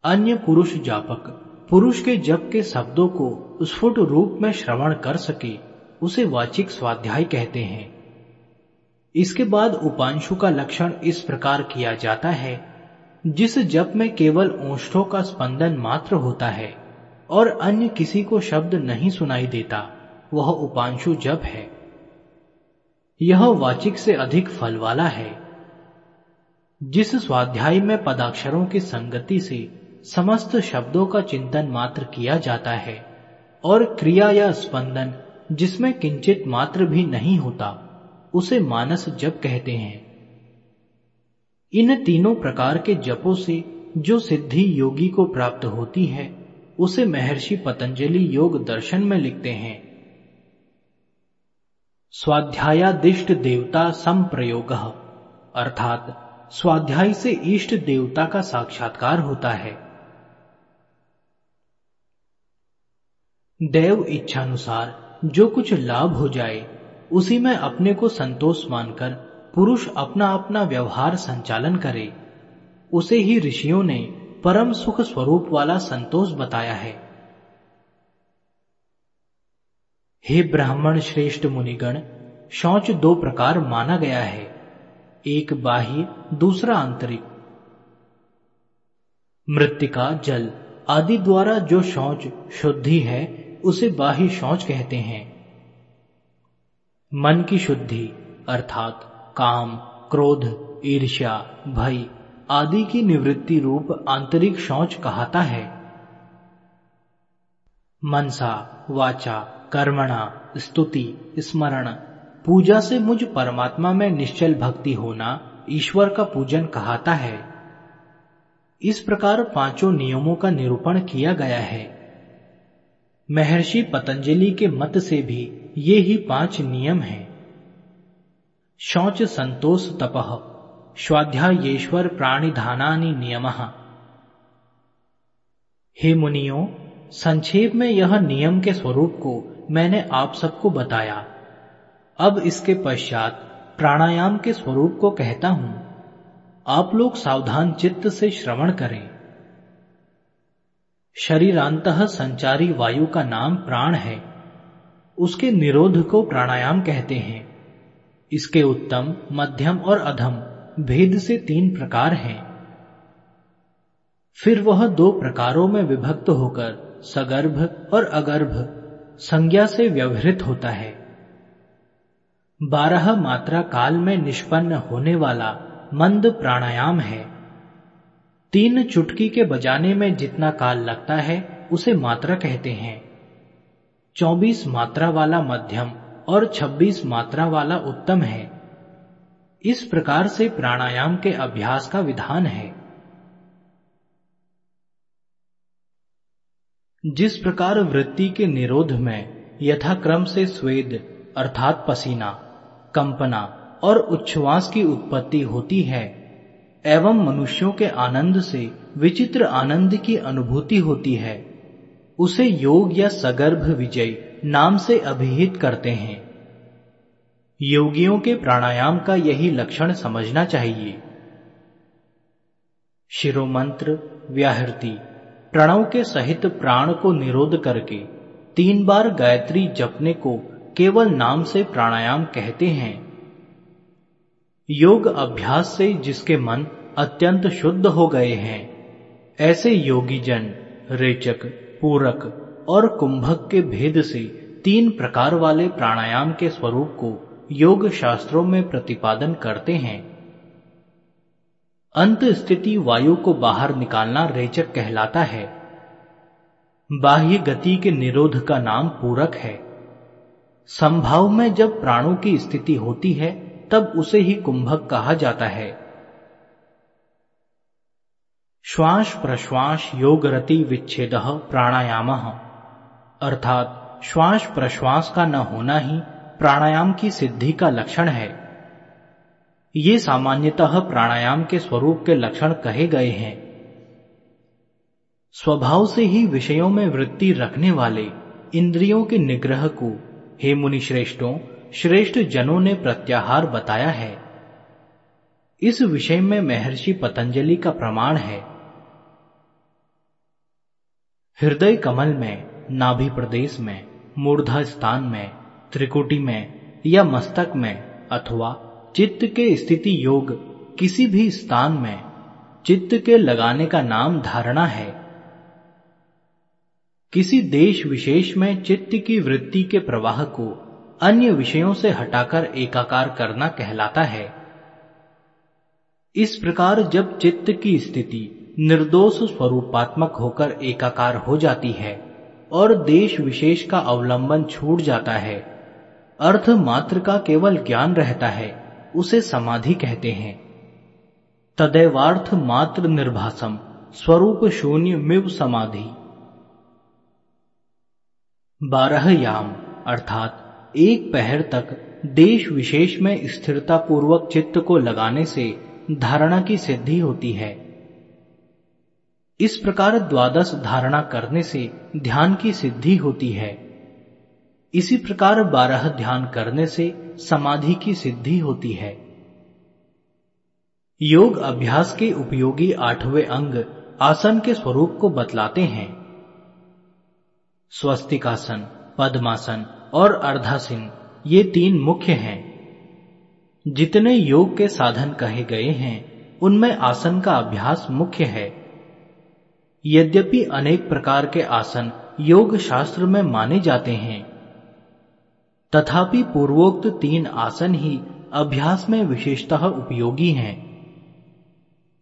अन्य पुरुष जापक, पुरुष के जप के शब्दों को स्फुट रूप में श्रवण कर सके। उसे वाचिक स्वाध्याय कहते हैं। इसके बाद उपांशु का लक्षण इस प्रकार किया जाता है, जिस जप में केवल ओष्ठों का स्पंदन मात्र होता है और अन्य किसी को शब्द नहीं सुनाई देता, वह उपांशु जप है। यह वाचिक से अधिक फल वाला है। जिस स्वाध्याय में पदाक्षरों की संगति से समस्त शब्दों का चिंतन मात्र किया जाता है और क्रिया या स्पंदन जिसमें किंचित मात्र भी नहीं होता, उसे मानस जप कहते हैं। इन तीनों प्रकार के जपों से जो सिद्धि योगी को प्राप्त होती है, उसे महर्षि पतंजलि योग दर्शन में लिखते हैं। स्वाध्यायादिष्ट देवता संप्रयोग, अर्थात स्वाध्याय से इष्ट देवता का साक्षात्कार होता है। देव इच्छानुसार जो कुछ लाभ हो जाए, उसी में अपने को संतोष मानकर पुरुष अपना अपना व्यवहार संचालन करे। उसे ही ऋषियों ने परम सुख स्वरूप वाला संतोष बताया है। हे ब्राह्मण श्रेष्ठ मुनिगण, शौच दो प्रकार माना गया है। एक बाह्य, दूसरा आंतरिक। मृतिका, जल आदि द्वारा जो शौच शुद्धि है उसे बाह्य शौच कहते हैं। मन की शुद्धि, अर्थात काम, क्रोध, ईर्ष्या, भय आदि की निवृत्ति रूप आंतरिक शौच कहता है। मनसा, वाचा, कर्मणा, स्तुति, स्मरण, पूजा से मुझ परमात्मा में निश्चल भक्ति होना ईश्वर का पूजन कहाता है। इस प्रकार पाँचों नियमों का निरूपण किया गया है। महर्षि पतंजलि के मत से भी ये ही पाँच नियम हैं। शौच संतोष तपह स्वाध्यायेश्वर प्राणिधानानि नियम। हे मुनियों, संक्षेप में यह नियम के स्वरूप को मैंने आप सबको बताया। अब इसके पश्चात प्राणायाम के स्वरूप को कहता हूँ। आप लोग सावधान चित्त से श्रवण करें। शरीरांत संचारी वायु का नाम प्राण है। उसके निरोध को प्राणायाम कहते हैं। इसके उत्तम, मध्यम और अधम भेद से तीन प्रकार हैं। फिर वह दो प्रकारों में विभक्त होकर सगर्भ और अगर्भ संज्ञा से व्यवहृत होता है। बारह मात्रा काल में निष्पन्न होने वाला मंद प्राणायाम है। तीन चुटकी के बजाने में जितना काल लगता है, उसे मात्रा कहते हैं। चौबीस मात्रा वाला मध्यम और छब्बीस मात्रा वाला उत्तम है। इस प्रकार से प्राणायाम के अभ्यास का विधान है। जिस प्रकार वृत्ति के निरोध में यथाक्रम से स्वेद, अर्थात पसीना, कंपना और उच्छ्वास की उत्पत्ति होती है एवं मनुष्यों के आनंद से विचित्र आनंद की अनुभूति होती है। उसे योग या सगर्भ विजय नाम से अभिहित करते हैं। योगियों के प्राणायाम का यही लक्षण समझना चाहिए। शिरोमंत्र, व्याहृति, प्रणव के सहित प्राण को निरोध करके तीन बार गायत्री जपने को केवल नाम से प्राणायाम कहते हैं। योग अभ्यास से जिसके मन अत्यंत शुद्ध हो गए हैं, ऐसे योगी जन रेचक, पूरक और कुंभक के भेद से तीन प्रकार वाले प्राणायाम के स्वरूप को योग शास्त्रों में प्रतिपादन करते हैं। अंत स्थिति वायु को बाहर निकालना रेचक कहलाता है। बाह्य गति के निरोध का नाम पूरक है। संभाव में जब प्राणों की स्थिति होती है तब उसे ही कुंभक कहा जाता है। श्वास प्रश्वास योग रति विच्छेद प्राणायाम। अर्थात श्वास प्रश्वास का न होना ही प्राणायाम की सिद्धि का लक्षण है। ये सामान्यतः प्राणायाम के स्वरूप के लक्षण कहे गए हैं। स्वभाव से ही विषयों में वृत्ति रखने वाले इंद्रियों के निग्रह को, हे मुनि श्रेष्ठों जनों ने प्रत्याहार बताया है। इस विषय में महर्षि पतंजलि का प्रमाण है। हृदय कमल में, नाभि प्रदेश में, मूर्धा स्थान में, त्रिकुटी में या मस्तक में अथवा चित्त के स्थिति योग किसी भी स्थान में, चित्त के लगाने का नाम धारणा है। किसी देश विशेष में चित्त की वृत्ति के प्रवाह को अन्य विषयों से हटाकर एकाकार करना कहलाता है। इस प्रकार जब चित्त की स्थिति निर्दोष स्वरूपात्मक होकर एकाकार हो जाती है और देश विशेष का अवलंबन छूट जाता है, अर्थ मात्र का केवल ज्ञान रहता है, उसे समाधि कहते हैं। तदैवार्थ मात्र निर्भासम, स्वरूप शून्य मिव समाधि। बारह याम अर्थात एक पहर तक देश विशेष में स्थिरता पूर्वक चित्त को लगाने से धारणा की सिद्धि होती है। इस प्रकार द्वादश धारणा करने से ध्यान की सिद्धि होती है। इसी प्रकार बारह ध्यान करने से समाधि की सिद्धि होती है। योग अभ्यास के उपयोगी आठवें अंग आसन के स्वरूप को बतलाते हैं। स्वस्तिकासन, पद्मासन और अर्धासन ये तीन मुख्य हैं। जितने योग के साधन कहे गए हैं, उनमें आसन का अभ्यास मुख्य है। यद्यपि अनेक प्रकार के आसन योग शास्त्र में माने जाते हैं, तथापि पूर्वोक्त तीन आसन ही अभ्यास में विशेषतः उपयोगी हैं।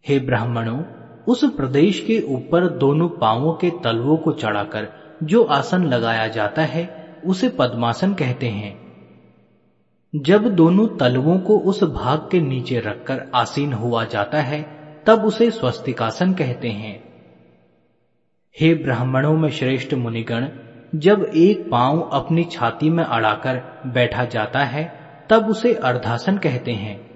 हे ब्राह्मणों, उस प्रदेश के ऊपर दोनों पांवों के तलवों को चढ़ाकर जो आसन लगाया जाता है उसे पद्मासन कहते हैं। जब दोनों तलवों को उस भाग के नीचे रखकर आसीन हुआ जाता है, तब उसे स्वस्तिकासन कहते हैं। हे ब्राह्मणों में श्रेष्ठ मुनिगण, जब एक पाँव अपनी छाती में अड़ाकर बैठा जाता है, तब उसे अर्धासन कहते हैं।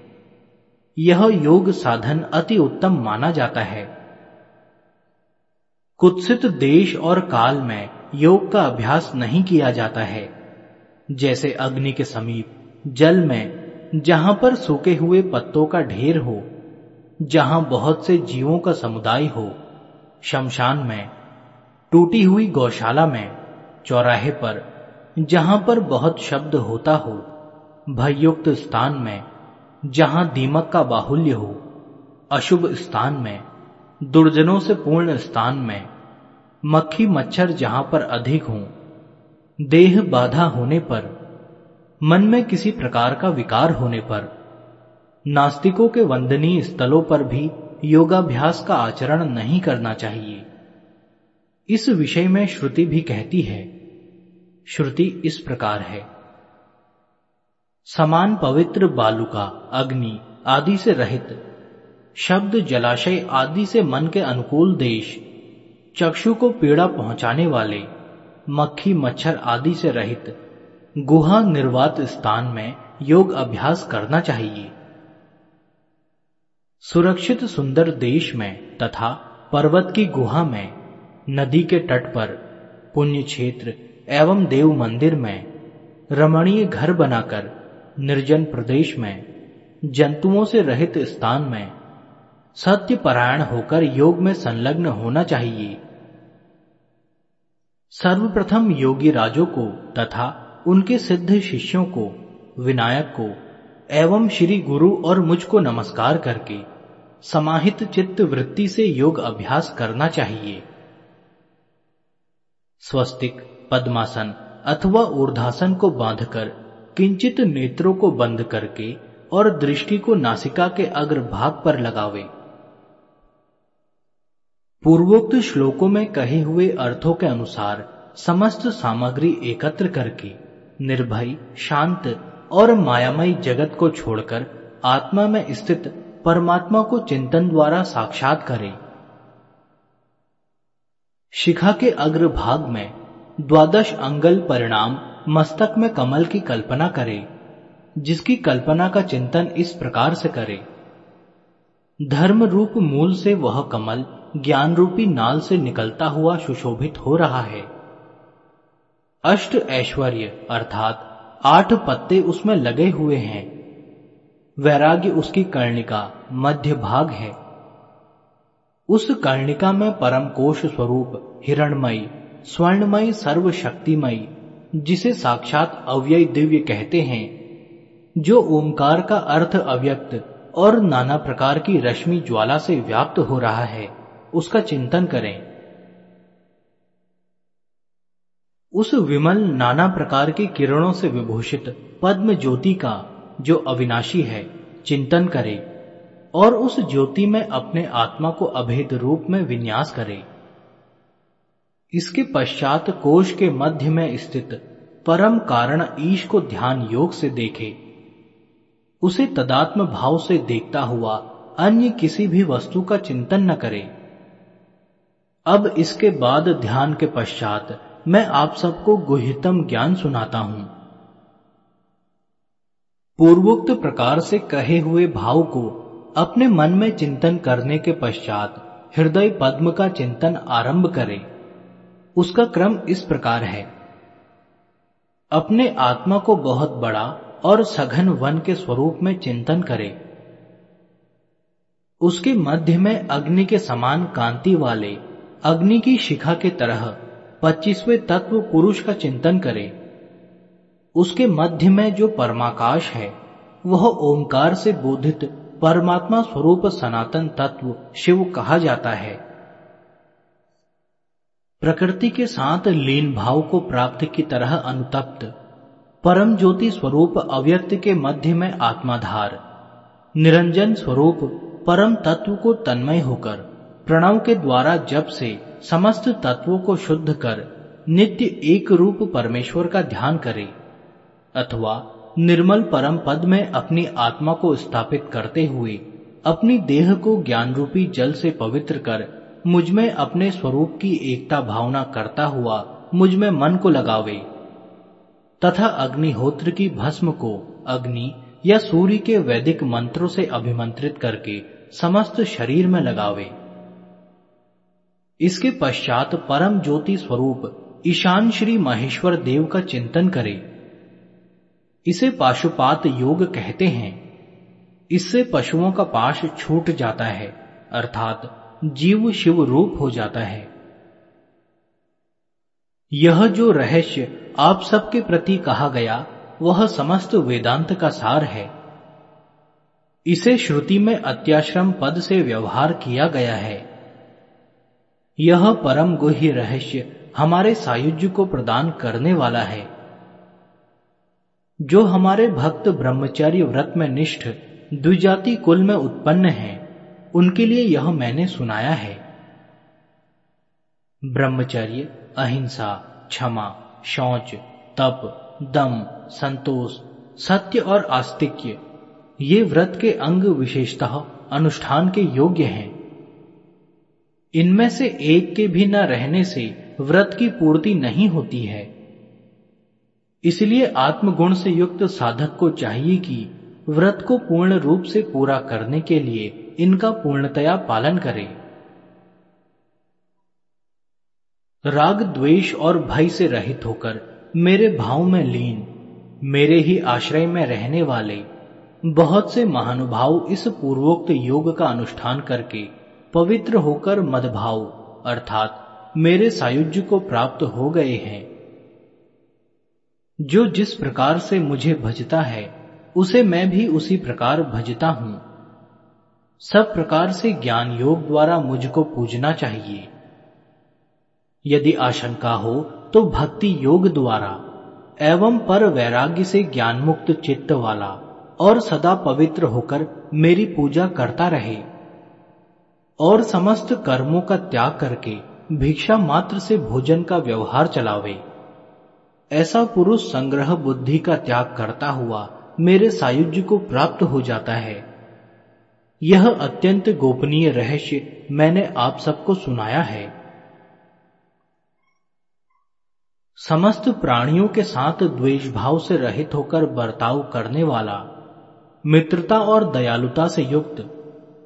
यह योग साधन अति उत्तम माना जाता है। कुत्सित देश और काल में योग का अभ्यास नहीं किया जाता है। जैसे अग्नि के समीप, जल में, जहाँ पर सूखे हुए पत्तों का ढेर हो, जहाँ बहुत से जीवों का समुदाय हो, शमशान में, टूटी हुई गौशाला में, चौराहे पर, जहाँ पर बहुत शब्द होता हो, भययुक्त स्थान में, जहाँ दीमक का बाहुल्य हो, अशुभ स्थान में, दुर्जनों से पूर्ण स्थान में मक्खी मच्छर जहाँ पर अधिक हो। देह बाधा होने पर, मन में किसी प्रकार का विकार होने पर, नास्तिकों के वंदनीय स्थलों पर भी योगाभ्यास का आचरण नहीं करना चाहिए। इस विषय में श्रुति भी कहती है। श्रुति इस प्रकार है। समान पवित्र बालुका, अग्नि आदि से रहित, शब्द जलाशय आदि से मन के अनुकूल देश चक्षु को पीड़ा पहुँचाने वाले, मक्खी मच्छर आदि से रहित गुहा निर्वात स्थान में योग अभ्यास करना चाहिए। सुरक्षित सुंदर देश में तथा पर्वत की गुहा में, नदी के तट पर, पुण्य क्षेत्र एवं देव मंदिर में, रमणीय घर बनाकर निर्जन प्रदेश में, जंतुओं से रहित स्थान में सत्य परायण होकर योग में संलग्न होना चाहिए। सर्वप्रथम योगी राजों को तथा उनके सिद्ध शिष्यों को, विनायक को, एवं श्री गुरु और मुझको नमस्कार करके समाहित चित्त वृत्ति से योग अभ्यास करना चाहिए। स्वस्तिक, पद्मासन अथवा ऊर्धासन को बांधकर, किंचित नेत्रों को बंद करके और दृष्टि को नासिका के अग्रभाग पर लगावे। पूर्वोक्त श्लोकों में कहे हुए अर्थों के अनुसार समस्त सामग्री एकत्र करके निर्भय, शांत और मायामयी जगत को छोड़कर आत्मा में स्थित परमात्मा को चिंतन द्वारा साक्षात करें। शिखा के अग्रभाग में द्वादश अंगल परिणाम मस्तक में कमल की कल्पना करें, जिसकी कल्पना का चिंतन इस प्रकार से करें। धर्म रूप मूल से वह कमल ज्ञान रूपी नाल से निकलता हुआ सुशोभित हो रहा है। अष्ट ऐश्वर्य, अर्थात आठ पत्ते उसमें लगे हुए हैं। वैराग्य उसकी कर्णिका, मध्य भाग है। उस कर्णिका में परम कोश स्वरूप, हिरणमयी, स्वर्णमयी, सर्वशक्तिमयी, जिसे साक्षात अव्यय दिव्य कहते हैं, जो ओंकार का अर्थ अव्यक्त और नाना प्रकार की रश्मि ज्वाला से व्याप्त हो रहा है। उसका चिंतन करें। उस विमल नाना प्रकार के किरणों से विभूषित पद्म ज्योति का जो अविनाशी है, चिंतन करे और उस ज्योति में अपने आत्मा को अभेद रूप में विन्यास करे। इसके पश्चात कोश के मध्य में स्थित परम कारण ईश को ध्यान योग से देखे। उसे तदात्म भाव से देखता हुआ अन्य किसी भी वस्तु का चिंतन न करे। अब इसके बाद ध्यान के पश्चात मैं आप सबको गुहितम ज्ञान सुनाता हूँ। पूर्वोक्त प्रकार से कहे हुए भाव को अपने मन में चिंतन करने के पश्चात हृदय पद्म का चिंतन आरंभ करें। उसका क्रम इस प्रकार है। अपने आत्मा को बहुत बड़ा और सघन वन के स्वरूप में चिंतन करें। उसके मध्य में अग्नि के समान कांति वाले अग्नि की शिखा के तरह पच्चीसवें तत्व पुरुष का चिंतन करें। उसके मध्य में जो परमाकाश है, वह ओंकार से बोधित परमात्मा स्वरूप सनातन तत्व शिव कहा जाता है। प्रकृति के साथ लीन भाव को प्राप्त की तरह अनुतप्त, परम ज्योति स्वरूप अव्यक्त के मध्य में आत्माधार, निरंजन स्वरूप परम तत्व को तन्मय होकर प्रणव के द्वारा जब से समस्त तत्वों को शुद्ध कर नित्य एक रूप परमेश्वर का ध्यान करे, अथवा निर्मल परम पद में अपनी आत्मा को स्थापित करते हुए अपनी देह को ज्ञान रूपी जल से पवित्र कर मुझमें अपने स्वरूप की एकता भावना करता हुआ मुझमें मन को लगावे। तथा अग्निहोत्र की भस्म को अग्नि या सूर्य के वैदिक मंत्रों से अभिमंत्रित करके समस्त शरीर में लगावे। इसके पश्चात परम ज्योति स्वरूप ईशान श्री महेश्वर देव का चिंतन करे। इसे पाशुपात योग कहते हैं। इससे पशुओं का पाश छूट जाता है, अर्थात जीव शिव रूप हो जाता है। यह जो रहस्य आप सबके प्रति कहा गया, वह समस्त वेदांत का सार है। इसे श्रुति में अत्याश्रम पद से व्यवहार किया गया है। यह परम गुह्य रहस्य हमारे सायुज्य को प्रदान करने वाला है। जो हमारे भक्त ब्रह्मचर्य व्रत में निष्ठ, द्विजाति कुल में उत्पन्न है, उनके लिए यह मैंने सुनाया है। ब्रह्मचर्य, अहिंसा, क्षमा, शौच, तप, दम, संतोष, सत्य और आस्तिक्य, ये व्रत के अंग विशेषतः अनुष्ठान के योग्य हैं। इनमें से एक के भी न रहने से व्रत की पूर्ति नहीं होती है। इसलिए आत्मगुण से युक्त साधक को चाहिए कि व्रत को पूर्ण रूप से पूरा करने के लिए इनका पूर्णतया पालन करे। राग, द्वेष और भय से रहित होकर मेरे भाव में लीन, मेरे ही आश्रय में रहने वाले, बहुत से महानुभाव इस पूर्वोक्त योग का अनुष्ठान करके पवित्र होकर मदभाव अर्थात मेरे सायुज्य को प्राप्त हो गए हैं। जो जिस प्रकार से मुझे भजता है, उसे मैं भी उसी प्रकार भजता हूँ। सब प्रकार से ज्ञान योग द्वारा मुझको पूजना चाहिए। यदि आशंका हो तो भक्ति योग द्वारा, एवं पर वैराग्य से ज्ञान मुक्त चित्त वाला, और सदा पवित्र होकर मेरी पूजा करता रहे। और समस्त कर्मों का त्याग करके भिक्षा मात्र से भोजन का व्यवहार चलावे। ऐसा पुरुष संग्रह बुद्धि का त्याग करता हुआ मेरे सायुज्य को प्राप्त हो जाता है। यह अत्यंत गोपनीय रहस्य मैंने आप सबको सुनाया है। समस्त प्राणियों के साथ द्वेष भाव से रहित होकर बर्ताव करने वाला मित्रता और दयालुता से युक्त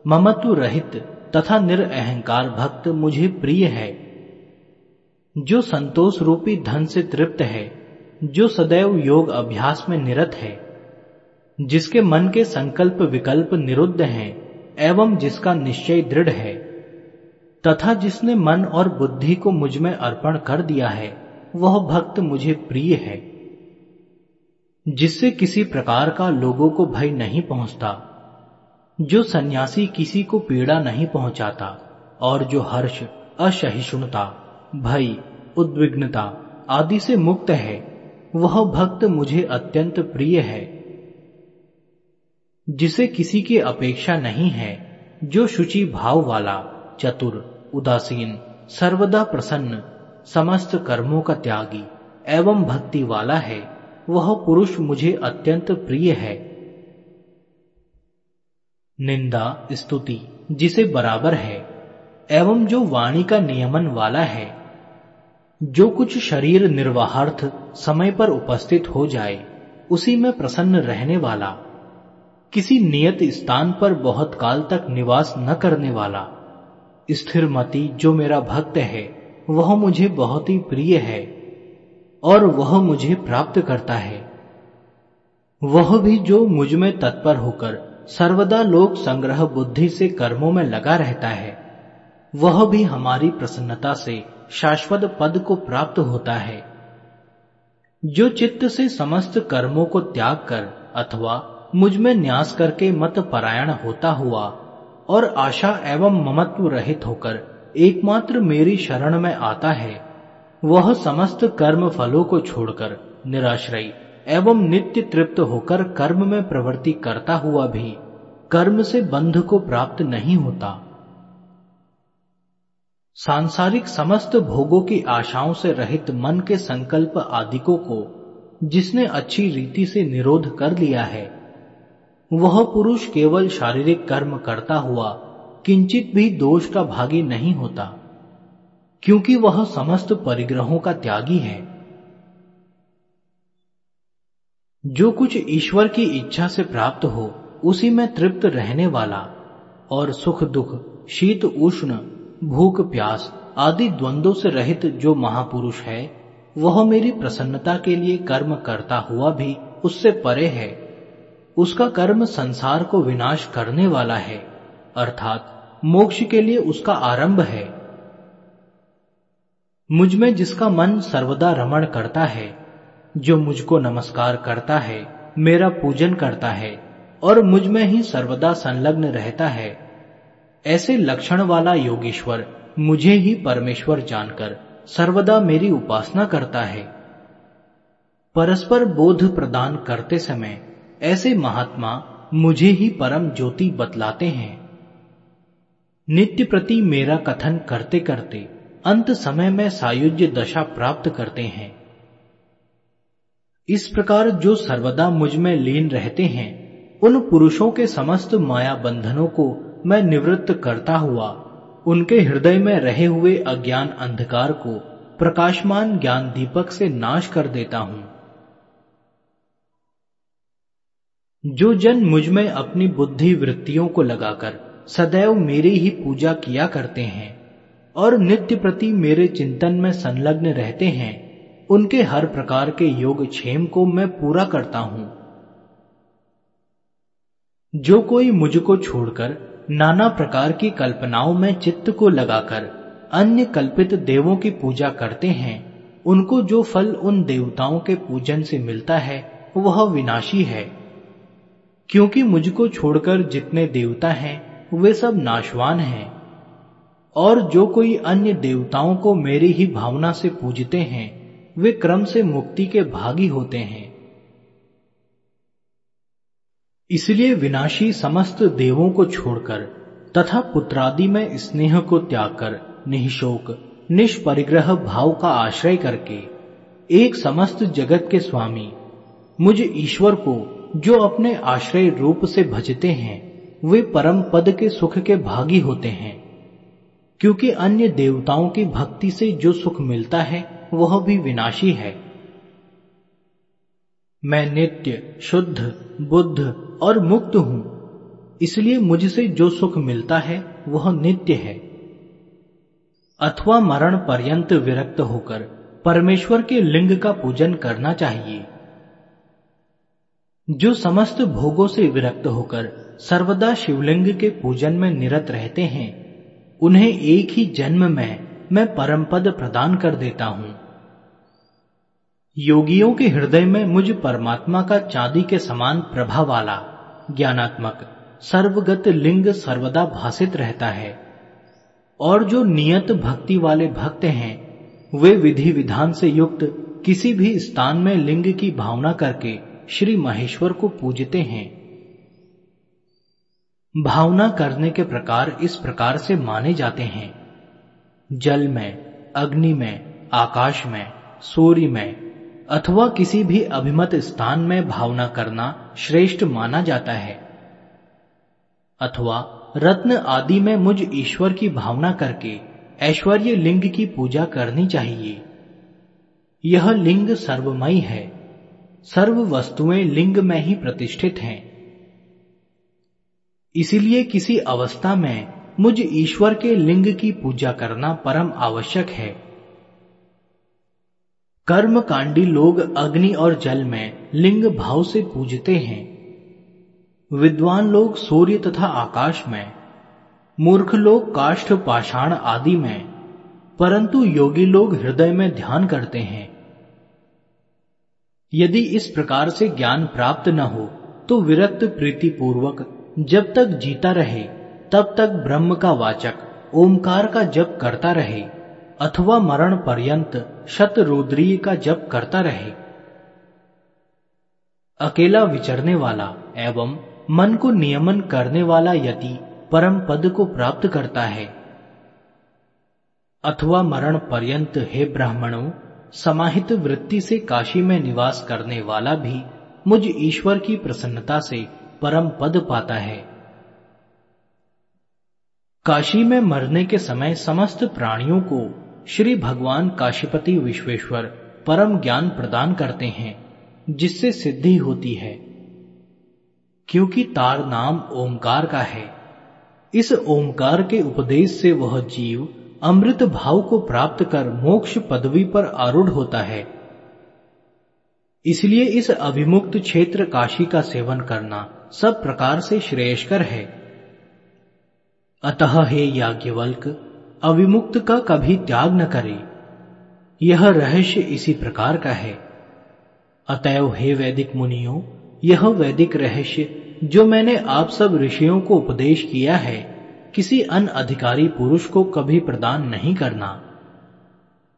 ममत्व रहित तथा निरअहकार भक्त मुझे प्रिय है। जो संतोष रूपी धन से तृप्त है, जो सदैव योग अभ्यास में निरत है, जिसके मन के संकल्प विकल्प निरुद्ध हैं, एवं जिसका निश्चय दृढ़ है, तथा जिसने मन और बुद्धि को मुझमें अर्पण कर दिया है, वह भक्त मुझे प्रिय है, जिससे किसी प्रकार का लोगों को भय नहीं पहुँचता। जो सन्यासी किसी को पीड़ा नहीं पहुंचाता और जो हर्ष, असहिष्णुता, भय, उद्विग्नता आदि से मुक्त है, वह भक्त मुझे अत्यंत प्रिय है। जिसे किसी की अपेक्षा नहीं है, जो शुचि भाव वाला, चतुर, उदासीन, सर्वदा प्रसन्न, समस्त कर्मों का त्यागी एवं भक्ति वाला है, वह पुरुष मुझे अत्यंत प्रिय है। निंदा, स्तुति, जिसे बराबर है, एवं जो वाणी का नियमन वाला है, जो कुछ शरीर निर्वाहार्थ समय पर उपस्थित हो जाए, उसी में प्रसन्न रहने वाला, किसी नियत स्थान पर बहुत काल तक निवास न करने वाला, स्थिर जो मेरा भक्त है, वह मुझे बहुत ही प्रिय है, और वह मुझे प्राप्त करता है। वह भी जो मुझमें तत्पर होकर सर्वदा लोक संग्रह बुद्धि से कर्मों में लगा रहता है। वह भी हमारी प्रसन्नता से शाश्वत पद को प्राप्त होता है। जो चित्त से समस्त कर्मों को त्याग कर अथवा मुझमें न्यास करके मत परायण होता हुआ और आशा एवं ममत्व रहित होकर एकमात्र मेरी शरण में आता है, वह समस्त कर्म फलों को छोड़कर निराश्रयी। एवं नित्य तृप्त होकर कर्म में प्रवृत्ति करता हुआ भी कर्म से बंध को प्राप्त नहीं होता। सांसारिक समस्त भोगों की आशाओं से रहित मन के संकल्प आदिकों को जिसने अच्छी रीति से निरोध कर लिया है, वह पुरुष केवल शारीरिक कर्म करता हुआ किंचित भी दोष का भागी नहीं होता, क्योंकि वह समस्त परिग्रहों का त्यागी है। जो कुछ ईश्वर की इच्छा से प्राप्त हो, उसी में तृप्त रहने वाला और सुख दुख, शीत उष्ण, भूख प्यास आदि द्वंद्वों से रहित जो महापुरुष है, वह मेरी प्रसन्नता के लिए कर्म करता हुआ भी उससे परे है। उसका कर्म संसार को विनाश करने वाला है, अर्थात मोक्ष के लिए उसका आरंभ है। मुझमें जिसका मन सर्वदा रमण करता है जो मुझको नमस्कार करता है, मेरा पूजन करता है, और मुझमें ही सर्वदा संलग्न रहता है, ऐसे लक्षण वाला योगेश्वर मुझे ही परमेश्वर जानकर सर्वदा मेरी उपासना करता है। परस्पर बोध प्रदान करते समय ऐसे महात्मा मुझे ही परम ज्योति बतलाते हैं। नित्य प्रति मेरा कथन करते करते अंत समय में सायुज्य दशा प्राप्त करते हैं। इस प्रकार जो सर्वदा मुझमें लीन रहते हैं, उन पुरुषों के समस्त माया बंधनों को मैं निवृत्त करता हुआ, उनके हृदय में रहे हुए अज्ञान अंधकार को प्रकाशमान ज्ञान दीपक से नाश कर देता हूँ। जो जन मुझमें अपनी बुद्धि वृत्तियों को लगाकर सदैव मेरी ही पूजा किया करते हैं, और नित्य प्रति मेरे चिंतन में संलग्न रहते हैं उनके हर प्रकार के योग क्षेम को मैं पूरा करता हूँ। जो कोई मुझको छोड़कर नाना प्रकार की कल्पनाओं में चित्त को लगाकर अन्य कल्पित देवों की पूजा करते हैं, उनको जो फल उन देवताओं के पूजन से मिलता है, वह विनाशी है। क्योंकि मुझको छोड़कर जितने देवता हैं, वे सब नाशवान हैं। और जो कोई अन्य देवताओं को मेरी ही भावना से पूजते हैं वे क्रम से मुक्ति के भागी होते हैं। इसलिए विनाशी समस्त देवों को छोड़कर तथा पुत्रादि में स्नेह को त्याग कर, निशोक, निष्परिग्रह भाव का आश्रय करके एक समस्त जगत के स्वामी, मुझ ईश्वर को जो अपने आश्रय रूप से भजते हैं, वे परम पद के सुख के भागी होते हैं। क्योंकि अन्य देवताओं की भक्ति से जो सुख मिलता है वह भी विनाशी है। मैं नित्य, शुद्ध, बुद्ध और मुक्त हूँ। इसलिए मुझसे जो सुख मिलता है, वह नित्य है। अथवा मरण पर्यंत विरक्त होकर परमेश्वर के लिंग का पूजन करना चाहिए। जो समस्त भोगों से विरक्त होकर सर्वदा शिवलिंग के पूजन में निरत रहते हैं, उन्हें एक ही जन्म में मैं परम पद प्रदान कर देता हूँ। योगियों के हृदय में मुझ परमात्मा का चांदी के समान प्रभाव वाला, ज्ञानात्मक, सर्वगत लिंग सर्वदा भाषित रहता है। और जो नियत भक्ति वाले भक्त हैं, वे विधि विधान से युक्त किसी भी स्थान में लिंग की भावना करके श्री महेश्वर को पूजते हैं। भावना करने के प्रकार इस प्रकार से माने जाते हैं। जल में, अग्नि में, आकाश में, सूर्य में अथवा किसी भी अभिमत स्थान में भावना करना श्रेष्ठ माना जाता है। अथवा रत्न आदि में मुझ ईश्वर की भावना करके ऐश्वर्य लिंग की पूजा करनी चाहिए। यह लिंग सर्वमय है। सर्व वस्तुएँ लिंग में ही प्रतिष्ठित हैं। इसलिए किसी अवस्था में मुझ ईश्वर के लिंग की पूजा करना परम आवश्यक है। कर्म कांडी लोग अग्नि और जल में लिंग भाव से पूजते हैं। विद्वान लोग सूर्य तथा आकाश में, मूर्ख लोग काष्ठ, पाषाण आदि में, परंतु योगी लोग हृदय में ध्यान करते हैं। यदि इस प्रकार से ज्ञान प्राप्त न हो तो विरक्त प्रीति पूर्वक जब तक जीता रहे, तब तक ब्रह्म का वाचक ओमकार का जप करता रहे। अथवा मरण पर्यंत शतरुद्रीय का जप करता रहे। अकेला विचरने वाला एवं मन को नियमन करने वाला यति परम पद को प्राप्त करता है। अथवा मरण पर्यंत हे ब्राह्मणों, समाहित वृत्ति से काशी में निवास करने वाला भी मुझ ईश्वर की प्रसन्नता से परम पद पाता है। काशी में मरने के समय समस्त प्राणियों को श्री भगवान काशीपति विश्वेश्वर परम ज्ञान प्रदान करते हैं, जिससे सिद्धि होती है। क्योंकि तार नाम ओमकार का है, इस ओमकार के उपदेश से वह जीव अमृत भाव को प्राप्त कर मोक्ष पदवी पर आरूढ़ होता है। इसलिए इस अभिमुक्त क्षेत्र काशी का सेवन करना सब प्रकार से श्रेयस्कर है। अतः हे याज्ञवल्क अविमुक्त का कभी त्याग न करे। यह रहस्य इसी प्रकार का है। अतएव हे वैदिक मुनियों, यह वैदिक रहस्य, जो मैंने आप सब ऋषियों को उपदेश किया है, किसी अन्य अधिकारी पुरुष को कभी प्रदान नहीं करना।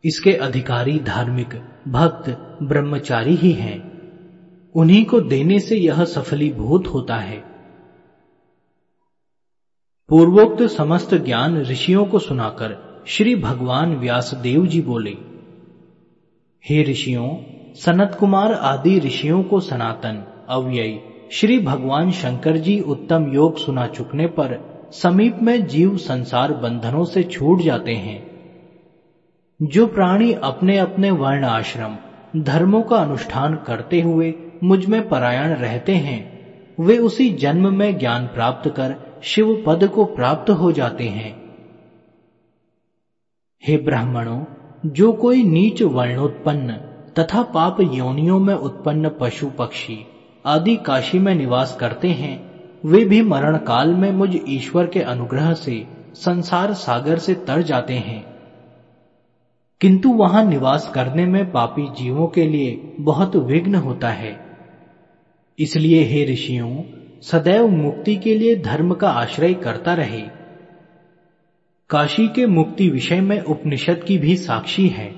इसके अधिकारी धार्मिक, भक्त, ब्रह्मचारी ही हैं। उन्हीं को देने से यह सफलीभूत होता है। पूर्वोक्त समस्त ज्ञान ऋषियों को सुनाकर श्री भगवान व्यासदेव जी बोले, हे ऋषियों, सनत कुमार आदि ऋषियों को सनातन, अव्ययी, श्री भगवान शंकर जी उत्तम योग सुना चुकने पर समीप में जीव संसार बंधनों से छूट जाते हैं। जो प्राणी अपने अपने वर्ण आश्रम धर्मों का अनुष्ठान करते हुए मुझमें परायण रहते हैं, वे उसी जन्म में ज्ञान प्राप्त कर शिव पद को प्राप्त हो जाते हैं। हे ब्राह्मणों, जो कोई नीच वर्णोत्पन्न तथा पाप योनियों में उत्पन्न पशु पक्षी आदि काशी में निवास करते हैं, वे भी मरण काल में मुझ ईश्वर के अनुग्रह से संसार सागर से तर जाते हैं। किंतु वहाँ निवास करने में पापी जीवों के लिए बहुत विघ्न होता है। इसलिए हे ऋषियों सदैव मुक्ति के लिए धर्म का आश्रय करता रहे। काशी के मुक्ति विषय में उपनिषद की भी साक्षी है।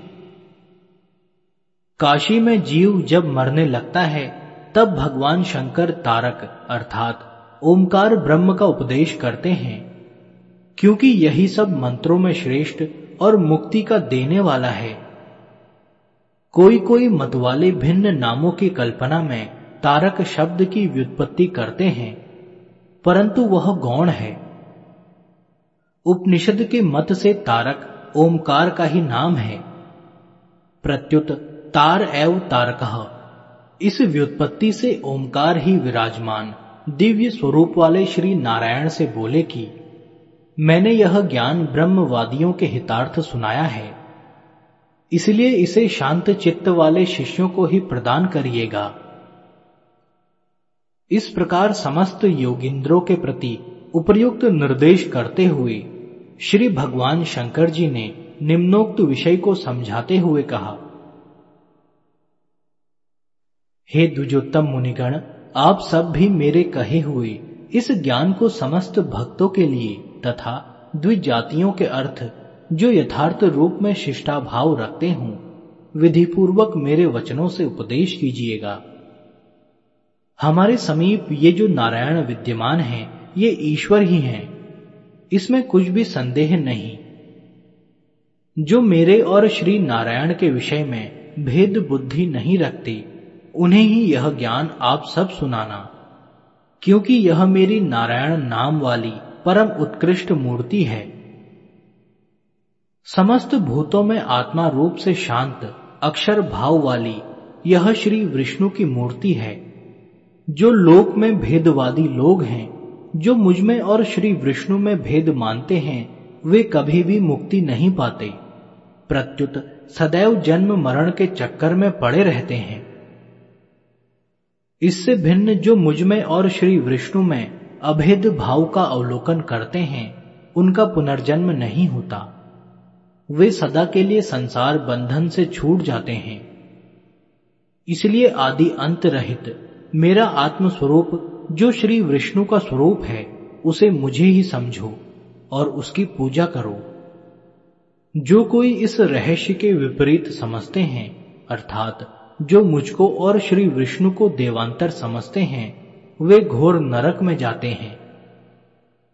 काशी में जीव जब मरने लगता है, तब भगवान शंकर तारक अर्थात ओमकार ब्रह्म का उपदेश करते हैं, क्योंकि यही सब मंत्रों में श्रेष्ठ और मुक्ति का देने वाला है। कोई कोई मतवाले भिन्न नामों की कल्पना में तारक शब्द की व्युत्पत्ति करते हैं, परंतु वह गौण है। उपनिषद के मत से तारक ओमकार का ही नाम है। प्रत्युत तार एव तारक, इस व्युत्पत्ति से ओमकार ही विराजमान, दिव्य स्वरूप वाले श्री नारायण से बोले कि, मैंने यह ज्ञान ब्रह्मवादियों के हितार्थ सुनाया है। इसलिए इसे शांत चित्त वाले शिष्यों को ही प्रदान करिएगा। इस प्रकार समस्त योगिंद्रों के प्रति उपयुक्त निर्देश करते हुए श्री भगवान शंकर जी ने निम्नोक्त विषय को समझाते हुए कहा, हे द्विजोत्तम मुनिगण, आप सब भी मेरे कहे हुए इस ज्ञान को समस्त भक्तों के लिए तथा द्विजातियों के अर्थ, जो यथार्थ रूप में शिष्टा भाव रखते हों विधि पूर्वक मेरे वचनों से उपदेश कीजिएगा। हमारे समीप ये जो नारायण विद्यमान हैं, ये ईश्वर ही हैं। इसमें कुछ भी संदेह नहीं। जो मेरे और श्री नारायण के विषय में भेद बुद्धि नहीं रखते, उन्हें ही यह ज्ञान आप सब सुनाना। क्योंकि यह मेरी नारायण नाम वाली परम उत्कृष्ट मूर्ति है। समस्त भूतों में आत्मा रूप से शांत, अक्षर भाव वाली यह श्री विष्णु की मूर्ति है। जो लोक में भेदवादी लोग हैं, जो मुझमें और श्री विष्णु में भेद मानते हैं, वे कभी भी मुक्ति नहीं पाते। प्रत्युत सदैव जन्म मरण के चक्कर में पड़े रहते हैं। इससे भिन्न जो मुझमें और श्री विष्णु में अभेद भाव का अवलोकन करते हैं, उनका पुनर्जन्म नहीं होता। वे सदा के लिए संसार बंधन से छूट जाते हैं। इसलिए आदि अंत रहित मेरा आत्म स्वरूप जो श्री विष्णु का स्वरूप है, उसे मुझे ही समझो और उसकी पूजा करो। जो कोई इस रहस्य के विपरीत समझते हैं, अर्थात जो मुझको और श्री विष्णु को देवांतर समझते हैं, वे घोर नरक में जाते हैं।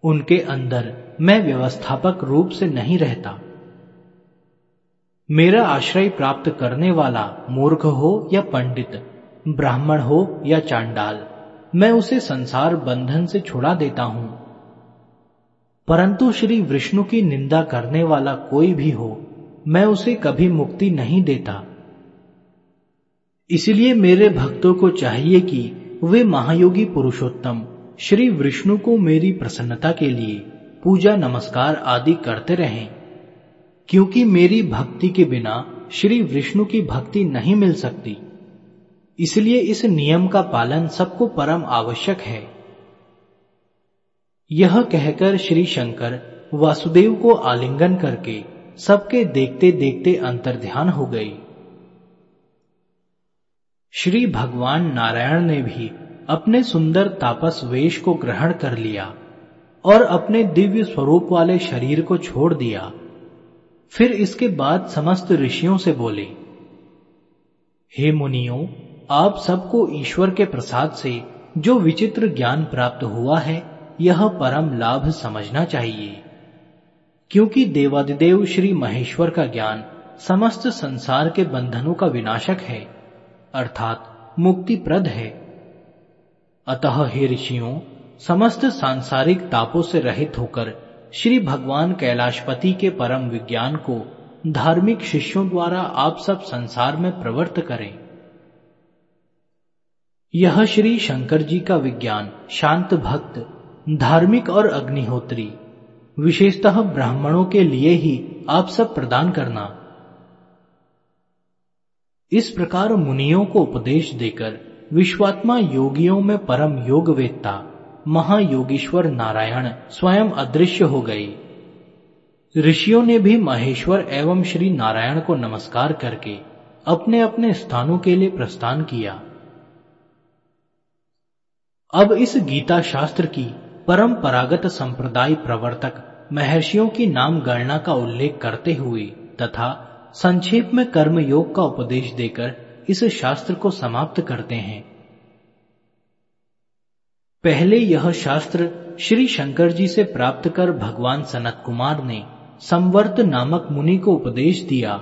उनके अंदर मैं व्यवस्थापक रूप से नहीं रहता। मेरा आश्रय प्राप्त करने वाला मूर्ख हो या पंडित ब्राह्मण हो या चांडाल, मैं उसे संसार बंधन से छुड़ा देता हूँ। परंतु श्री विष्णु की निंदा करने वाला कोई भी हो, मैं उसे कभी मुक्ति नहीं देता। इसलिए मेरे भक्तों को चाहिए कि वे महायोगी पुरुषोत्तम श्री विष्णु को मेरी प्रसन्नता के लिए पूजा नमस्कार आदि करते रहें, क्योंकि मेरी भक्ति के बिना श्री विष्णु की भक्ति नहीं मिल सकती। इसलिए इस नियम का पालन सबको परम आवश्यक है। यह कहकर श्री शंकर वासुदेव को आलिंगन करके सबके देखते देखते अंतर्ध्यान हो गई। श्री भगवान नारायण ने भी अपने सुंदर तापस वेश को ग्रहण कर लिया और अपने दिव्य स्वरूप वाले शरीर को छोड़ दिया। फिर इसके बाद समस्त ऋषियों से बोले, हे मुनियों आप सबको ईश्वर के प्रसाद से जो विचित्र ज्ञान प्राप्त हुआ है, यह परम लाभ समझना चाहिए। क्योंकि देवादिदेव श्री महेश्वर का ज्ञान समस्त संसार के बंधनों का विनाशक है, अर्थात मुक्तिप्रद है। अतः हे ऋषियों, समस्त सांसारिक तापों से रहित होकर श्री भगवान कैलाशपति के परम विज्ञान को धार्मिक शिष्यों द्वारा आप सब संसार में प्रवर्त करें। यह श्री शंकर जी का विज्ञान, शांत भक्त, धार्मिक और अग्निहोत्री। विशेषतः ब्राह्मणों के लिए ही आप सब प्रदान करना। इस प्रकार मुनियों को उपदेश देकर विश्वात्मा योगियों में परम योग वेत्ता महायोगीश्वर नारायण स्वयं अदृश्य हो गए ऋषियों ने भी महेश्वर एवं श्री नारायण को नमस्कार करके अपने अपने स्थानों के लिए प्रस्थान किया। अब इस गीता शास्त्र की परंपरागत संप्रदाय प्रवर्तक महर्षियों की नाम गणना का उल्लेख करते हुए तथा संक्षेप में कर्म योग का उपदेश देकर इस शास्त्र को समाप्त करते हैं। पहले यह शास्त्र श्री शंकर जी से प्राप्त कर भगवान सनत कुमार ने संवर्त नामक मुनि को उपदेश दिया।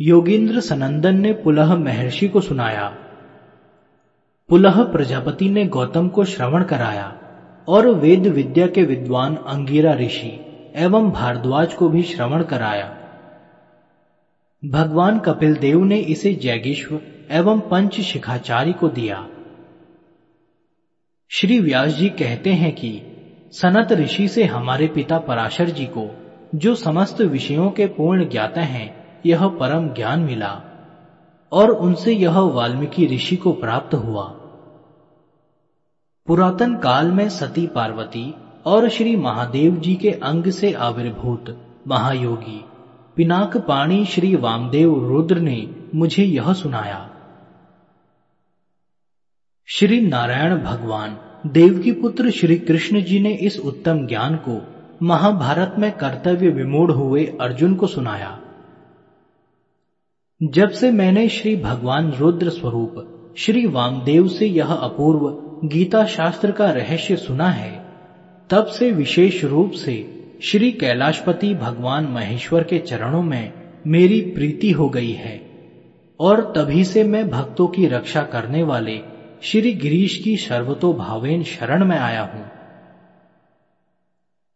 योगेंद्र सनंदन ने पुलह महर्षि को सुनाया। पुलह प्रजापति ने गौतम को श्रवण कराया और वेद विद्या के विद्वान अंगिरा ऋषि एवं भारद्वाज को भी श्रवण कराया। भगवान कपिल देव ने इसे जैगिश्व एवं पंच शिखाचारी को दिया। श्री व्यास जी कहते हैं कि सनत ऋषि से हमारे पिता पराशर जी को जो समस्त विषयों के पूर्ण ज्ञाता हैं, यह परम ज्ञान मिला और उनसे यह वाल्मीकि ऋषि को प्राप्त हुआ। पुरातन काल में सती पार्वती और श्री महादेव जी के अंग से आविर्भूत महायोगी पिनाक पाणी श्री वामदेव रुद्र ने मुझे यह सुनाया। श्री नारायण भगवान, देव की पुत्र श्री कृष्ण जी ने इस उत्तम ज्ञान को महाभारत में कर्तव्य विमूढ़ हुए अर्जुन को सुनाया। जब से मैंने श्री भगवान रुद्र स्वरूप, श्री वामदेव से यह अपूर्व गीता शास्त्र का रहस्य सुना है, तब से विशेष रूप से श्री कैलाशपति भगवान महेश्वर के चरणों में मेरी प्रीति हो गई है, और तभी से मैं भक्तों की रक्षा करने वाले श्री गिरीश की सर्वतो भावेन शरण में आया हूँ।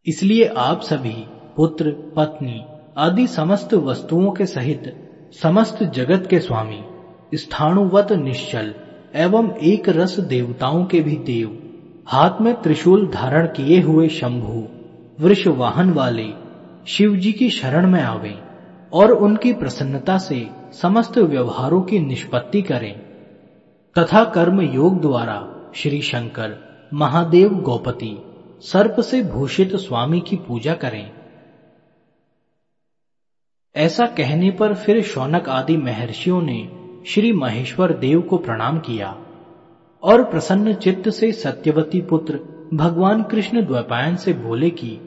इसलिए आप सभी, पुत्र, पत्नी आदि समस्त वस्तुओं के सहित, समस्त जगत के स्वामी, स्थाणुवत निश्चल एवं एक रस देवताओं के भी देव। हाथ में त्रिशूल धारण किए हुए शंभु, वृष वाहन वाले शिव जी की शरण में आवे और उनकी प्रसन्नता से समस्त व्यवहारों की निष्पत्ति करें। तथा कर्म योग द्वारा श्री शंकर, महादेव गौपति, सर्प से भूषित स्वामी की पूजा करें। ऐसा कहने पर फिर शौनक आदि महर्षियों ने श्री महेश्वर देव को प्रणाम किया और प्रसन्न चित्त से सत्यवती पुत्र भगवान कृष्ण द्वैपायन से बोले कि,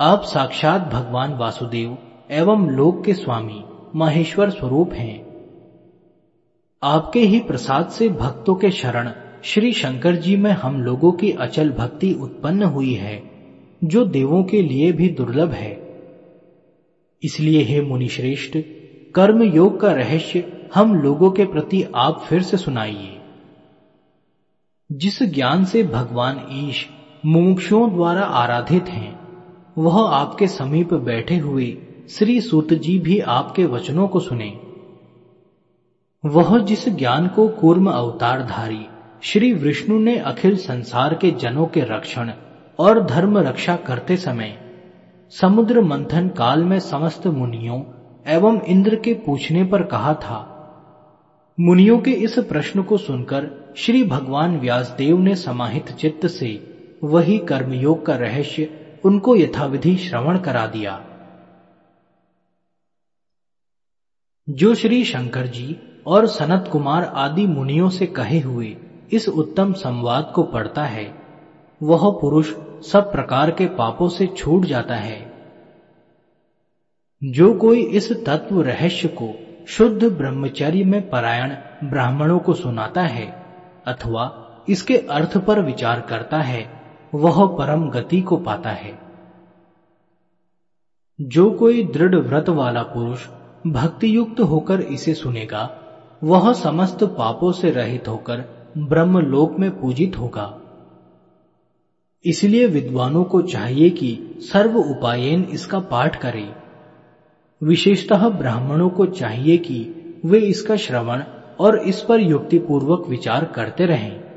आप साक्षात भगवान वासुदेव एवं लोक के स्वामी महेश्वर स्वरूप हैं। आपके ही प्रसाद से भक्तों के शरण श्री शंकर जी में हम लोगों की अचल भक्ति उत्पन्न हुई है, जो देवों के लिए भी दुर्लभ है। इसलिए हे मुनिश्रेष्ठ कर्म योग का रहस्य हम लोगों के प्रति आप फिर से सुनाइए। जिस ज्ञान से भगवान ईश मुमुक्षुओं द्वारा आराधित हैं, वह आपके समीप बैठे हुए श्री सूत जी भी आपके वचनों को सुने। वह जिस ज्ञान को कूर्म अवतारधारी श्री विष्णु ने अखिल संसार के जनों के रक्षण और धर्म रक्षा करते समय, समुद्र मंथन काल में समस्त मुनियों एवं इंद्र के पूछने पर कहा था मुनियों के इस प्रश्न को सुनकर श्री भगवान व्यासदेव ने समाहित चित्त से वही कर्मयोग का रहस्य उनको यथाविधि श्रवण करा दिया। जो श्री शंकर जी और सनत कुमार आदि मुनियों से कहे हुए इस उत्तम संवाद को पढ़ता है, वह पुरुष सब प्रकार के पापों से छूट जाता है। जो कोई इस तत्व रहस्य को शुद्ध ब्रह्मचर्य में परायण ब्राह्मणों को सुनाता है, अथवा इसके अर्थ पर विचार करता है, वह परम गति को पाता है। जो कोई दृढ़ व्रत वाला पुरुष भक्ति युक्त होकर इसे सुनेगा, वह समस्त पापों से रहित होकर ब्रह्म लोक में पूजित होगा। इसलिए विद्वानों को चाहिए कि सर्व उपायन इसका पाठ करें। विशेषतः ब्राह्मणों को चाहिए कि वे इसका श्रवण और इस पर युक्तिपूर्वक विचार करते रहें।